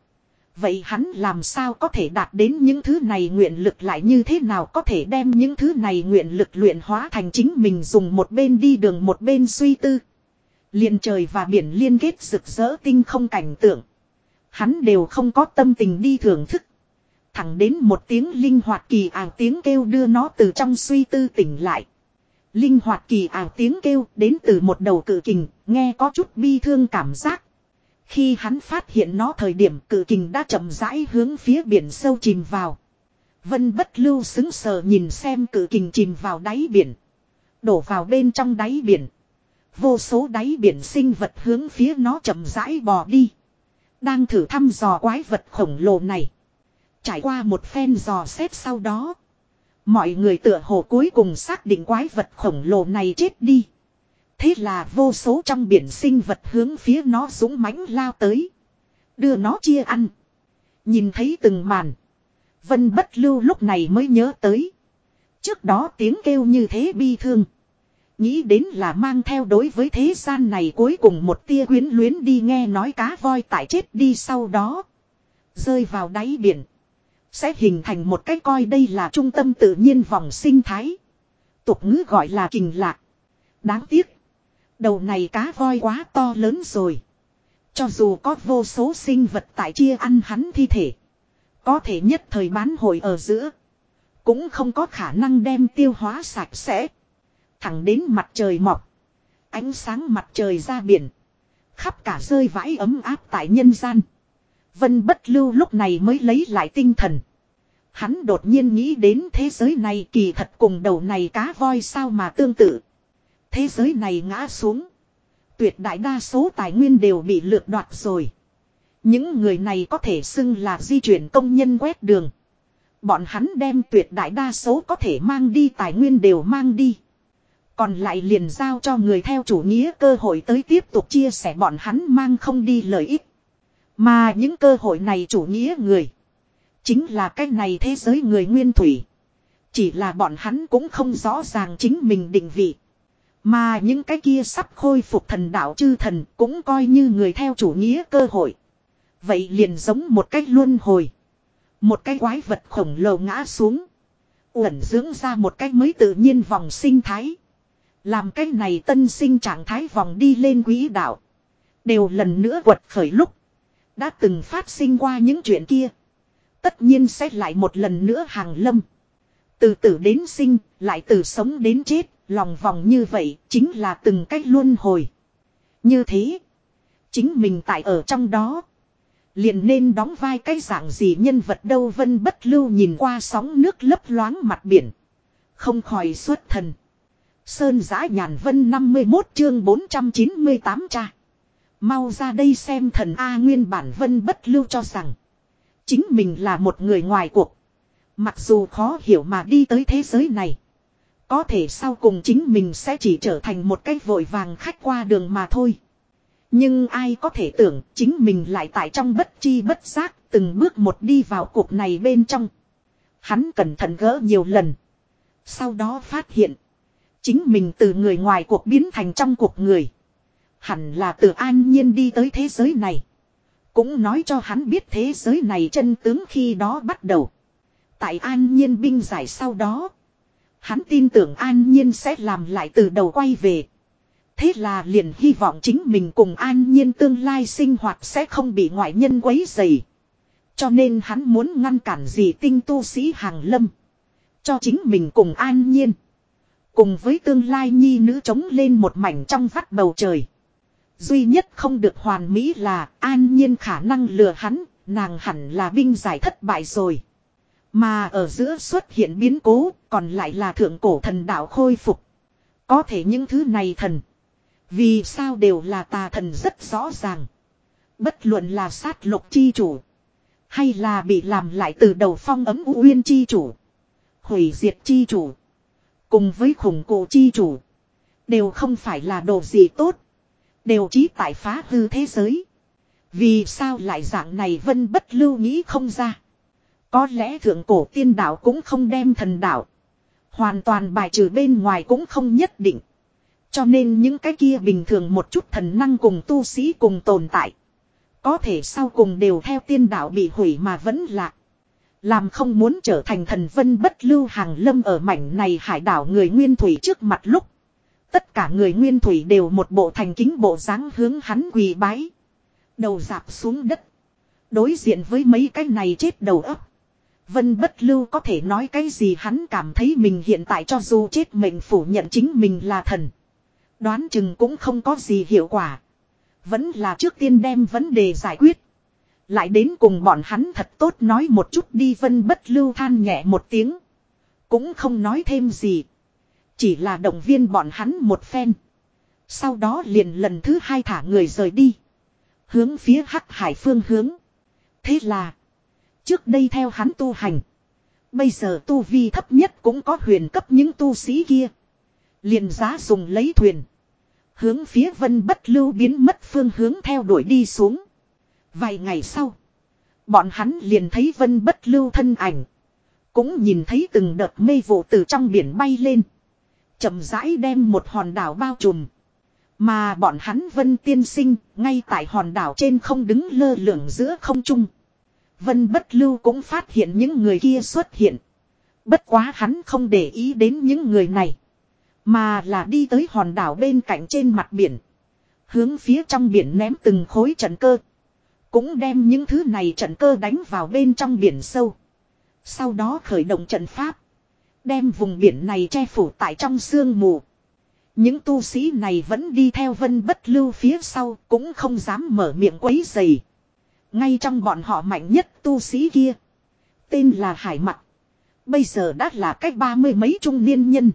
Vậy hắn làm sao có thể đạt đến những thứ này nguyện lực lại như thế nào có thể đem những thứ này nguyện lực luyện hóa thành chính mình dùng một bên đi đường một bên suy tư. Liên trời và biển liên kết rực rỡ tinh không cảnh tượng. Hắn đều không có tâm tình đi thưởng thức. Thẳng đến một tiếng linh hoạt kỳ ảng tiếng kêu đưa nó từ trong suy tư tỉnh lại. Linh hoạt kỳ ảo tiếng kêu đến từ một đầu cự kình, nghe có chút bi thương cảm giác. Khi hắn phát hiện nó thời điểm cự kình đã chậm rãi hướng phía biển sâu chìm vào. Vân bất lưu xứng sờ nhìn xem cự kình chìm vào đáy biển. Đổ vào bên trong đáy biển. Vô số đáy biển sinh vật hướng phía nó chậm rãi bò đi. Đang thử thăm dò quái vật khổng lồ này. Trải qua một phen dò xét sau đó. Mọi người tựa hồ cuối cùng xác định quái vật khổng lồ này chết đi. Thế là vô số trong biển sinh vật hướng phía nó dũng mãnh lao tới. Đưa nó chia ăn. Nhìn thấy từng màn. Vân bất lưu lúc này mới nhớ tới. Trước đó tiếng kêu như thế bi thương. Nghĩ đến là mang theo đối với thế gian này cuối cùng một tia quyến luyến đi nghe nói cá voi tại chết đi sau đó. Rơi vào đáy biển. Sẽ hình thành một cái coi đây là trung tâm tự nhiên vòng sinh thái. Tục ngữ gọi là kình lạc. Đáng tiếc. Đầu này cá voi quá to lớn rồi. Cho dù có vô số sinh vật tại chia ăn hắn thi thể. Có thể nhất thời bán hồi ở giữa. Cũng không có khả năng đem tiêu hóa sạch sẽ. Thẳng đến mặt trời mọc. Ánh sáng mặt trời ra biển. Khắp cả rơi vãi ấm áp tại nhân gian. Vân bất lưu lúc này mới lấy lại tinh thần. Hắn đột nhiên nghĩ đến thế giới này kỳ thật cùng đầu này cá voi sao mà tương tự. Thế giới này ngã xuống. Tuyệt đại đa số tài nguyên đều bị lược đoạt rồi. Những người này có thể xưng là di chuyển công nhân quét đường. Bọn hắn đem tuyệt đại đa số có thể mang đi, tài nguyên đều mang đi. Còn lại liền giao cho người theo chủ nghĩa cơ hội tới tiếp tục chia sẻ bọn hắn mang không đi lợi ích. Mà những cơ hội này chủ nghĩa người. Chính là cái này thế giới người nguyên thủy. Chỉ là bọn hắn cũng không rõ ràng chính mình định vị. Mà những cái kia sắp khôi phục thần đạo chư thần cũng coi như người theo chủ nghĩa cơ hội. Vậy liền giống một cách luân hồi. Một cái quái vật khổng lồ ngã xuống. Uẩn dưỡng ra một cách mới tự nhiên vòng sinh thái. Làm cái này tân sinh trạng thái vòng đi lên quỹ đạo. Đều lần nữa quật khởi lúc. Đã từng phát sinh qua những chuyện kia. Tất nhiên sẽ lại một lần nữa hàng lâm. Từ tử đến sinh, lại từ sống đến chết, lòng vòng như vậy chính là từng cách luân hồi. Như thế, chính mình tại ở trong đó. Liền nên đóng vai cái dạng gì nhân vật đâu vân bất lưu nhìn qua sóng nước lấp loáng mặt biển. Không khỏi xuất thần. Sơn giã nhàn vân 51 chương 498 cha. Mau ra đây xem thần A nguyên bản vân bất lưu cho rằng. Chính mình là một người ngoài cuộc. Mặc dù khó hiểu mà đi tới thế giới này. Có thể sau cùng chính mình sẽ chỉ trở thành một cái vội vàng khách qua đường mà thôi. Nhưng ai có thể tưởng chính mình lại tại trong bất chi bất giác từng bước một đi vào cuộc này bên trong. Hắn cẩn thận gỡ nhiều lần. Sau đó phát hiện. Chính mình từ người ngoài cuộc biến thành trong cuộc người. Hẳn là từ an nhiên đi tới thế giới này. Cũng nói cho hắn biết thế giới này chân tướng khi đó bắt đầu. Tại an nhiên binh giải sau đó. Hắn tin tưởng an nhiên sẽ làm lại từ đầu quay về. Thế là liền hy vọng chính mình cùng an nhiên tương lai sinh hoạt sẽ không bị ngoại nhân quấy dày. Cho nên hắn muốn ngăn cản gì tinh tu sĩ hàng lâm. Cho chính mình cùng an nhiên. Cùng với tương lai nhi nữ chống lên một mảnh trong vắt bầu trời. Duy nhất không được hoàn mỹ là an nhiên khả năng lừa hắn, nàng hẳn là binh giải thất bại rồi. Mà ở giữa xuất hiện biến cố, còn lại là thượng cổ thần đạo khôi phục. Có thể những thứ này thần. Vì sao đều là tà thần rất rõ ràng. Bất luận là sát lục chi chủ. Hay là bị làm lại từ đầu phong ấm u uyên chi chủ. Hủy diệt chi chủ. Cùng với khủng cổ chi chủ. Đều không phải là đồ gì tốt. Đều chí tại phá hư thế giới. Vì sao lại dạng này vân bất lưu nghĩ không ra. Có lẽ thượng cổ tiên đạo cũng không đem thần đạo. Hoàn toàn bài trừ bên ngoài cũng không nhất định. Cho nên những cái kia bình thường một chút thần năng cùng tu sĩ cùng tồn tại. Có thể sau cùng đều theo tiên đạo bị hủy mà vẫn lạc. Làm không muốn trở thành thần vân bất lưu hàng lâm ở mảnh này hải đảo người nguyên thủy trước mặt lúc. Tất cả người nguyên thủy đều một bộ thành kính bộ dáng hướng hắn quỳ bái. Đầu dạp xuống đất. Đối diện với mấy cái này chết đầu ấp. Vân bất lưu có thể nói cái gì hắn cảm thấy mình hiện tại cho dù chết mệnh phủ nhận chính mình là thần. Đoán chừng cũng không có gì hiệu quả. Vẫn là trước tiên đem vấn đề giải quyết. Lại đến cùng bọn hắn thật tốt nói một chút đi vân bất lưu than nhẹ một tiếng. Cũng không nói thêm gì. Chỉ là động viên bọn hắn một phen. Sau đó liền lần thứ hai thả người rời đi. Hướng phía hắc hải phương hướng. Thế là. Trước đây theo hắn tu hành. Bây giờ tu vi thấp nhất cũng có huyền cấp những tu sĩ kia. Liền giá dùng lấy thuyền. Hướng phía vân bất lưu biến mất phương hướng theo đuổi đi xuống. Vài ngày sau. Bọn hắn liền thấy vân bất lưu thân ảnh. Cũng nhìn thấy từng đợt mây vụ từ trong biển bay lên. chậm rãi đem một hòn đảo bao trùm. Mà bọn hắn vân tiên sinh, ngay tại hòn đảo trên không đứng lơ lửng giữa không trung. Vân bất lưu cũng phát hiện những người kia xuất hiện. Bất quá hắn không để ý đến những người này. Mà là đi tới hòn đảo bên cạnh trên mặt biển. Hướng phía trong biển ném từng khối trận cơ. Cũng đem những thứ này trận cơ đánh vào bên trong biển sâu. Sau đó khởi động trận pháp. Đem vùng biển này che phủ tại trong sương mù. Những tu sĩ này vẫn đi theo vân bất lưu phía sau cũng không dám mở miệng quấy dày. Ngay trong bọn họ mạnh nhất tu sĩ kia. Tên là Hải Mặt. Bây giờ đã là cách ba mươi mấy trung niên nhân.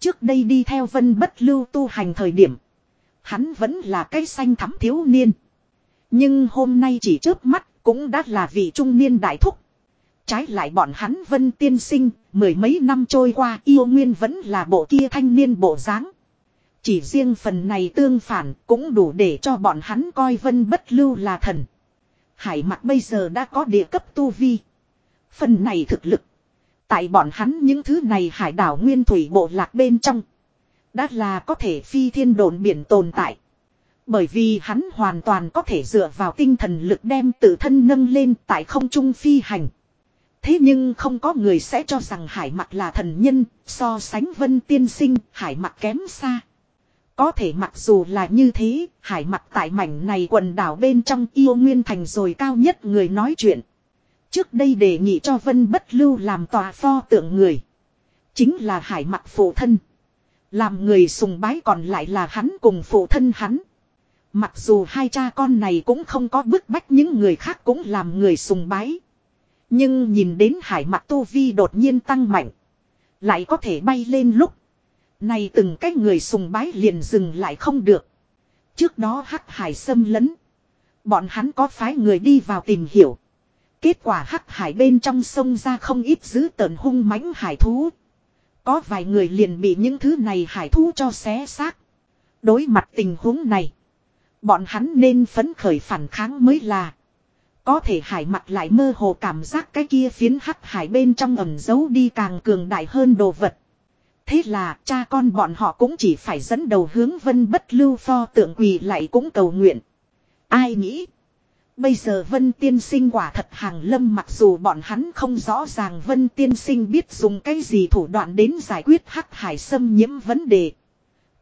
Trước đây đi theo vân bất lưu tu hành thời điểm. Hắn vẫn là cái xanh thắm thiếu niên. Nhưng hôm nay chỉ trước mắt cũng đã là vị trung niên đại thúc. Trái lại bọn hắn vân tiên sinh, mười mấy năm trôi qua yêu nguyên vẫn là bộ kia thanh niên bộ dáng. Chỉ riêng phần này tương phản cũng đủ để cho bọn hắn coi vân bất lưu là thần. Hải mặt bây giờ đã có địa cấp tu vi. Phần này thực lực. Tại bọn hắn những thứ này hải đảo nguyên thủy bộ lạc bên trong. Đã là có thể phi thiên đồn biển tồn tại. Bởi vì hắn hoàn toàn có thể dựa vào tinh thần lực đem tự thân nâng lên tại không trung phi hành. Thế nhưng không có người sẽ cho rằng hải mặt là thần nhân, so sánh vân tiên sinh, hải mặt kém xa. Có thể mặc dù là như thế, hải mặt tại mảnh này quần đảo bên trong yêu nguyên thành rồi cao nhất người nói chuyện. Trước đây đề nghị cho Vân Bất Lưu làm tòa pho tượng người. Chính là hải mặt phụ thân. Làm người sùng bái còn lại là hắn cùng phụ thân hắn. Mặc dù hai cha con này cũng không có bức bách những người khác cũng làm người sùng bái. Nhưng nhìn đến hải mặt tu vi đột nhiên tăng mạnh. Lại có thể bay lên lúc. Này từng cách người sùng bái liền dừng lại không được. Trước đó hắc hải xâm lấn. Bọn hắn có phái người đi vào tìm hiểu. Kết quả hắc hải bên trong sông ra không ít giữ tợn hung mãnh hải thú. Có vài người liền bị những thứ này hải thú cho xé xác. Đối mặt tình huống này. Bọn hắn nên phấn khởi phản kháng mới là. Có thể hải mặt lại mơ hồ cảm giác cái kia phiến hắc hải bên trong ẩm giấu đi càng cường đại hơn đồ vật. Thế là, cha con bọn họ cũng chỉ phải dẫn đầu hướng vân bất lưu pho tượng quỳ lại cũng cầu nguyện. Ai nghĩ. Bây giờ vân tiên sinh quả thật hàng lâm mặc dù bọn hắn không rõ ràng vân tiên sinh biết dùng cái gì thủ đoạn đến giải quyết hắc hải xâm nhiễm vấn đề.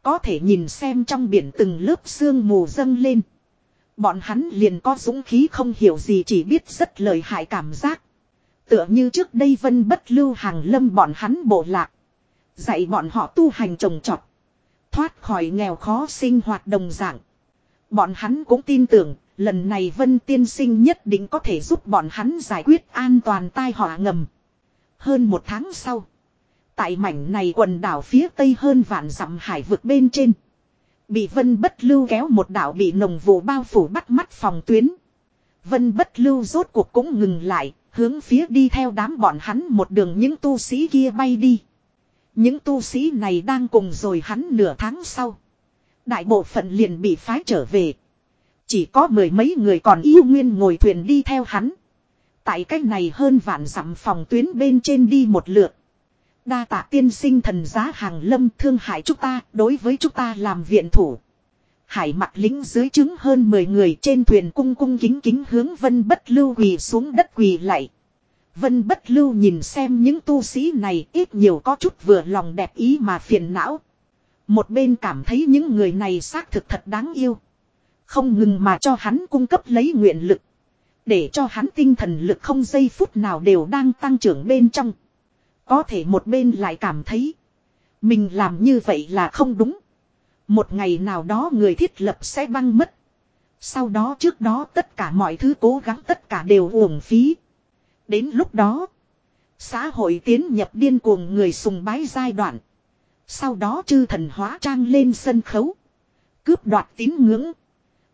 Có thể nhìn xem trong biển từng lớp sương mù dâng lên. Bọn hắn liền có dũng khí không hiểu gì chỉ biết rất lời hại cảm giác. Tựa như trước đây vân bất lưu hàng lâm bọn hắn bộ lạc. Dạy bọn họ tu hành trồng trọt. Thoát khỏi nghèo khó sinh hoạt đồng dạng. Bọn hắn cũng tin tưởng, lần này vân tiên sinh nhất định có thể giúp bọn hắn giải quyết an toàn tai họa ngầm. Hơn một tháng sau. Tại mảnh này quần đảo phía tây hơn vạn dặm hải vực bên trên. Bị vân bất lưu kéo một đảo bị nồng vụ bao phủ bắt mắt phòng tuyến. Vân bất lưu rốt cuộc cũng ngừng lại, hướng phía đi theo đám bọn hắn một đường những tu sĩ kia bay đi. Những tu sĩ này đang cùng rồi hắn nửa tháng sau. Đại bộ phận liền bị phái trở về. Chỉ có mười mấy người còn yêu nguyên ngồi thuyền đi theo hắn. Tại cách này hơn vạn dặm phòng tuyến bên trên đi một lượt. Đa tạ tiên sinh thần giá hàng lâm thương hại chúng ta, đối với chúng ta làm viện thủ. Hải mặt lính dưới trứng hơn 10 người trên thuyền cung cung kính kính hướng vân bất lưu quỳ xuống đất quỳ lạy. Vân bất lưu nhìn xem những tu sĩ này ít nhiều có chút vừa lòng đẹp ý mà phiền não. Một bên cảm thấy những người này xác thực thật đáng yêu. Không ngừng mà cho hắn cung cấp lấy nguyện lực. Để cho hắn tinh thần lực không giây phút nào đều đang tăng trưởng bên trong. Có thể một bên lại cảm thấy. Mình làm như vậy là không đúng. Một ngày nào đó người thiết lập sẽ băng mất. Sau đó trước đó tất cả mọi thứ cố gắng tất cả đều uổng phí. Đến lúc đó. Xã hội tiến nhập điên cuồng người sùng bái giai đoạn. Sau đó chư thần hóa trang lên sân khấu. Cướp đoạt tín ngưỡng.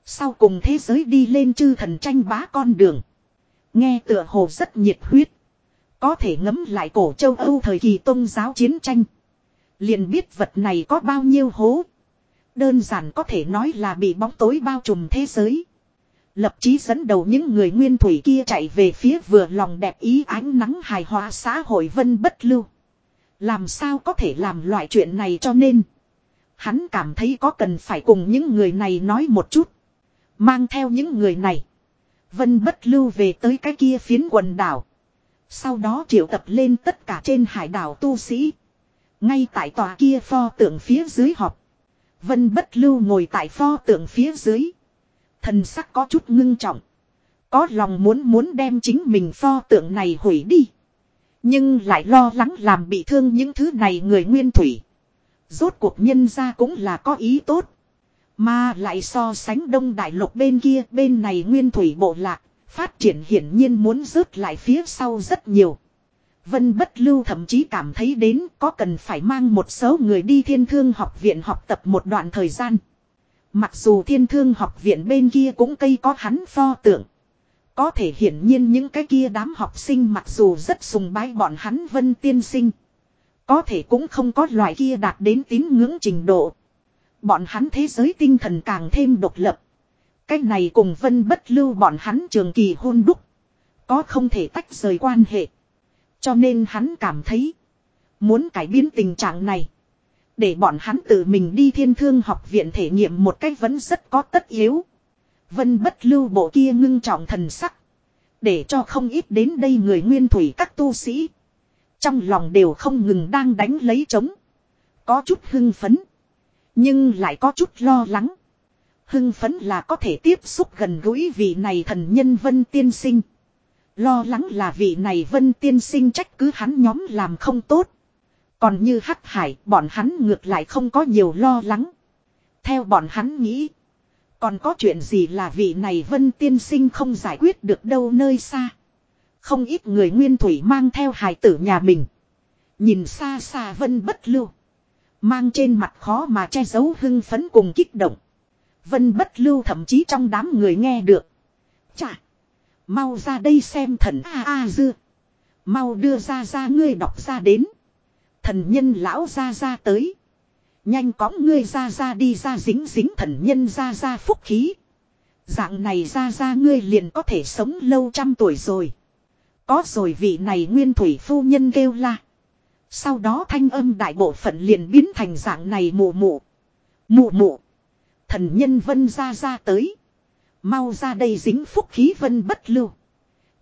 Sau cùng thế giới đi lên chư thần tranh bá con đường. Nghe tựa hồ rất nhiệt huyết. Có thể ngấm lại cổ châu Âu thời kỳ tôn giáo chiến tranh. Liền biết vật này có bao nhiêu hố. Đơn giản có thể nói là bị bóng tối bao trùm thế giới. Lập chí dẫn đầu những người nguyên thủy kia chạy về phía vừa lòng đẹp ý ánh nắng hài hòa xã hội vân bất lưu. Làm sao có thể làm loại chuyện này cho nên. Hắn cảm thấy có cần phải cùng những người này nói một chút. Mang theo những người này. Vân bất lưu về tới cái kia phiến quần đảo. Sau đó triệu tập lên tất cả trên hải đảo tu sĩ. Ngay tại tòa kia pho tượng phía dưới họp. Vân bất lưu ngồi tại pho tượng phía dưới. Thần sắc có chút ngưng trọng. Có lòng muốn muốn đem chính mình pho tượng này hủy đi. Nhưng lại lo lắng làm bị thương những thứ này người nguyên thủy. Rốt cuộc nhân ra cũng là có ý tốt. Mà lại so sánh đông đại lục bên kia, bên này nguyên thủy bộ lạc. Phát triển hiển nhiên muốn rớt lại phía sau rất nhiều. Vân bất lưu thậm chí cảm thấy đến có cần phải mang một số người đi thiên thương học viện học tập một đoạn thời gian. Mặc dù thiên thương học viện bên kia cũng cây có hắn pho tượng. Có thể hiển nhiên những cái kia đám học sinh mặc dù rất sùng bái bọn hắn vân tiên sinh. Có thể cũng không có loại kia đạt đến tín ngưỡng trình độ. Bọn hắn thế giới tinh thần càng thêm độc lập. cách này cùng vân bất lưu bọn hắn trường kỳ hôn đúc. Có không thể tách rời quan hệ. Cho nên hắn cảm thấy. Muốn cải biến tình trạng này. Để bọn hắn tự mình đi thiên thương học viện thể nghiệm một cách vẫn rất có tất yếu. Vân bất lưu bộ kia ngưng trọng thần sắc. Để cho không ít đến đây người nguyên thủy các tu sĩ. Trong lòng đều không ngừng đang đánh lấy trống. Có chút hưng phấn. Nhưng lại có chút lo lắng. Hưng phấn là có thể tiếp xúc gần gũi vị này thần nhân vân tiên sinh. Lo lắng là vị này vân tiên sinh trách cứ hắn nhóm làm không tốt. Còn như hắc hải, bọn hắn ngược lại không có nhiều lo lắng. Theo bọn hắn nghĩ. Còn có chuyện gì là vị này vân tiên sinh không giải quyết được đâu nơi xa. Không ít người nguyên thủy mang theo hài tử nhà mình. Nhìn xa xa vân bất lưu. Mang trên mặt khó mà che giấu hưng phấn cùng kích động. Vân bất lưu thậm chí trong đám người nghe được. Chà. Mau ra đây xem thần A A dưa. Mau đưa ra ra ngươi đọc ra đến. Thần nhân lão ra ra tới. Nhanh cõng ngươi ra ra đi ra dính dính thần nhân ra ra phúc khí. Dạng này ra ra ngươi liền có thể sống lâu trăm tuổi rồi. Có rồi vị này nguyên thủy phu nhân kêu la. Sau đó thanh âm đại bộ phận liền biến thành dạng này mù mụ. Mù mụ. Thần nhân vân ra ra tới. Mau ra đây dính phúc khí vân bất lưu.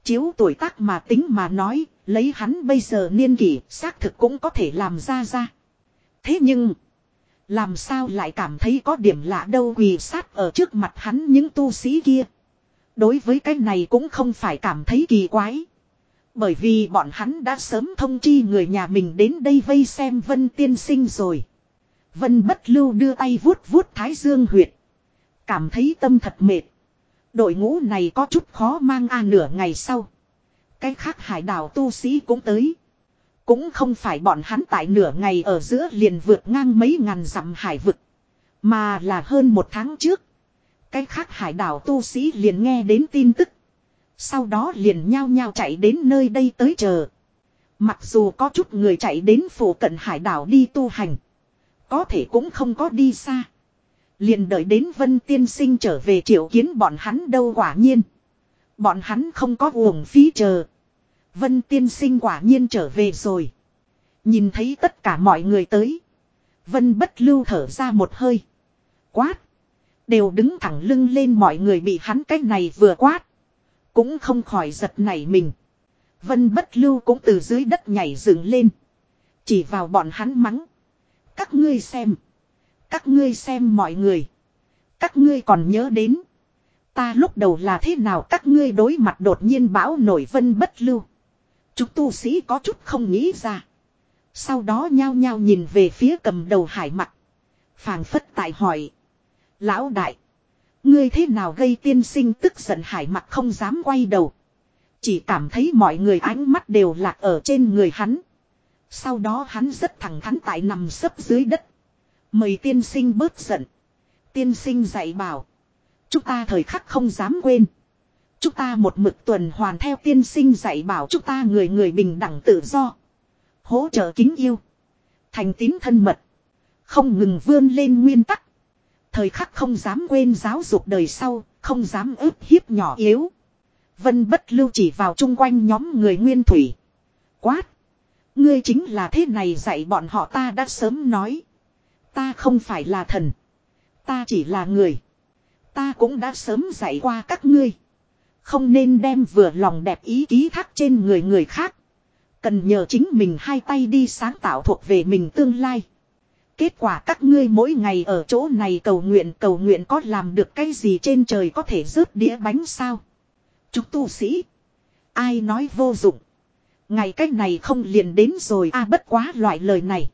Chiếu tuổi tác mà tính mà nói, lấy hắn bây giờ niên kỷ, xác thực cũng có thể làm ra ra. Thế nhưng, Làm sao lại cảm thấy có điểm lạ đâu quỳ sát ở trước mặt hắn những tu sĩ kia. Đối với cái này cũng không phải cảm thấy kỳ quái. Bởi vì bọn hắn đã sớm thông chi người nhà mình đến đây vây xem Vân tiên sinh rồi. Vân bất lưu đưa tay vuốt vuốt thái dương huyệt. Cảm thấy tâm thật mệt. Đội ngũ này có chút khó mang a nửa ngày sau. Cái khác hải đảo tu sĩ cũng tới. Cũng không phải bọn hắn tại nửa ngày ở giữa liền vượt ngang mấy ngàn dặm hải vực. Mà là hơn một tháng trước. Cái khác hải đảo tu sĩ liền nghe đến tin tức. Sau đó liền nhao nhao chạy đến nơi đây tới chờ. Mặc dù có chút người chạy đến phủ cận hải đảo đi tu hành. Có thể cũng không có đi xa. Liền đợi đến vân tiên sinh trở về triệu kiến bọn hắn đâu quả nhiên. Bọn hắn không có uổng phí chờ. Vân tiên sinh quả nhiên trở về rồi. Nhìn thấy tất cả mọi người tới. Vân bất lưu thở ra một hơi. Quát. Đều đứng thẳng lưng lên mọi người bị hắn cách này vừa quát. Cũng không khỏi giật nảy mình. Vân bất lưu cũng từ dưới đất nhảy dựng lên. Chỉ vào bọn hắn mắng. Các ngươi xem. Các ngươi xem mọi người. Các ngươi còn nhớ đến. Ta lúc đầu là thế nào các ngươi đối mặt đột nhiên bão nổi vân bất lưu. Chúng tu sĩ có chút không nghĩ ra. Sau đó nhao nhao nhìn về phía cầm đầu hải mặt. phàng phất tại hỏi. Lão đại. Ngươi thế nào gây tiên sinh tức giận hải mặt không dám quay đầu. Chỉ cảm thấy mọi người ánh mắt đều lạc ở trên người hắn. Sau đó hắn rất thẳng thắn tại nằm sấp dưới đất. Mời tiên sinh bớt giận. Tiên sinh dạy bảo. Chúng ta thời khắc không dám quên. Chúng ta một mực tuần hoàn theo tiên sinh dạy bảo chúng ta người người bình đẳng tự do. Hỗ trợ kính yêu. Thành tín thân mật. Không ngừng vươn lên nguyên tắc. Thời khắc không dám quên giáo dục đời sau, không dám ướp hiếp nhỏ yếu. Vân bất lưu chỉ vào chung quanh nhóm người nguyên thủy. Quát. Ngươi chính là thế này dạy bọn họ ta đã sớm nói. Ta không phải là thần. Ta chỉ là người. Ta cũng đã sớm dạy qua các ngươi. Không nên đem vừa lòng đẹp ý ký thác trên người người khác. Cần nhờ chính mình hai tay đi sáng tạo thuộc về mình tương lai. Kết quả các ngươi mỗi ngày ở chỗ này cầu nguyện cầu nguyện có làm được cái gì trên trời có thể rớt đĩa bánh sao. Chúng tu sĩ. Ai nói vô dụng. Ngày cách này không liền đến rồi a, bất quá loại lời này.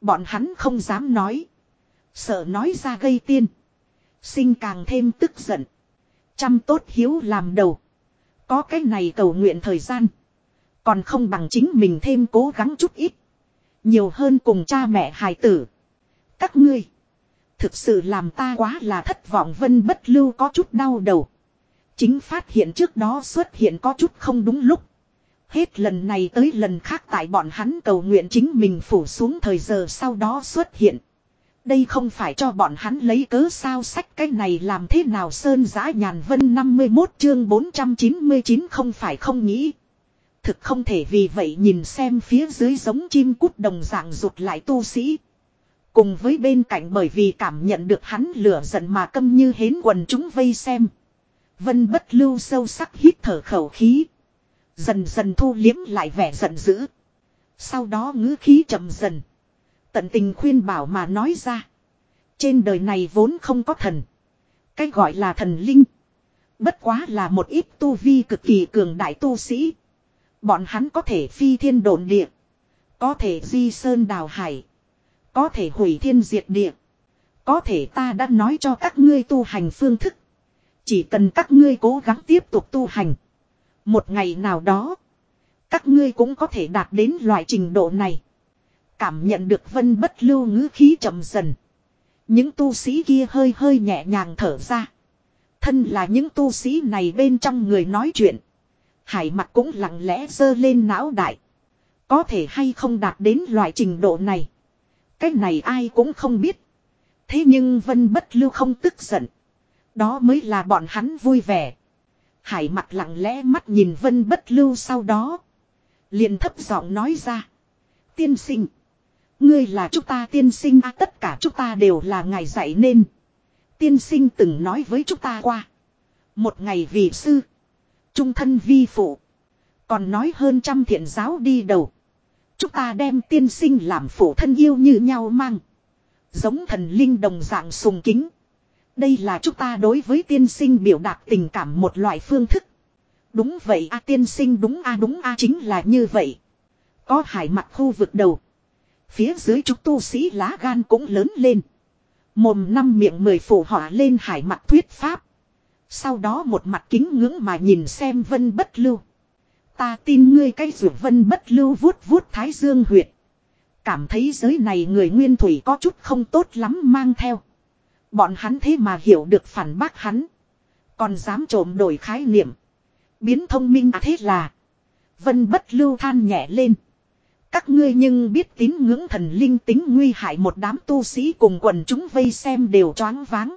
Bọn hắn không dám nói. Sợ nói ra gây tiên. Sinh càng thêm tức giận. Chăm tốt hiếu làm đầu. Có cái này cầu nguyện thời gian. Còn không bằng chính mình thêm cố gắng chút ít. Nhiều hơn cùng cha mẹ hài tử. Các ngươi. Thực sự làm ta quá là thất vọng vân bất lưu có chút đau đầu. Chính phát hiện trước đó xuất hiện có chút không đúng lúc. Hết lần này tới lần khác tại bọn hắn cầu nguyện chính mình phủ xuống thời giờ sau đó xuất hiện. Đây không phải cho bọn hắn lấy cớ sao sách cái này làm thế nào Sơn Giã Nhàn Vân 51 chương 499 không phải không nghĩ. Thực không thể vì vậy nhìn xem phía dưới giống chim cút đồng dạng rụt lại tu sĩ. Cùng với bên cạnh bởi vì cảm nhận được hắn lửa giận mà câm như hến quần chúng vây xem. Vân bất lưu sâu sắc hít thở khẩu khí. Dần dần thu liếm lại vẻ giận dữ. Sau đó ngữ khí chậm dần. Tận tình khuyên bảo mà nói ra. Trên đời này vốn không có thần. Cái gọi là thần linh. Bất quá là một ít tu vi cực kỳ cường đại tu sĩ. Bọn hắn có thể phi thiên độn địa. Có thể di sơn đào hải. Có thể hủy thiên diệt địa. Có thể ta đã nói cho các ngươi tu hành phương thức. Chỉ cần các ngươi cố gắng tiếp tục tu hành. Một ngày nào đó. Các ngươi cũng có thể đạt đến loại trình độ này. Cảm nhận được vân bất lưu ngữ khí chậm dần. Những tu sĩ kia hơi hơi nhẹ nhàng thở ra. Thân là những tu sĩ này bên trong người nói chuyện. Hải mặt cũng lặng lẽ dơ lên não đại. Có thể hay không đạt đến loại trình độ này. Cái này ai cũng không biết. Thế nhưng Vân Bất Lưu không tức giận. Đó mới là bọn hắn vui vẻ. Hải mặt lặng lẽ mắt nhìn Vân Bất Lưu sau đó. liền thấp giọng nói ra. Tiên sinh. Ngươi là chúng ta tiên sinh à, tất cả chúng ta đều là ngài dạy nên. Tiên sinh từng nói với chúng ta qua. Một ngày vì sư. Trung thân vi phụ. Còn nói hơn trăm thiện giáo đi đầu. Chúng ta đem tiên sinh làm phụ thân yêu như nhau mang. Giống thần linh đồng dạng sùng kính. Đây là chúng ta đối với tiên sinh biểu đạt tình cảm một loại phương thức. Đúng vậy a tiên sinh đúng a đúng a chính là như vậy. Có hải mặt khu vực đầu. Phía dưới chúng tu sĩ lá gan cũng lớn lên. Mồm năm miệng mười phủ họa lên hải mặt thuyết pháp. Sau đó một mặt kính ngưỡng mà nhìn xem vân bất lưu. Ta tin ngươi cái rượu vân bất lưu vuốt vuốt thái dương huyệt. Cảm thấy giới này người nguyên thủy có chút không tốt lắm mang theo. Bọn hắn thế mà hiểu được phản bác hắn. Còn dám trộm đổi khái niệm. Biến thông minh à thế là. Vân bất lưu than nhẹ lên. Các ngươi nhưng biết tín ngưỡng thần linh tính nguy hại một đám tu sĩ cùng quần chúng vây xem đều choáng váng.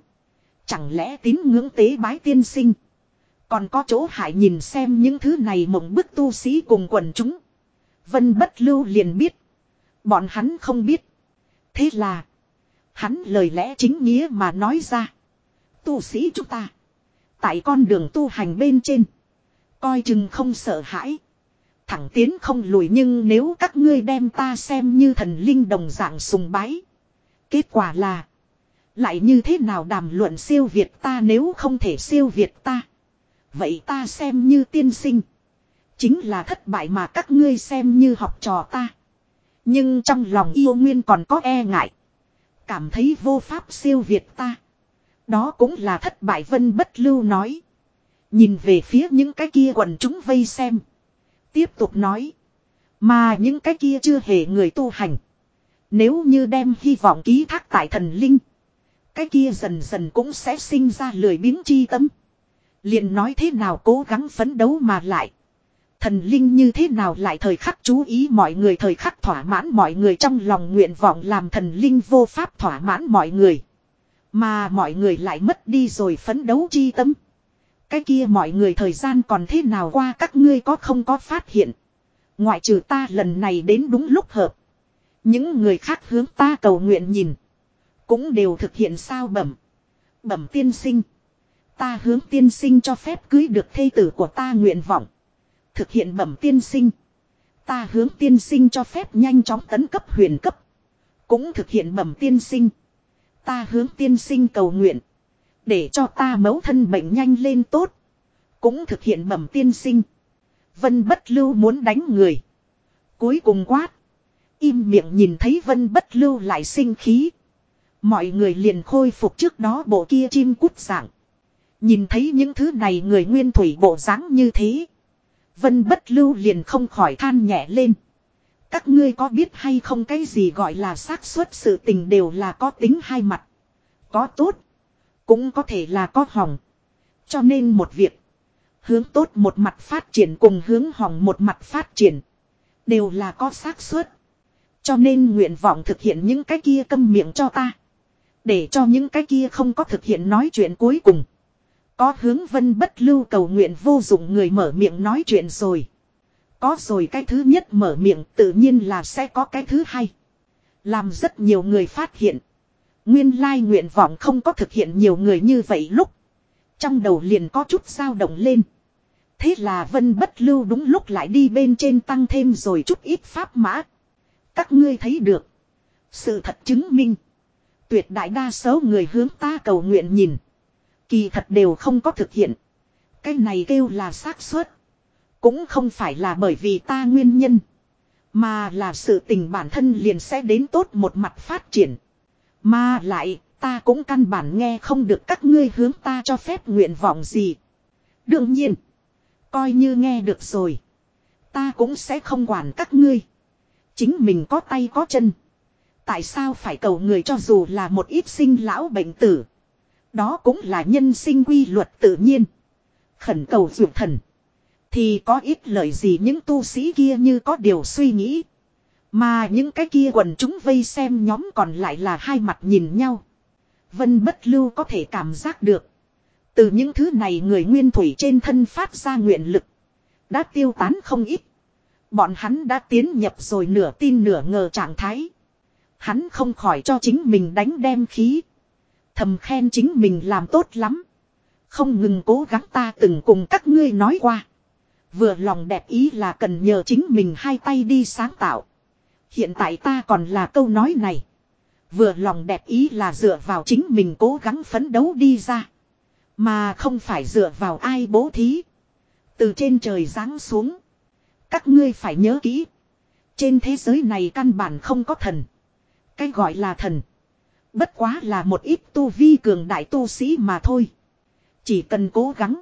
Chẳng lẽ tín ngưỡng tế bái tiên sinh. Còn có chỗ hại nhìn xem những thứ này mộng bức tu sĩ cùng quần chúng. Vân bất lưu liền biết. Bọn hắn không biết. Thế là. Hắn lời lẽ chính nghĩa mà nói ra. Tu sĩ chúng ta. Tại con đường tu hành bên trên. Coi chừng không sợ hãi. Thẳng tiến không lùi nhưng nếu các ngươi đem ta xem như thần linh đồng dạng sùng bái. Kết quả là. Lại như thế nào đàm luận siêu việt ta nếu không thể siêu việt ta. Vậy ta xem như tiên sinh. Chính là thất bại mà các ngươi xem như học trò ta. Nhưng trong lòng yêu nguyên còn có e ngại. Cảm thấy vô pháp siêu việt ta. Đó cũng là thất bại vân bất lưu nói. Nhìn về phía những cái kia quần chúng vây xem. Tiếp tục nói. Mà những cái kia chưa hề người tu hành. Nếu như đem hy vọng ký thác tại thần linh. Cái kia dần dần cũng sẽ sinh ra lười biếng chi tâm. liền nói thế nào cố gắng phấn đấu mà lại. Thần linh như thế nào lại thời khắc chú ý mọi người, thời khắc thỏa mãn mọi người, trong lòng nguyện vọng làm thần linh vô pháp thỏa mãn mọi người. Mà mọi người lại mất đi rồi phấn đấu chi tâm. Cái kia mọi người thời gian còn thế nào qua các ngươi có không có phát hiện. Ngoại trừ ta lần này đến đúng lúc hợp. Những người khác hướng ta cầu nguyện nhìn. Cũng đều thực hiện sao bẩm. Bẩm tiên sinh. Ta hướng tiên sinh cho phép cưới được thê tử của ta nguyện vọng. Thực hiện bẩm tiên sinh. Ta hướng tiên sinh cho phép nhanh chóng tấn cấp huyền cấp. Cũng thực hiện bẩm tiên sinh. Ta hướng tiên sinh cầu nguyện. Để cho ta mấu thân bệnh nhanh lên tốt. Cũng thực hiện bẩm tiên sinh. Vân bất lưu muốn đánh người. Cuối cùng quát. Im miệng nhìn thấy vân bất lưu lại sinh khí. Mọi người liền khôi phục trước đó bộ kia chim cút dạng. Nhìn thấy những thứ này người nguyên thủy bộ dáng như thế. Vân bất lưu liền không khỏi than nhẹ lên. Các ngươi có biết hay không cái gì gọi là xác suất sự tình đều là có tính hai mặt. Có tốt. Cũng có thể là có hỏng. Cho nên một việc. Hướng tốt một mặt phát triển cùng hướng hỏng một mặt phát triển. Đều là có xác suất. Cho nên nguyện vọng thực hiện những cái kia câm miệng cho ta. Để cho những cái kia không có thực hiện nói chuyện cuối cùng. Có hướng vân bất lưu cầu nguyện vô dụng người mở miệng nói chuyện rồi. Có rồi cái thứ nhất mở miệng tự nhiên là sẽ có cái thứ hai. Làm rất nhiều người phát hiện. Nguyên lai nguyện vọng không có thực hiện nhiều người như vậy lúc. Trong đầu liền có chút dao động lên. Thế là vân bất lưu đúng lúc lại đi bên trên tăng thêm rồi chút ít pháp mã. Các ngươi thấy được. Sự thật chứng minh. Tuyệt đại đa số người hướng ta cầu nguyện nhìn. Kỳ thật đều không có thực hiện. Cái này kêu là xác suất. Cũng không phải là bởi vì ta nguyên nhân. Mà là sự tình bản thân liền sẽ đến tốt một mặt phát triển. Mà lại, ta cũng căn bản nghe không được các ngươi hướng ta cho phép nguyện vọng gì. Đương nhiên, coi như nghe được rồi. Ta cũng sẽ không quản các ngươi. Chính mình có tay có chân. Tại sao phải cầu người cho dù là một ít sinh lão bệnh tử. Đó cũng là nhân sinh quy luật tự nhiên. Khẩn cầu dụ thần. Thì có ít lời gì những tu sĩ kia như có điều suy nghĩ. Mà những cái kia quần chúng vây xem nhóm còn lại là hai mặt nhìn nhau. Vân bất lưu có thể cảm giác được. Từ những thứ này người nguyên thủy trên thân phát ra nguyện lực. Đã tiêu tán không ít. Bọn hắn đã tiến nhập rồi nửa tin nửa ngờ trạng thái. Hắn không khỏi cho chính mình đánh đem khí. Thầm khen chính mình làm tốt lắm. Không ngừng cố gắng ta từng cùng các ngươi nói qua. Vừa lòng đẹp ý là cần nhờ chính mình hai tay đi sáng tạo. Hiện tại ta còn là câu nói này. Vừa lòng đẹp ý là dựa vào chính mình cố gắng phấn đấu đi ra. Mà không phải dựa vào ai bố thí. Từ trên trời giáng xuống. Các ngươi phải nhớ kỹ. Trên thế giới này căn bản không có thần. Cái gọi là thần. Bất quá là một ít tu vi cường đại tu sĩ mà thôi. Chỉ cần cố gắng.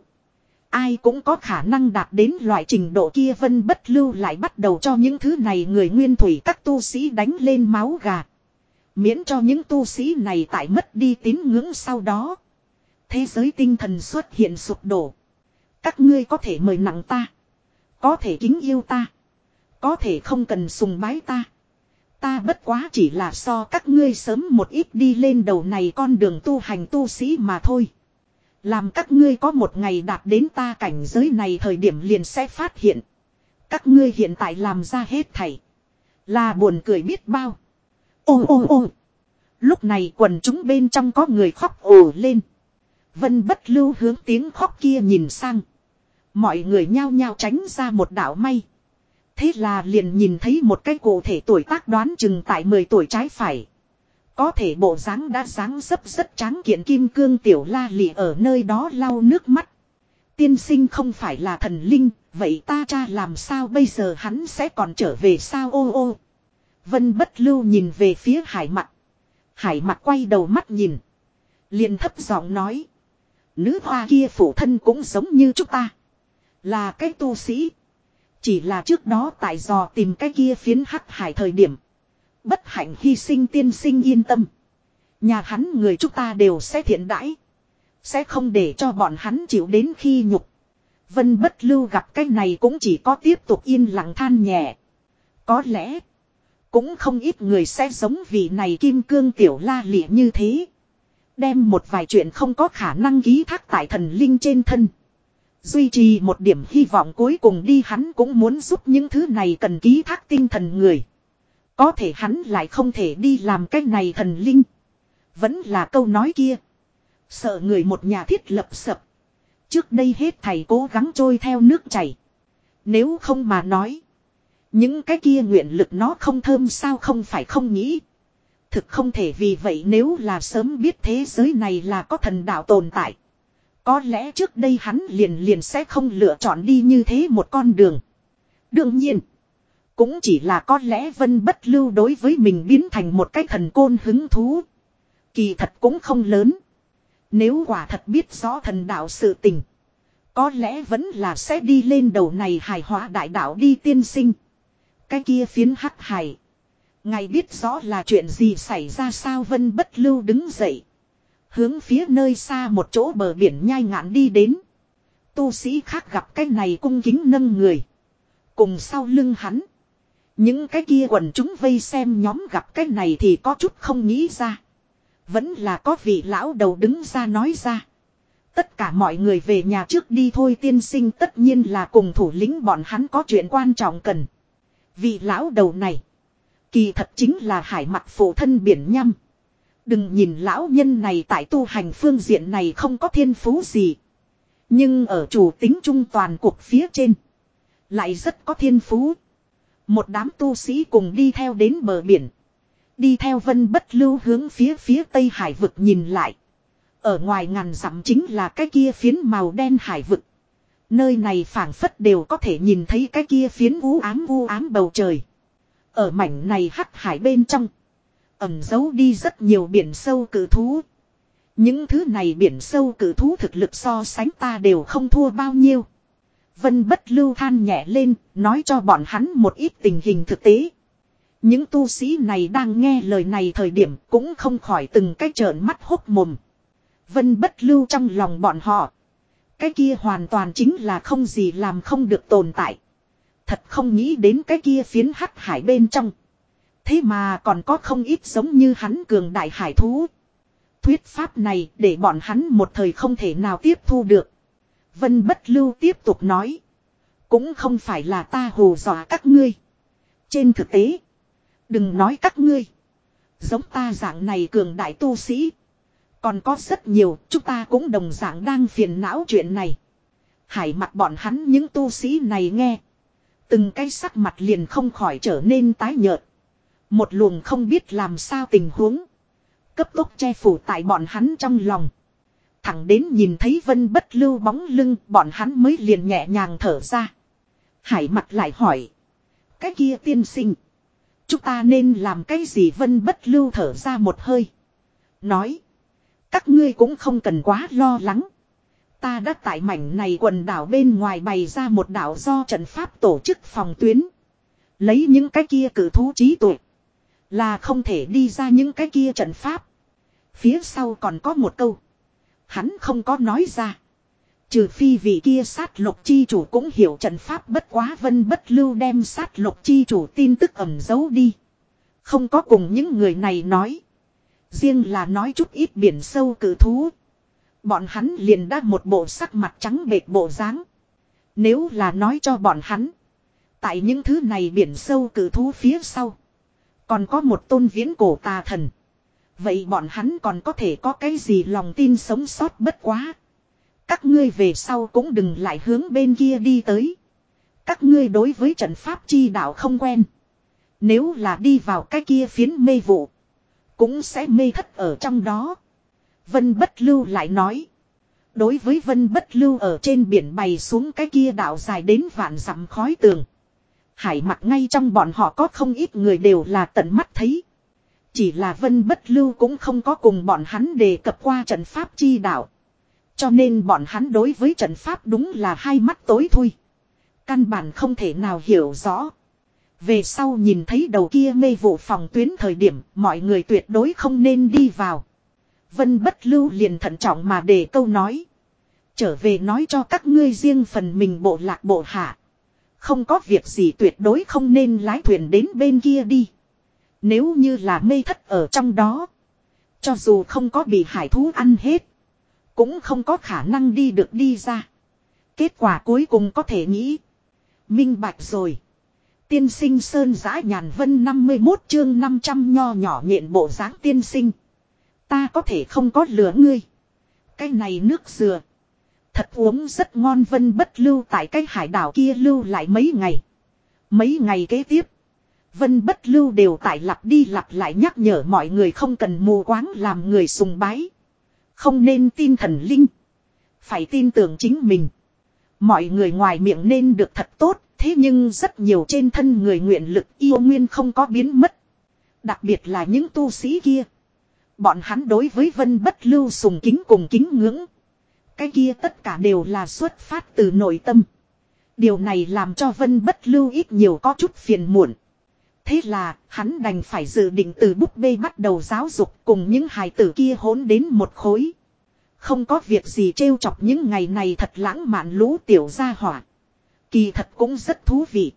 Ai cũng có khả năng đạt đến loại trình độ kia vân bất lưu lại bắt đầu cho những thứ này người nguyên thủy các tu sĩ đánh lên máu gà. Miễn cho những tu sĩ này tại mất đi tín ngưỡng sau đó. Thế giới tinh thần xuất hiện sụp đổ. Các ngươi có thể mời nặng ta. Có thể kính yêu ta. Có thể không cần sùng bái ta. Ta bất quá chỉ là so các ngươi sớm một ít đi lên đầu này con đường tu hành tu sĩ mà thôi. Làm các ngươi có một ngày đạt đến ta cảnh giới này thời điểm liền sẽ phát hiện. Các ngươi hiện tại làm ra hết thảy. Là buồn cười biết bao. Ô ô ô. Lúc này quần chúng bên trong có người khóc ồ lên. Vân bất lưu hướng tiếng khóc kia nhìn sang. Mọi người nhao nhao tránh ra một đảo may. Thế là liền nhìn thấy một cái cụ thể tuổi tác đoán chừng tại 10 tuổi trái phải. Có thể bộ dáng đã dáng dấp rất tráng kiện kim cương tiểu la lì ở nơi đó lau nước mắt. Tiên sinh không phải là thần linh, vậy ta cha làm sao bây giờ hắn sẽ còn trở về sao ô ô. Vân bất lưu nhìn về phía hải mặt. Hải mặt quay đầu mắt nhìn. liền thấp giọng nói. Nữ hoa kia phụ thân cũng giống như chúng ta. Là cái tu sĩ. Chỉ là trước đó tại dò tìm cái kia phiến hắc hải thời điểm. Bất hạnh hy sinh tiên sinh yên tâm. Nhà hắn người chúng ta đều sẽ thiện đãi. Sẽ không để cho bọn hắn chịu đến khi nhục. Vân bất lưu gặp cái này cũng chỉ có tiếp tục yên lặng than nhẹ. Có lẽ. Cũng không ít người sẽ giống vị này kim cương tiểu la lịa như thế. Đem một vài chuyện không có khả năng ký thác tại thần linh trên thân. Duy trì một điểm hy vọng cuối cùng đi hắn cũng muốn giúp những thứ này cần ký thác tinh thần người. Có thể hắn lại không thể đi làm cái này thần linh. Vẫn là câu nói kia. Sợ người một nhà thiết lập sập. Trước đây hết thầy cố gắng trôi theo nước chảy. Nếu không mà nói. Những cái kia nguyện lực nó không thơm sao không phải không nghĩ. Thực không thể vì vậy nếu là sớm biết thế giới này là có thần đạo tồn tại. Có lẽ trước đây hắn liền liền sẽ không lựa chọn đi như thế một con đường. Đương nhiên. Cũng chỉ là có lẽ vân bất lưu đối với mình biến thành một cái thần côn hứng thú. Kỳ thật cũng không lớn. Nếu quả thật biết rõ thần đạo sự tình. Có lẽ vẫn là sẽ đi lên đầu này hài hóa đại đạo đi tiên sinh. Cái kia phiến hắc hải. Ngài biết rõ là chuyện gì xảy ra sao vân bất lưu đứng dậy. Hướng phía nơi xa một chỗ bờ biển nhai ngạn đi đến. Tu sĩ khác gặp cái này cung kính nâng người. Cùng sau lưng hắn. Những cái kia quần chúng vây xem nhóm gặp cái này thì có chút không nghĩ ra. Vẫn là có vị lão đầu đứng ra nói ra. Tất cả mọi người về nhà trước đi thôi tiên sinh tất nhiên là cùng thủ lĩnh bọn hắn có chuyện quan trọng cần. Vị lão đầu này. Kỳ thật chính là hải mặt phụ thân biển nhăm. Đừng nhìn lão nhân này tại tu hành phương diện này không có thiên phú gì. Nhưng ở chủ tính trung toàn cuộc phía trên. Lại rất có thiên phú. Một đám tu sĩ cùng đi theo đến bờ biển. Đi theo vân bất lưu hướng phía phía tây hải vực nhìn lại. Ở ngoài ngàn dặm chính là cái kia phiến màu đen hải vực. Nơi này phảng phất đều có thể nhìn thấy cái kia phiến u ám u ám bầu trời. Ở mảnh này hắc hải bên trong. Ẩm giấu đi rất nhiều biển sâu cử thú. Những thứ này biển sâu cử thú thực lực so sánh ta đều không thua bao nhiêu. Vân bất lưu than nhẹ lên, nói cho bọn hắn một ít tình hình thực tế. Những tu sĩ này đang nghe lời này thời điểm cũng không khỏi từng cái trợn mắt hốc mồm. Vân bất lưu trong lòng bọn họ. Cái kia hoàn toàn chính là không gì làm không được tồn tại. Thật không nghĩ đến cái kia phiến hắc hải bên trong. Thế mà còn có không ít giống như hắn cường đại hải thú. Thuyết pháp này để bọn hắn một thời không thể nào tiếp thu được. Vân bất lưu tiếp tục nói. Cũng không phải là ta hồ dọa các ngươi. Trên thực tế. Đừng nói các ngươi. Giống ta dạng này cường đại tu sĩ. Còn có rất nhiều, chúng ta cũng đồng dạng đang phiền não chuyện này. Hải mặt bọn hắn những tu sĩ này nghe. Từng cái sắc mặt liền không khỏi trở nên tái nhợt. Một luồng không biết làm sao tình huống. Cấp tốc che phủ tại bọn hắn trong lòng. Thẳng đến nhìn thấy vân bất lưu bóng lưng, bọn hắn mới liền nhẹ nhàng thở ra. Hải mặt lại hỏi. Cái kia tiên sinh. Chúng ta nên làm cái gì vân bất lưu thở ra một hơi. Nói. Các ngươi cũng không cần quá lo lắng. Ta đã tại mảnh này quần đảo bên ngoài bày ra một đảo do trận pháp tổ chức phòng tuyến. Lấy những cái kia cử thú trí tuệ. Là không thể đi ra những cái kia trận pháp. Phía sau còn có một câu. Hắn không có nói ra. Trừ phi vị kia sát lục chi chủ cũng hiểu trận pháp bất quá vân bất lưu đem sát lục chi chủ tin tức ẩm giấu đi. Không có cùng những người này nói. Riêng là nói chút ít biển sâu cử thú. Bọn hắn liền đã một bộ sắc mặt trắng bệt bộ dáng. Nếu là nói cho bọn hắn. Tại những thứ này biển sâu cử thú phía sau. Còn có một tôn viễn cổ tà thần. Vậy bọn hắn còn có thể có cái gì lòng tin sống sót bất quá. Các ngươi về sau cũng đừng lại hướng bên kia đi tới. Các ngươi đối với trận pháp chi đạo không quen. Nếu là đi vào cái kia phiến mê vụ. Cũng sẽ mê thất ở trong đó. Vân bất lưu lại nói. Đối với vân bất lưu ở trên biển bày xuống cái kia đạo dài đến vạn dặm khói tường. Hải mặt ngay trong bọn họ có không ít người đều là tận mắt thấy. Chỉ là vân bất lưu cũng không có cùng bọn hắn đề cập qua trận pháp chi đạo. Cho nên bọn hắn đối với trận pháp đúng là hai mắt tối thui. Căn bản không thể nào hiểu rõ. Về sau nhìn thấy đầu kia mê vụ phòng tuyến thời điểm, mọi người tuyệt đối không nên đi vào. Vân bất lưu liền thận trọng mà để câu nói. Trở về nói cho các ngươi riêng phần mình bộ lạc bộ hạ. Không có việc gì tuyệt đối không nên lái thuyền đến bên kia đi. Nếu như là mê thất ở trong đó. Cho dù không có bị hải thú ăn hết. Cũng không có khả năng đi được đi ra. Kết quả cuối cùng có thể nghĩ. Minh bạch rồi. Tiên sinh Sơn giã nhàn vân 51 chương 500 nho nhỏ nhện bộ dáng tiên sinh. Ta có thể không có lửa ngươi. Cái này nước dừa. Thật uống rất ngon vân bất lưu tại cái hải đảo kia lưu lại mấy ngày. Mấy ngày kế tiếp. Vân bất lưu đều tại lặp đi lặp lại nhắc nhở mọi người không cần mù quáng làm người sùng bái. Không nên tin thần linh. Phải tin tưởng chính mình. Mọi người ngoài miệng nên được thật tốt, thế nhưng rất nhiều trên thân người nguyện lực yêu nguyên không có biến mất. Đặc biệt là những tu sĩ kia. Bọn hắn đối với vân bất lưu sùng kính cùng kính ngưỡng. Cái kia tất cả đều là xuất phát từ nội tâm. Điều này làm cho vân bất lưu ít nhiều có chút phiền muộn. Thế là, hắn đành phải dự định từ búp bê bắt đầu giáo dục cùng những hài tử kia hỗn đến một khối. Không có việc gì trêu chọc những ngày này thật lãng mạn lũ tiểu gia hỏa. Kỳ thật cũng rất thú vị.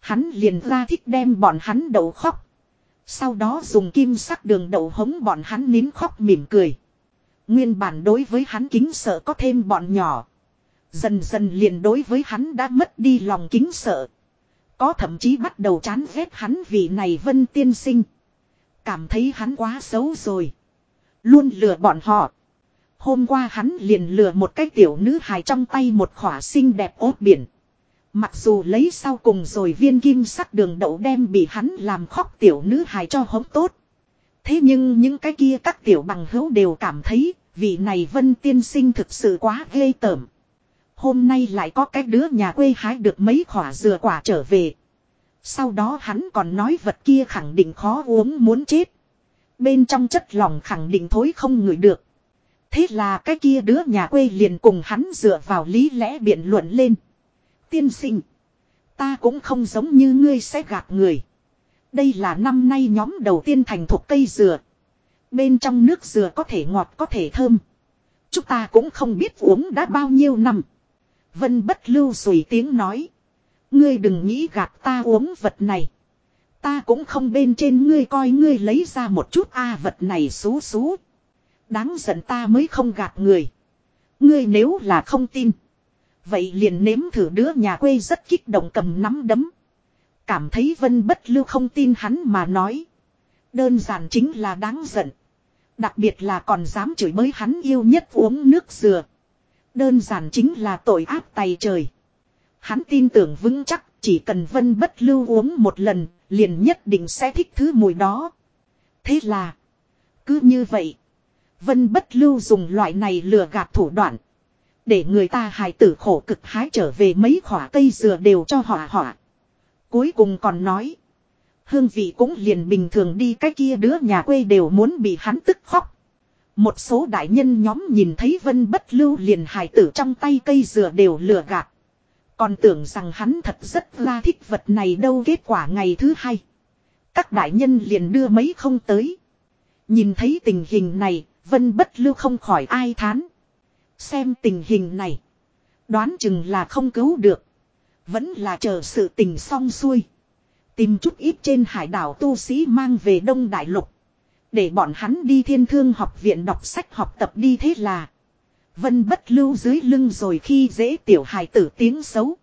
Hắn liền ra thích đem bọn hắn đậu khóc. Sau đó dùng kim sắc đường đậu hống bọn hắn nín khóc mỉm cười. Nguyên bản đối với hắn kính sợ có thêm bọn nhỏ. Dần dần liền đối với hắn đã mất đi lòng kính sợ. Có thậm chí bắt đầu chán ghét hắn vì này vân tiên sinh. Cảm thấy hắn quá xấu rồi. Luôn lừa bọn họ. Hôm qua hắn liền lừa một cái tiểu nữ hài trong tay một khỏa xinh đẹp ốt biển. Mặc dù lấy sau cùng rồi viên kim sắc đường đậu đem bị hắn làm khóc tiểu nữ hài cho hống tốt. Thế nhưng những cái kia các tiểu bằng hữu đều cảm thấy vị này vân tiên sinh thực sự quá ghê tởm. Hôm nay lại có cái đứa nhà quê hái được mấy khỏa dừa quả trở về. Sau đó hắn còn nói vật kia khẳng định khó uống muốn chết. Bên trong chất lỏng khẳng định thối không ngửi được. Thế là cái kia đứa nhà quê liền cùng hắn dựa vào lý lẽ biện luận lên. Tiên sinh. Ta cũng không giống như ngươi sẽ gạt người. Đây là năm nay nhóm đầu tiên thành thuộc cây dừa. Bên trong nước dừa có thể ngọt có thể thơm. Chúng ta cũng không biết uống đã bao nhiêu năm. Vân bất lưu sùi tiếng nói. Ngươi đừng nghĩ gạt ta uống vật này. Ta cũng không bên trên ngươi coi ngươi lấy ra một chút a vật này xú xú. Đáng giận ta mới không gạt người. Ngươi nếu là không tin. Vậy liền nếm thử đứa nhà quê rất kích động cầm nắm đấm. Cảm thấy vân bất lưu không tin hắn mà nói. Đơn giản chính là đáng giận. Đặc biệt là còn dám chửi bới hắn yêu nhất uống nước dừa. Đơn giản chính là tội ác tay trời. Hắn tin tưởng vững chắc, chỉ cần vân bất lưu uống một lần, liền nhất định sẽ thích thứ mùi đó. Thế là. Cứ như vậy. Vân bất lưu dùng loại này lừa gạt thủ đoạn. Để người ta hài tử khổ cực hái trở về mấy khỏa cây dừa đều cho hỏa hỏa. Cuối cùng còn nói. Hương vị cũng liền bình thường đi, cái kia đứa nhà quê đều muốn bị hắn tức khóc. Một số đại nhân nhóm nhìn thấy vân bất lưu liền hài tử trong tay cây dừa đều lừa gạt. Còn tưởng rằng hắn thật rất la thích vật này đâu kết quả ngày thứ hai. Các đại nhân liền đưa mấy không tới. Nhìn thấy tình hình này, vân bất lưu không khỏi ai thán. Xem tình hình này. Đoán chừng là không cứu được. Vẫn là chờ sự tình xong xuôi. Tìm chút ít trên hải đảo tu sĩ mang về Đông Đại Lục. Để bọn hắn đi thiên thương học viện đọc sách học tập đi thế là. Vân bất lưu dưới lưng rồi khi dễ tiểu hài tử tiếng xấu.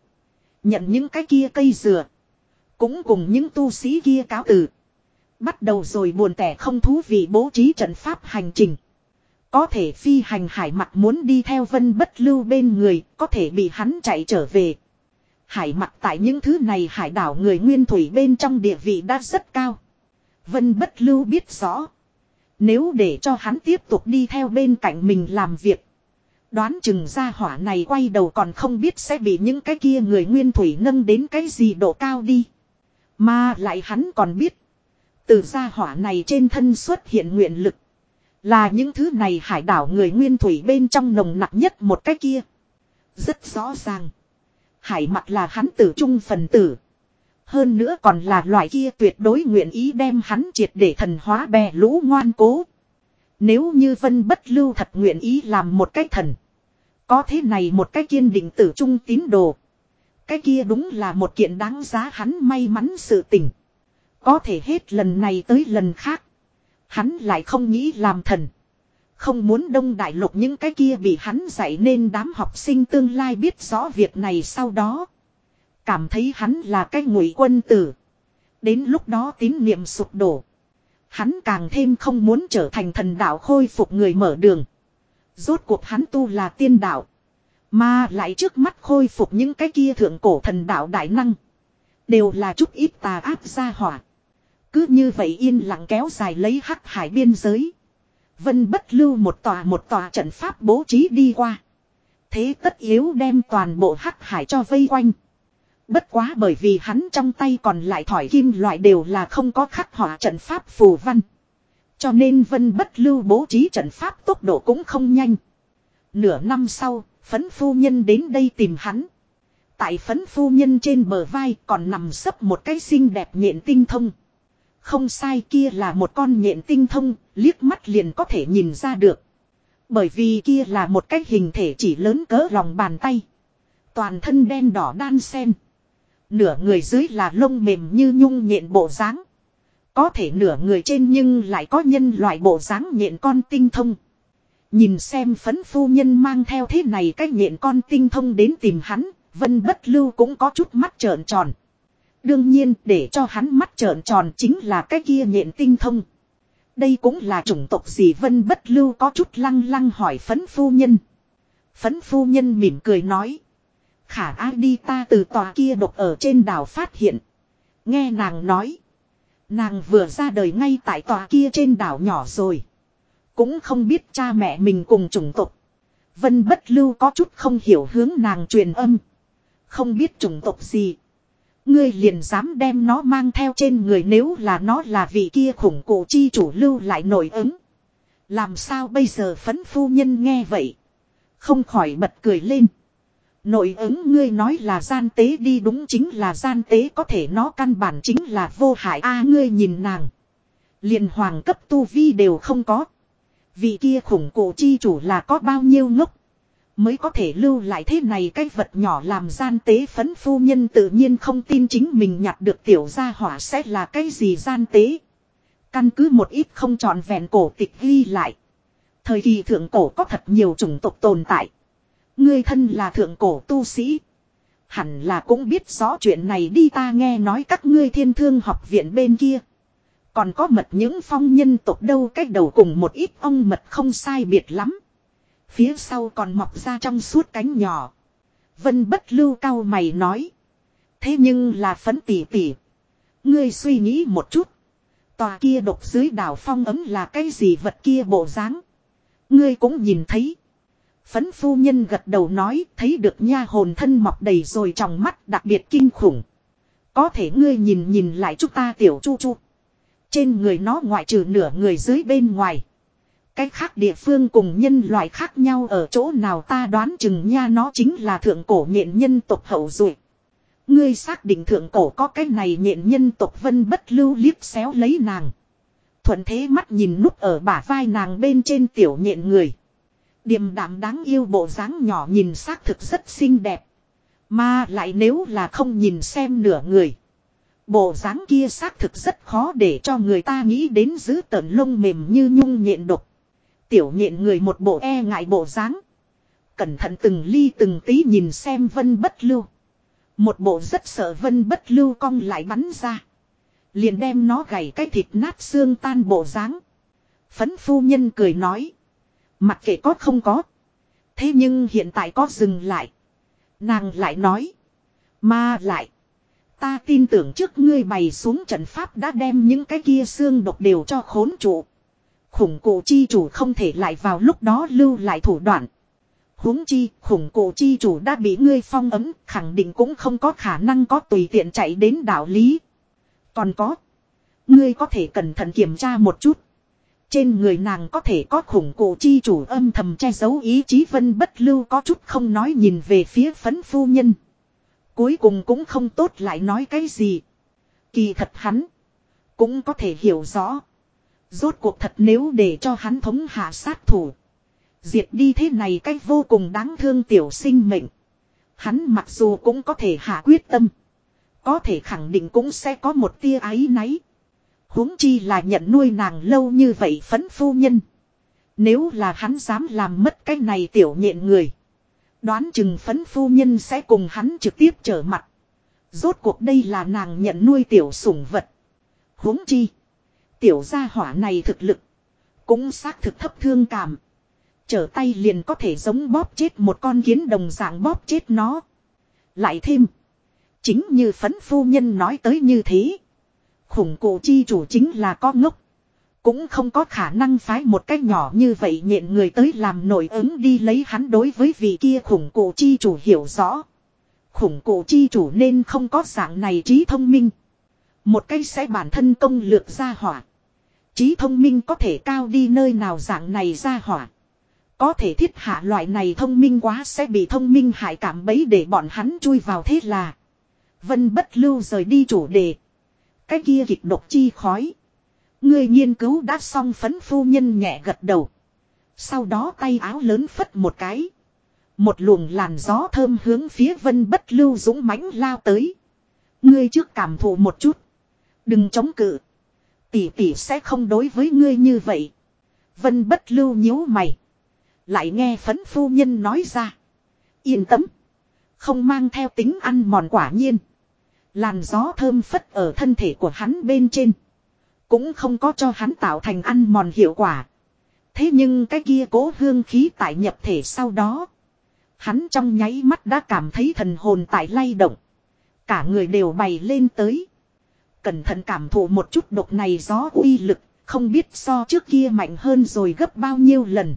Nhận những cái kia cây dừa. Cũng cùng những tu sĩ kia cáo từ. Bắt đầu rồi buồn tẻ không thú vị bố trí trận pháp hành trình. Có thể phi hành hải mặt muốn đi theo vân bất lưu bên người, có thể bị hắn chạy trở về. Hải mặt tại những thứ này hải đảo người nguyên thủy bên trong địa vị đã rất cao. Vân bất lưu biết rõ. Nếu để cho hắn tiếp tục đi theo bên cạnh mình làm việc. Đoán chừng ra hỏa này quay đầu còn không biết sẽ bị những cái kia người nguyên thủy nâng đến cái gì độ cao đi. Mà lại hắn còn biết. Từ gia hỏa này trên thân xuất hiện nguyện lực. Là những thứ này hải đảo người nguyên thủy bên trong nồng nặng nhất một cái kia. Rất rõ ràng. Hải mặt là hắn tử trung phần tử. Hơn nữa còn là loại kia tuyệt đối nguyện ý đem hắn triệt để thần hóa bè lũ ngoan cố. Nếu như vân bất lưu thật nguyện ý làm một cái thần. Có thế này một cái kiên định tử trung tín đồ. Cái kia đúng là một kiện đáng giá hắn may mắn sự tình. Có thể hết lần này tới lần khác. Hắn lại không nghĩ làm thần. Không muốn đông đại lục những cái kia bị hắn dạy nên đám học sinh tương lai biết rõ việc này sau đó. Cảm thấy hắn là cái ngụy quân tử. Đến lúc đó tín niệm sụp đổ. Hắn càng thêm không muốn trở thành thần đạo khôi phục người mở đường. Rốt cuộc hắn tu là tiên đạo. Mà lại trước mắt khôi phục những cái kia thượng cổ thần đạo đại năng. Đều là chút ít tà áp ra hỏa. Cứ như vậy yên lặng kéo dài lấy hắc hải biên giới. Vân bất lưu một tòa một tòa trận pháp bố trí đi qua. Thế tất yếu đem toàn bộ hắc hải cho vây quanh. Bất quá bởi vì hắn trong tay còn lại thỏi kim loại đều là không có khắc họa trận pháp phù văn. Cho nên vân bất lưu bố trí trận pháp tốc độ cũng không nhanh. Nửa năm sau, phấn phu nhân đến đây tìm hắn. Tại phấn phu nhân trên bờ vai còn nằm sấp một cái xinh đẹp nhện tinh thông. Không sai kia là một con nhện tinh thông, liếc mắt liền có thể nhìn ra được. Bởi vì kia là một cái hình thể chỉ lớn cỡ lòng bàn tay. Toàn thân đen đỏ đan sen. Nửa người dưới là lông mềm như nhung nhện bộ dáng. Có thể nửa người trên nhưng lại có nhân loại bộ dáng nhện con tinh thông. Nhìn xem phấn phu nhân mang theo thế này cái nhện con tinh thông đến tìm hắn, vân bất lưu cũng có chút mắt trợn tròn. Đương nhiên để cho hắn mắt trợn tròn chính là cái kia nhện tinh thông. Đây cũng là chủng tộc gì vân bất lưu có chút lăng lăng hỏi phấn phu nhân. Phấn phu nhân mỉm cười nói. Khả ai đi ta từ tòa kia độc ở trên đảo phát hiện. Nghe nàng nói. Nàng vừa ra đời ngay tại tòa kia trên đảo nhỏ rồi. Cũng không biết cha mẹ mình cùng chủng tộc. Vân bất lưu có chút không hiểu hướng nàng truyền âm. Không biết chủng tộc gì. Ngươi liền dám đem nó mang theo trên người nếu là nó là vị kia khủng cổ chi chủ lưu lại nổi ứng. Làm sao bây giờ phấn phu nhân nghe vậy. Không khỏi bật cười lên. Nội ứng ngươi nói là gian tế đi đúng chính là gian tế, có thể nó căn bản chính là vô hại a, ngươi nhìn nàng. liền hoàng cấp tu vi đều không có. Vị kia khủng cổ chi chủ là có bao nhiêu ngốc. Mới có thể lưu lại thế này cái vật nhỏ làm gian tế phấn phu nhân tự nhiên không tin chính mình nhặt được tiểu gia hỏa sẽ là cái gì gian tế. Căn cứ một ít không trọn vẹn cổ tịch ghi lại. Thời kỳ thượng cổ có thật nhiều chủng tộc tồn tại. Ngươi thân là thượng cổ tu sĩ. Hẳn là cũng biết rõ chuyện này đi ta nghe nói các ngươi thiên thương học viện bên kia. Còn có mật những phong nhân tộc đâu cách đầu cùng một ít ông mật không sai biệt lắm. Phía sau còn mọc ra trong suốt cánh nhỏ. Vân bất lưu cao mày nói. Thế nhưng là phấn tỉ tỉ. Ngươi suy nghĩ một chút. Tòa kia độc dưới đảo phong ấm là cái gì vật kia bộ dáng Ngươi cũng nhìn thấy. Phấn phu nhân gật đầu nói, thấy được nha hồn thân mọc đầy rồi trong mắt đặc biệt kinh khủng. Có thể ngươi nhìn nhìn lại chúng ta tiểu chu chu. Trên người nó ngoại trừ nửa người dưới bên ngoài. Cái khác địa phương cùng nhân loại khác nhau ở chỗ nào ta đoán chừng nha nó chính là thượng cổ nhện nhân tộc hậu duệ Ngươi xác định thượng cổ có cái này nhện nhân tộc vân bất lưu liếc xéo lấy nàng. Thuận thế mắt nhìn núp ở bả vai nàng bên trên tiểu nhện người. Điềm đạm đáng yêu bộ dáng nhỏ nhìn xác thực rất xinh đẹp. Mà lại nếu là không nhìn xem nửa người. Bộ dáng kia xác thực rất khó để cho người ta nghĩ đến giữ tợn lông mềm như nhung nhện độc. Tiểu nhện người một bộ e ngại bộ dáng. Cẩn thận từng ly từng tí nhìn xem vân bất lưu. Một bộ rất sợ vân bất lưu cong lại bắn ra. Liền đem nó gảy cái thịt nát xương tan bộ dáng. Phấn phu nhân cười nói. Mặc kệ có không có. Thế nhưng hiện tại có dừng lại. Nàng lại nói. Mà lại. Ta tin tưởng trước ngươi bày xuống trận pháp đã đem những cái kia xương độc đều cho khốn trụ. Khủng cổ chi chủ không thể lại vào lúc đó lưu lại thủ đoạn huống chi, khủng cổ chi chủ đã bị ngươi phong ấm, khẳng định cũng không có khả năng có tùy tiện chạy đến đạo lý. Còn có. Ngươi có thể cẩn thận kiểm tra một chút. Trên người nàng có thể có khủng cổ chi chủ âm thầm che giấu ý chí vân bất lưu có chút không nói nhìn về phía phấn phu nhân. Cuối cùng cũng không tốt lại nói cái gì. Kỳ thật hắn. Cũng có thể hiểu rõ. Rốt cuộc thật nếu để cho hắn thống hạ sát thủ. Diệt đi thế này cách vô cùng đáng thương tiểu sinh mệnh. Hắn mặc dù cũng có thể hạ quyết tâm. Có thể khẳng định cũng sẽ có một tia ái náy huống chi là nhận nuôi nàng lâu như vậy phấn phu nhân. Nếu là hắn dám làm mất cái này tiểu nhện người. Đoán chừng phấn phu nhân sẽ cùng hắn trực tiếp trở mặt. Rốt cuộc đây là nàng nhận nuôi tiểu sủng vật. huống chi. Tiểu gia hỏa này thực lực. Cũng xác thực thấp thương cảm. Trở tay liền có thể giống bóp chết một con kiến đồng dạng bóp chết nó. Lại thêm. Chính như phấn phu nhân nói tới như thế. Khủng cụ chi chủ chính là có ngốc. Cũng không có khả năng phái một cách nhỏ như vậy nhện người tới làm nổi ứng đi lấy hắn đối với vị kia khủng cụ chi chủ hiểu rõ. Khủng cụ chi chủ nên không có dạng này trí thông minh. Một cái sẽ bản thân công lược ra hỏa. Trí thông minh có thể cao đi nơi nào dạng này ra hỏa. Có thể thiết hạ loại này thông minh quá sẽ bị thông minh hại cảm bấy để bọn hắn chui vào thế là. Vân bất lưu rời đi chủ đề. Cái kia kịch độc chi khói. Người nghiên cứu đã xong phấn phu nhân nhẹ gật đầu. Sau đó tay áo lớn phất một cái. Một luồng làn gió thơm hướng phía vân bất lưu dũng mãnh lao tới. Ngươi trước cảm thụ một chút. Đừng chống cự. Tỷ tỷ sẽ không đối với ngươi như vậy. Vân bất lưu nhíu mày. Lại nghe phấn phu nhân nói ra. Yên tâm. Không mang theo tính ăn mòn quả nhiên. Làn gió thơm phất ở thân thể của hắn bên trên. Cũng không có cho hắn tạo thành ăn mòn hiệu quả. Thế nhưng cái kia cố hương khí tại nhập thể sau đó. Hắn trong nháy mắt đã cảm thấy thần hồn tại lay động. Cả người đều bày lên tới. Cẩn thận cảm thụ một chút độc này gió uy lực. Không biết so trước kia mạnh hơn rồi gấp bao nhiêu lần.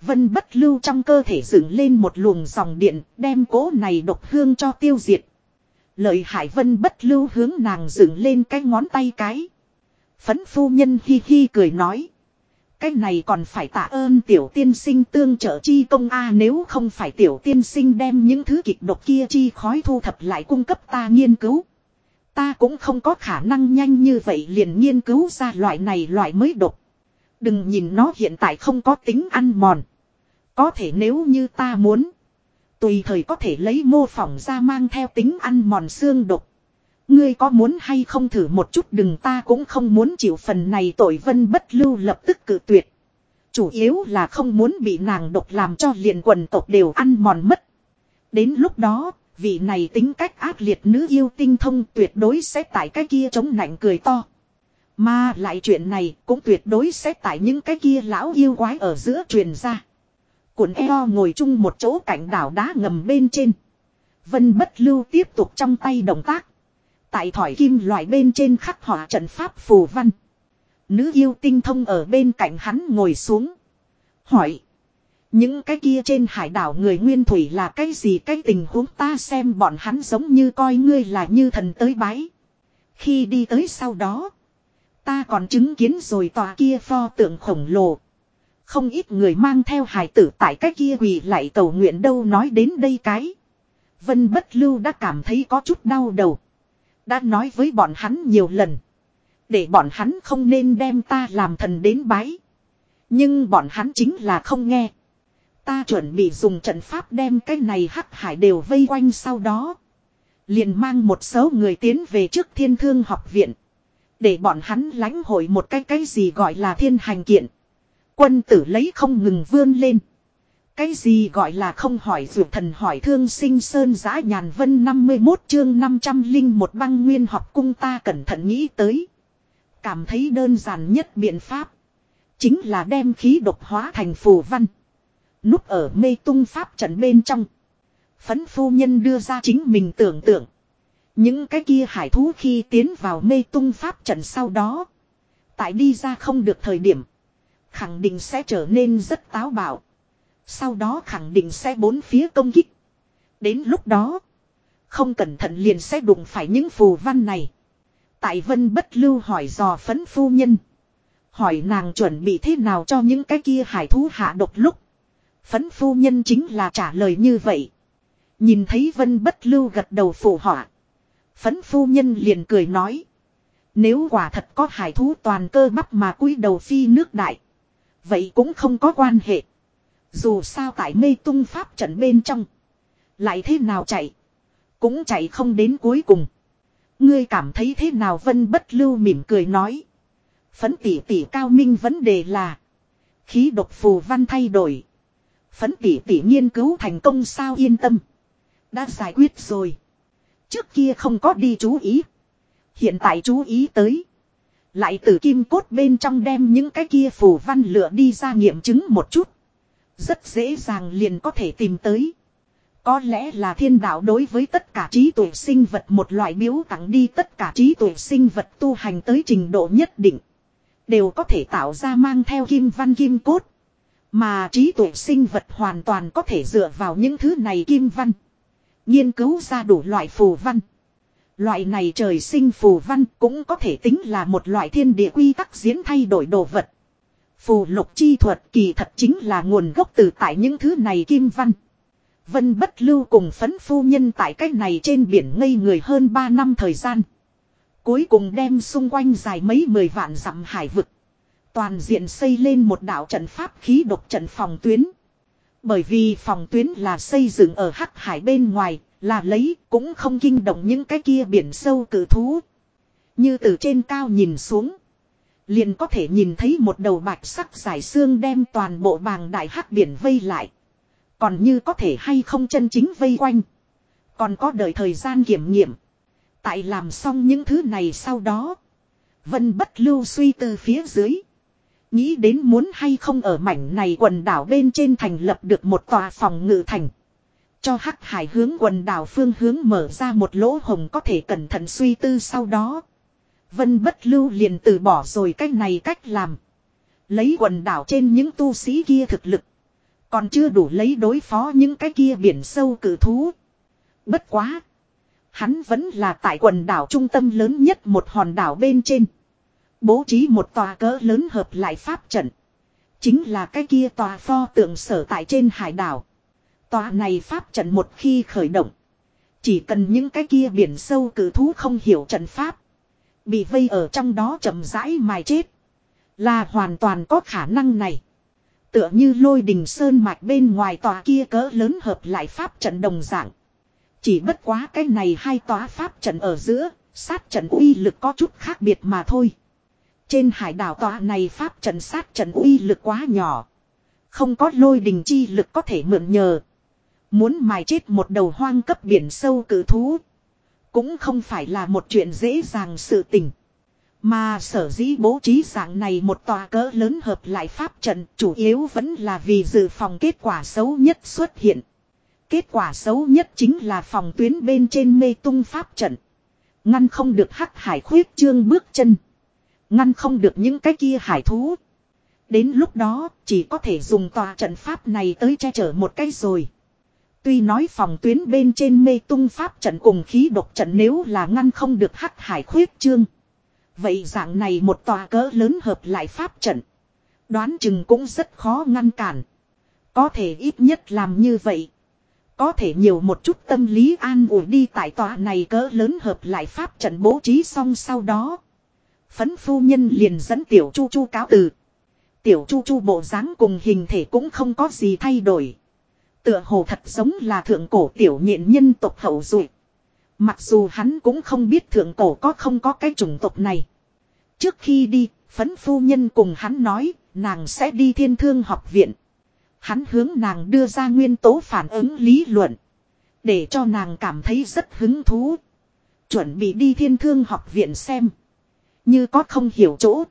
Vân bất lưu trong cơ thể dựng lên một luồng dòng điện, đem cố này độc hương cho tiêu diệt. Lợi hại vân bất lưu hướng nàng dựng lên cái ngón tay cái. Phấn phu nhân hi hi cười nói. Cái này còn phải tạ ơn tiểu tiên sinh tương trợ chi công a, nếu không phải tiểu tiên sinh đem những thứ kịch độc kia chi khói thu thập lại cung cấp ta nghiên cứu. Ta cũng không có khả năng nhanh như vậy liền nghiên cứu ra loại này loại mới độc. Đừng nhìn nó hiện tại không có tính ăn mòn. Có thể nếu như ta muốn. Tùy thời có thể lấy mô phỏng ra mang theo tính ăn mòn xương độc. Ngươi có muốn hay không thử một chút đừng ta cũng không muốn chịu phần này tội vân bất lưu lập tức cự tuyệt. Chủ yếu là không muốn bị nàng độc làm cho liền quần tộc đều ăn mòn mất. Đến lúc đó, vị này tính cách ác liệt nữ yêu tinh thông tuyệt đối sẽ tại cái kia chống nạnh cười to. Mà lại chuyện này cũng tuyệt đối sẽ tại những cái kia lão yêu quái ở giữa truyền ra. Cuộn eo ngồi chung một chỗ cạnh đảo đá ngầm bên trên. Vân bất lưu tiếp tục trong tay động tác. Tại thỏi kim loại bên trên khắc họa trận pháp phù văn. Nữ yêu tinh thông ở bên cạnh hắn ngồi xuống. Hỏi. Những cái kia trên hải đảo người nguyên thủy là cái gì cái tình huống ta xem bọn hắn giống như coi ngươi là như thần tới bái. Khi đi tới sau đó. Ta còn chứng kiến rồi tòa kia pho tượng khổng lồ. Không ít người mang theo hài tử tại cái kia quỳ lại cầu nguyện đâu nói đến đây cái. Vân bất lưu đã cảm thấy có chút đau đầu. Đã nói với bọn hắn nhiều lần. Để bọn hắn không nên đem ta làm thần đến bái. Nhưng bọn hắn chính là không nghe. Ta chuẩn bị dùng trận pháp đem cái này hắc hải đều vây quanh sau đó. Liền mang một số người tiến về trước thiên thương học viện. Để bọn hắn lãnh hội một cái cái gì gọi là thiên hành kiện. Quân tử lấy không ngừng vươn lên. Cái gì gọi là không hỏi dược thần hỏi thương sinh sơn giã nhàn vân 51 chương 500 linh một băng nguyên học cung ta cẩn thận nghĩ tới. Cảm thấy đơn giản nhất biện pháp. Chính là đem khí độc hóa thành phù văn. Núp ở mê tung pháp trận bên trong. Phấn phu nhân đưa ra chính mình tưởng tượng. Những cái kia hải thú khi tiến vào mê tung pháp trận sau đó. Tại đi ra không được thời điểm. Khẳng định sẽ trở nên rất táo bạo. Sau đó khẳng định sẽ bốn phía công kích. Đến lúc đó. Không cẩn thận liền sẽ đụng phải những phù văn này. Tại vân bất lưu hỏi dò phấn phu nhân. Hỏi nàng chuẩn bị thế nào cho những cái kia hải thú hạ độc lúc. Phấn phu nhân chính là trả lời như vậy. Nhìn thấy vân bất lưu gật đầu phụ họa. Phấn phu nhân liền cười nói. Nếu quả thật có hải thú toàn cơ bắp mà cúi đầu phi nước đại. Vậy cũng không có quan hệ. Dù sao tại mê tung pháp trận bên trong. Lại thế nào chạy. Cũng chạy không đến cuối cùng. Ngươi cảm thấy thế nào vân bất lưu mỉm cười nói. Phấn tỷ tỷ cao minh vấn đề là. Khí độc phù văn thay đổi. Phấn tỷ tỷ nghiên cứu thành công sao yên tâm. Đã giải quyết rồi. Trước kia không có đi chú ý. Hiện tại chú ý tới. Lại từ kim cốt bên trong đem những cái kia phù văn lựa đi ra nghiệm chứng một chút. Rất dễ dàng liền có thể tìm tới. Có lẽ là thiên đạo đối với tất cả trí tuệ sinh vật một loại biếu tặng đi tất cả trí tuệ sinh vật tu hành tới trình độ nhất định. Đều có thể tạo ra mang theo kim văn kim cốt. Mà trí tuệ sinh vật hoàn toàn có thể dựa vào những thứ này kim văn. Nghiên cứu ra đủ loại phù văn. Loại này trời sinh phù văn cũng có thể tính là một loại thiên địa quy tắc diễn thay đổi đồ vật. Phù lục chi thuật kỳ thật chính là nguồn gốc từ tại những thứ này kim văn. Vân bất lưu cùng phấn phu nhân tại cách này trên biển ngây người hơn 3 năm thời gian. Cuối cùng đem xung quanh dài mấy mười vạn dặm hải vực. Toàn diện xây lên một đảo trận pháp khí độc trận phòng tuyến. Bởi vì phòng tuyến là xây dựng ở hắc hải bên ngoài, là lấy cũng không kinh động những cái kia biển sâu cử thú. Như từ trên cao nhìn xuống. Liền có thể nhìn thấy một đầu bạch sắc giải xương đem toàn bộ bàng đại hắc biển vây lại. Còn như có thể hay không chân chính vây quanh. Còn có đợi thời gian kiểm nghiệm. Tại làm xong những thứ này sau đó. Vân bất lưu suy từ phía dưới. Nghĩ đến muốn hay không ở mảnh này quần đảo bên trên thành lập được một tòa phòng ngự thành. Cho hắc hải hướng quần đảo phương hướng mở ra một lỗ hồng có thể cẩn thận suy tư sau đó. Vân bất lưu liền từ bỏ rồi cách này cách làm. Lấy quần đảo trên những tu sĩ kia thực lực. Còn chưa đủ lấy đối phó những cái kia biển sâu cử thú. Bất quá. Hắn vẫn là tại quần đảo trung tâm lớn nhất một hòn đảo bên trên. Bố trí một tòa cỡ lớn hợp lại pháp trận. Chính là cái kia tòa pho tượng sở tại trên hải đảo. Tòa này pháp trận một khi khởi động. Chỉ cần những cái kia biển sâu cử thú không hiểu trận pháp. Bị vây ở trong đó chậm rãi mài chết. Là hoàn toàn có khả năng này. Tựa như lôi đình sơn mạch bên ngoài tòa kia cỡ lớn hợp lại pháp trận đồng dạng. Chỉ bất quá cái này hai tòa pháp trận ở giữa, sát trận uy lực có chút khác biệt mà thôi. Trên hải đảo tòa này pháp trận sát trận uy lực quá nhỏ. Không có lôi đình chi lực có thể mượn nhờ. Muốn mài chết một đầu hoang cấp biển sâu cử thú. Cũng không phải là một chuyện dễ dàng sự tình. Mà sở dĩ bố trí dạng này một tòa cỡ lớn hợp lại pháp trận chủ yếu vẫn là vì dự phòng kết quả xấu nhất xuất hiện. Kết quả xấu nhất chính là phòng tuyến bên trên mê tung pháp trận. Ngăn không được hắc hải khuyết trương bước chân. Ngăn không được những cái kia hải thú. Đến lúc đó, chỉ có thể dùng tòa trận pháp này tới che chở một cái rồi. Tuy nói phòng tuyến bên trên mê tung pháp trận cùng khí độc trận nếu là ngăn không được hắc hải khuyết trương. Vậy dạng này một tòa cỡ lớn hợp lại pháp trận. Đoán chừng cũng rất khó ngăn cản. Có thể ít nhất làm như vậy. Có thể nhiều một chút tâm lý an ủi đi tại tòa này cỡ lớn hợp lại pháp trận bố trí xong sau đó. Phấn phu nhân liền dẫn tiểu chu chu cáo từ. Tiểu chu chu bộ dáng cùng hình thể cũng không có gì thay đổi. Tựa hồ thật giống là thượng cổ tiểu nhện nhân tộc hậu duệ Mặc dù hắn cũng không biết thượng cổ có không có cái chủng tộc này. Trước khi đi, phấn phu nhân cùng hắn nói, nàng sẽ đi thiên thương học viện. Hắn hướng nàng đưa ra nguyên tố phản ứng lý luận. Để cho nàng cảm thấy rất hứng thú. Chuẩn bị đi thiên thương học viện xem. Như có không hiểu chỗ.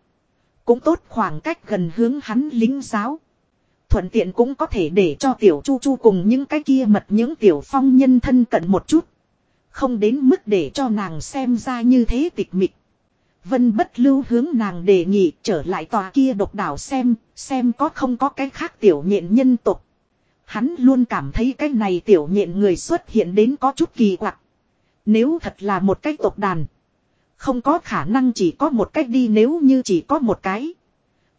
Cũng tốt khoảng cách gần hướng hắn lính giáo. Thuận tiện cũng có thể để cho tiểu chu chu cùng những cái kia mật những tiểu phong nhân thân cận một chút. Không đến mức để cho nàng xem ra như thế tịch mịch. Vân bất lưu hướng nàng đề nghị trở lại tòa kia độc đảo xem, xem có không có cái khác tiểu nhện nhân tục. Hắn luôn cảm thấy cái này tiểu nhện người xuất hiện đến có chút kỳ quặc. Nếu thật là một cái tộc đàn. Không có khả năng chỉ có một cách đi nếu như chỉ có một cái.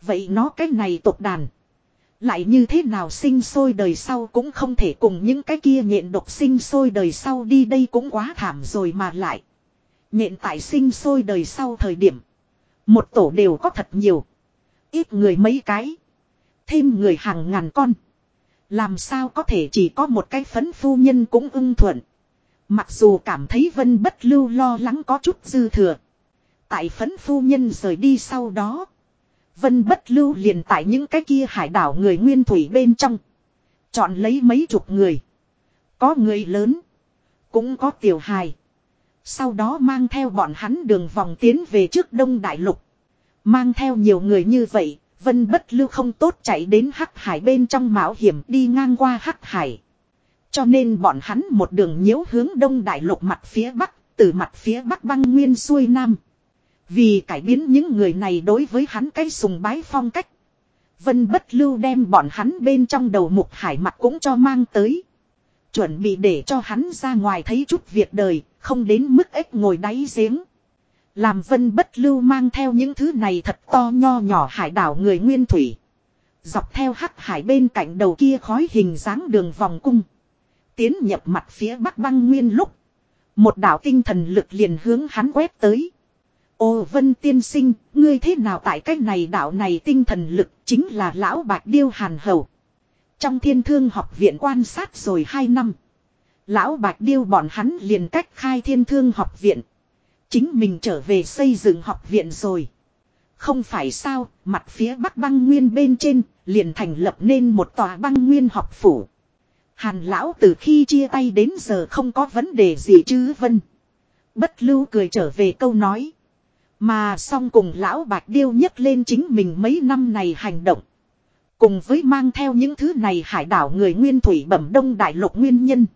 Vậy nó cái này tộc đàn. Lại như thế nào sinh sôi đời sau cũng không thể cùng những cái kia nhện độc sinh sôi đời sau đi đây cũng quá thảm rồi mà lại. Nhện tại sinh sôi đời sau thời điểm. Một tổ đều có thật nhiều. Ít người mấy cái. Thêm người hàng ngàn con. Làm sao có thể chỉ có một cái phấn phu nhân cũng ưng thuận. Mặc dù cảm thấy vân bất lưu lo lắng có chút dư thừa. Tại phấn phu nhân rời đi sau đó. Vân bất lưu liền tại những cái kia hải đảo người nguyên thủy bên trong. Chọn lấy mấy chục người. Có người lớn. Cũng có tiểu hài. Sau đó mang theo bọn hắn đường vòng tiến về trước đông đại lục. Mang theo nhiều người như vậy. Vân bất lưu không tốt chạy đến hắc hải bên trong mạo hiểm đi ngang qua hắc hải. Cho nên bọn hắn một đường nhiễu hướng đông đại lục mặt phía bắc, từ mặt phía bắc băng nguyên xuôi nam. Vì cải biến những người này đối với hắn cái sùng bái phong cách. Vân bất lưu đem bọn hắn bên trong đầu mục hải mặt cũng cho mang tới. Chuẩn bị để cho hắn ra ngoài thấy chút việc đời, không đến mức ếch ngồi đáy giếng. Làm vân bất lưu mang theo những thứ này thật to nho nhỏ hải đảo người nguyên thủy. Dọc theo hắc hải bên cạnh đầu kia khói hình dáng đường vòng cung. Tiến nhập mặt phía bắc băng nguyên lúc. Một đạo tinh thần lực liền hướng hắn quét tới. Ô vân tiên sinh, ngươi thế nào tại cách này đạo này tinh thần lực chính là lão bạch điêu hàn hầu. Trong thiên thương học viện quan sát rồi 2 năm. Lão bạch điêu bọn hắn liền cách khai thiên thương học viện. Chính mình trở về xây dựng học viện rồi. Không phải sao, mặt phía bắc băng nguyên bên trên, liền thành lập nên một tòa băng nguyên học phủ. Hàn lão từ khi chia tay đến giờ không có vấn đề gì chứ vân. Bất lưu cười trở về câu nói. Mà song cùng lão bạch điêu nhấc lên chính mình mấy năm này hành động. Cùng với mang theo những thứ này hải đảo người nguyên thủy bẩm đông đại lục nguyên nhân.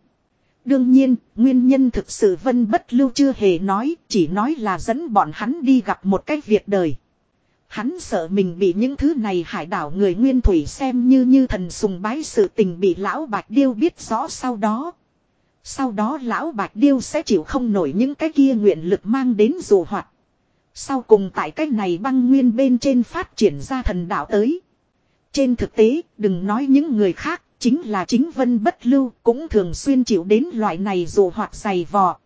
Đương nhiên, nguyên nhân thực sự vân bất lưu chưa hề nói, chỉ nói là dẫn bọn hắn đi gặp một cái việc đời. Hắn sợ mình bị những thứ này hải đảo người nguyên thủy xem như như thần sùng bái sự tình bị lão bạch điêu biết rõ sau đó. Sau đó lão bạch điêu sẽ chịu không nổi những cái kia nguyện lực mang đến dù hoạt. Sau cùng tại cái này băng nguyên bên trên phát triển ra thần đạo tới. Trên thực tế, đừng nói những người khác, chính là chính vân bất lưu cũng thường xuyên chịu đến loại này dù hoạt dày vò.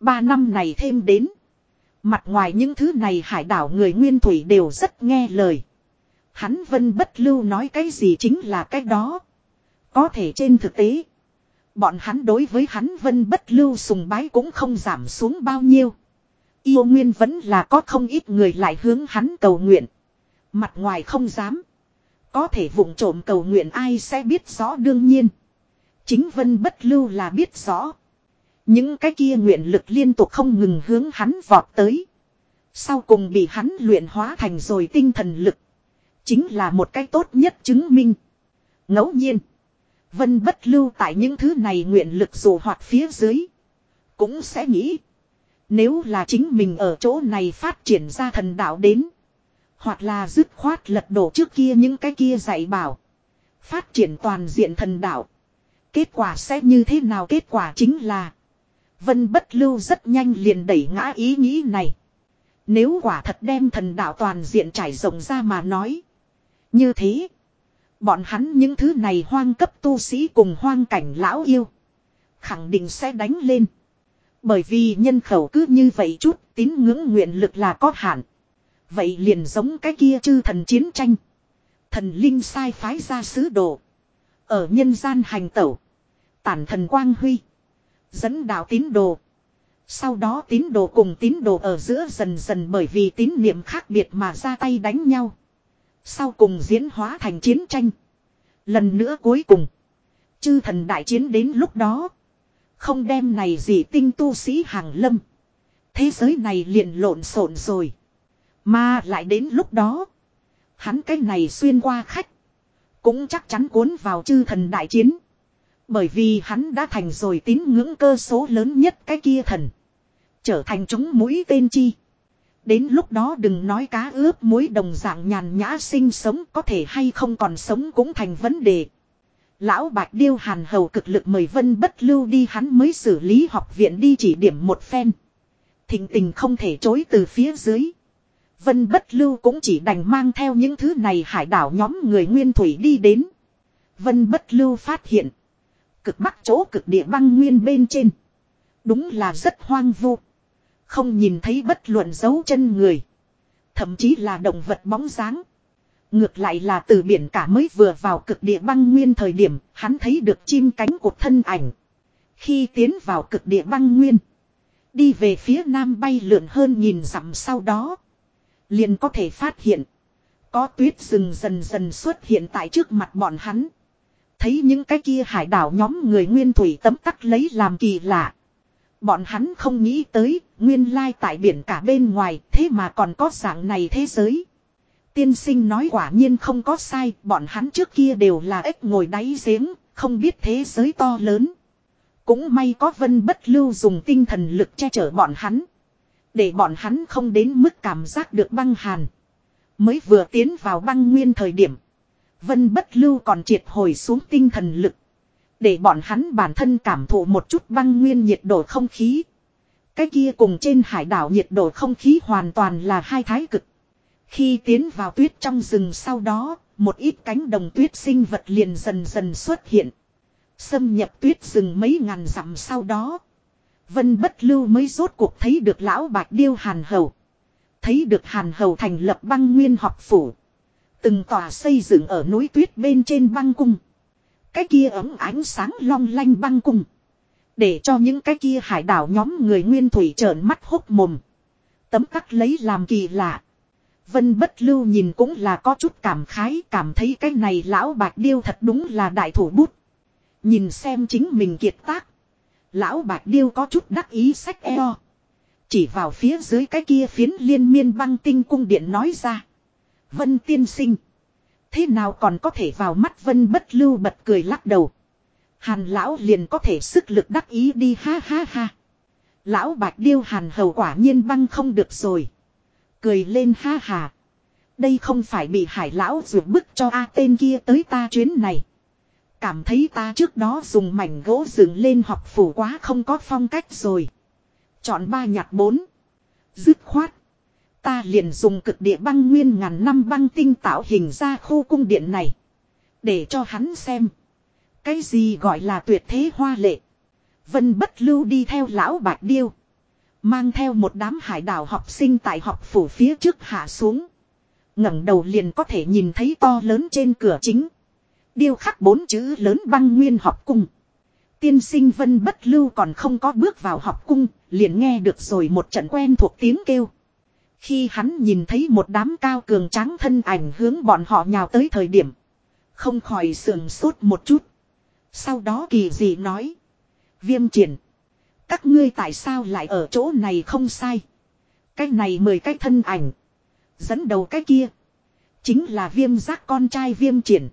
Ba năm này thêm đến. Mặt ngoài những thứ này hải đảo người nguyên thủy đều rất nghe lời. Hắn vân bất lưu nói cái gì chính là cái đó. Có thể trên thực tế. Bọn hắn đối với hắn vân bất lưu sùng bái cũng không giảm xuống bao nhiêu. Yêu nguyên vẫn là có không ít người lại hướng hắn cầu nguyện. Mặt ngoài không dám. Có thể vụng trộm cầu nguyện ai sẽ biết rõ đương nhiên. Chính vân bất lưu là biết rõ. Những cái kia nguyện lực liên tục không ngừng hướng hắn vọt tới. Sau cùng bị hắn luyện hóa thành rồi tinh thần lực. Chính là một cái tốt nhất chứng minh. ngẫu nhiên. Vân bất lưu tại những thứ này nguyện lực dù hoạt phía dưới. Cũng sẽ nghĩ. Nếu là chính mình ở chỗ này phát triển ra thần đạo đến. Hoặc là dứt khoát lật đổ trước kia những cái kia dạy bảo. Phát triển toàn diện thần đạo. Kết quả sẽ như thế nào kết quả chính là. Vân bất lưu rất nhanh liền đẩy ngã ý nghĩ này. Nếu quả thật đem thần đạo toàn diện trải rộng ra mà nói. Như thế. Bọn hắn những thứ này hoang cấp tu sĩ cùng hoang cảnh lão yêu. Khẳng định sẽ đánh lên. Bởi vì nhân khẩu cứ như vậy chút, tín ngưỡng nguyện lực là có hạn. Vậy liền giống cái kia chư thần chiến tranh. Thần linh sai phái ra sứ đồ. Ở nhân gian hành tẩu. Tản thần quang huy. Dẫn đạo tín đồ. Sau đó tín đồ cùng tín đồ ở giữa dần dần bởi vì tín niệm khác biệt mà ra tay đánh nhau. Sau cùng diễn hóa thành chiến tranh. Lần nữa cuối cùng. Chư thần đại chiến đến lúc đó. Không đem này gì tinh tu sĩ hàng lâm. Thế giới này liền lộn xộn rồi. Mà lại đến lúc đó. Hắn cái này xuyên qua khách. Cũng chắc chắn cuốn vào chư thần đại chiến. Bởi vì hắn đã thành rồi tín ngưỡng cơ số lớn nhất cái kia thần. Trở thành chúng mũi tên chi. Đến lúc đó đừng nói cá ướp muối đồng dạng nhàn nhã sinh sống có thể hay không còn sống cũng thành vấn đề. Lão Bạch Điêu hàn hầu cực lực mời Vân Bất Lưu đi hắn mới xử lý học viện đi chỉ điểm một phen. Thình tình không thể chối từ phía dưới. Vân Bất Lưu cũng chỉ đành mang theo những thứ này hải đảo nhóm người nguyên thủy đi đến. Vân Bất Lưu phát hiện. Cực bắc chỗ cực địa băng nguyên bên trên. Đúng là rất hoang vu. Không nhìn thấy bất luận dấu chân người. Thậm chí là động vật bóng dáng. Ngược lại là từ biển cả mới vừa vào cực địa băng nguyên thời điểm, hắn thấy được chim cánh cụt thân ảnh. Khi tiến vào cực địa băng nguyên, đi về phía nam bay lượn hơn nhìn dặm sau đó, liền có thể phát hiện, có tuyết rừng dần dần xuất hiện tại trước mặt bọn hắn. Thấy những cái kia hải đảo nhóm người nguyên thủy tấm tắc lấy làm kỳ lạ. Bọn hắn không nghĩ tới, nguyên lai tại biển cả bên ngoài, thế mà còn có dạng này thế giới. Tiên sinh nói quả nhiên không có sai, bọn hắn trước kia đều là ếch ngồi đáy giếng, không biết thế giới to lớn. Cũng may có vân bất lưu dùng tinh thần lực che chở bọn hắn. Để bọn hắn không đến mức cảm giác được băng hàn. Mới vừa tiến vào băng nguyên thời điểm. Vân bất lưu còn triệt hồi xuống tinh thần lực. Để bọn hắn bản thân cảm thụ một chút băng nguyên nhiệt độ không khí. Cái kia cùng trên hải đảo nhiệt độ không khí hoàn toàn là hai thái cực. Khi tiến vào tuyết trong rừng sau đó, một ít cánh đồng tuyết sinh vật liền dần dần xuất hiện. Xâm nhập tuyết rừng mấy ngàn dặm sau đó. Vân bất lưu mới rốt cuộc thấy được lão bạch điêu hàn hầu. Thấy được hàn hầu thành lập băng nguyên học phủ. Từng tòa xây dựng ở núi tuyết bên trên băng cung. Cái kia ấm ánh sáng long lanh băng cung. Để cho những cái kia hải đảo nhóm người nguyên thủy trợn mắt hốc mồm. Tấm tắc lấy làm kỳ lạ. Vân bất lưu nhìn cũng là có chút cảm khái, cảm thấy cái này lão bạch điêu thật đúng là đại thủ bút. Nhìn xem chính mình kiệt tác. Lão bạch điêu có chút đắc ý sách eo. Chỉ vào phía dưới cái kia phiến liên miên băng tinh cung điện nói ra. Vân tiên sinh. Thế nào còn có thể vào mắt vân bất lưu bật cười lắc đầu. Hàn lão liền có thể sức lực đắc ý đi, ha ha ha. Lão bạch điêu hàn hầu quả nhiên băng không được rồi. Cười lên, ha hà. Đây không phải bị hải lão ruột bức cho A tên kia tới ta chuyến này. Cảm thấy ta trước đó dùng mảnh gỗ dựng lên học phủ quá không có phong cách rồi. Chọn ba nhặt bốn. Dứt khoát. Ta liền dùng cực địa băng nguyên ngàn năm băng tinh tạo hình ra khu cung điện này. Để cho hắn xem. Cái gì gọi là tuyệt thế hoa lệ. Vân bất lưu đi theo lão bạch điêu. Mang theo một đám hải đảo học sinh tại học phủ phía trước hạ xuống. ngẩng đầu liền có thể nhìn thấy to lớn trên cửa chính. Điêu khắc bốn chữ lớn băng nguyên học cung. Tiên sinh vân bất lưu còn không có bước vào học cung, liền nghe được rồi một trận quen thuộc tiếng kêu. Khi hắn nhìn thấy một đám cao cường trắng thân ảnh hướng bọn họ nhào tới thời điểm. Không khỏi sườn sốt một chút. Sau đó kỳ gì nói. Viêm triển. Các ngươi tại sao lại ở chỗ này không sai. Cái này mời cái thân ảnh. Dẫn đầu cái kia. Chính là viêm giác con trai viêm triển.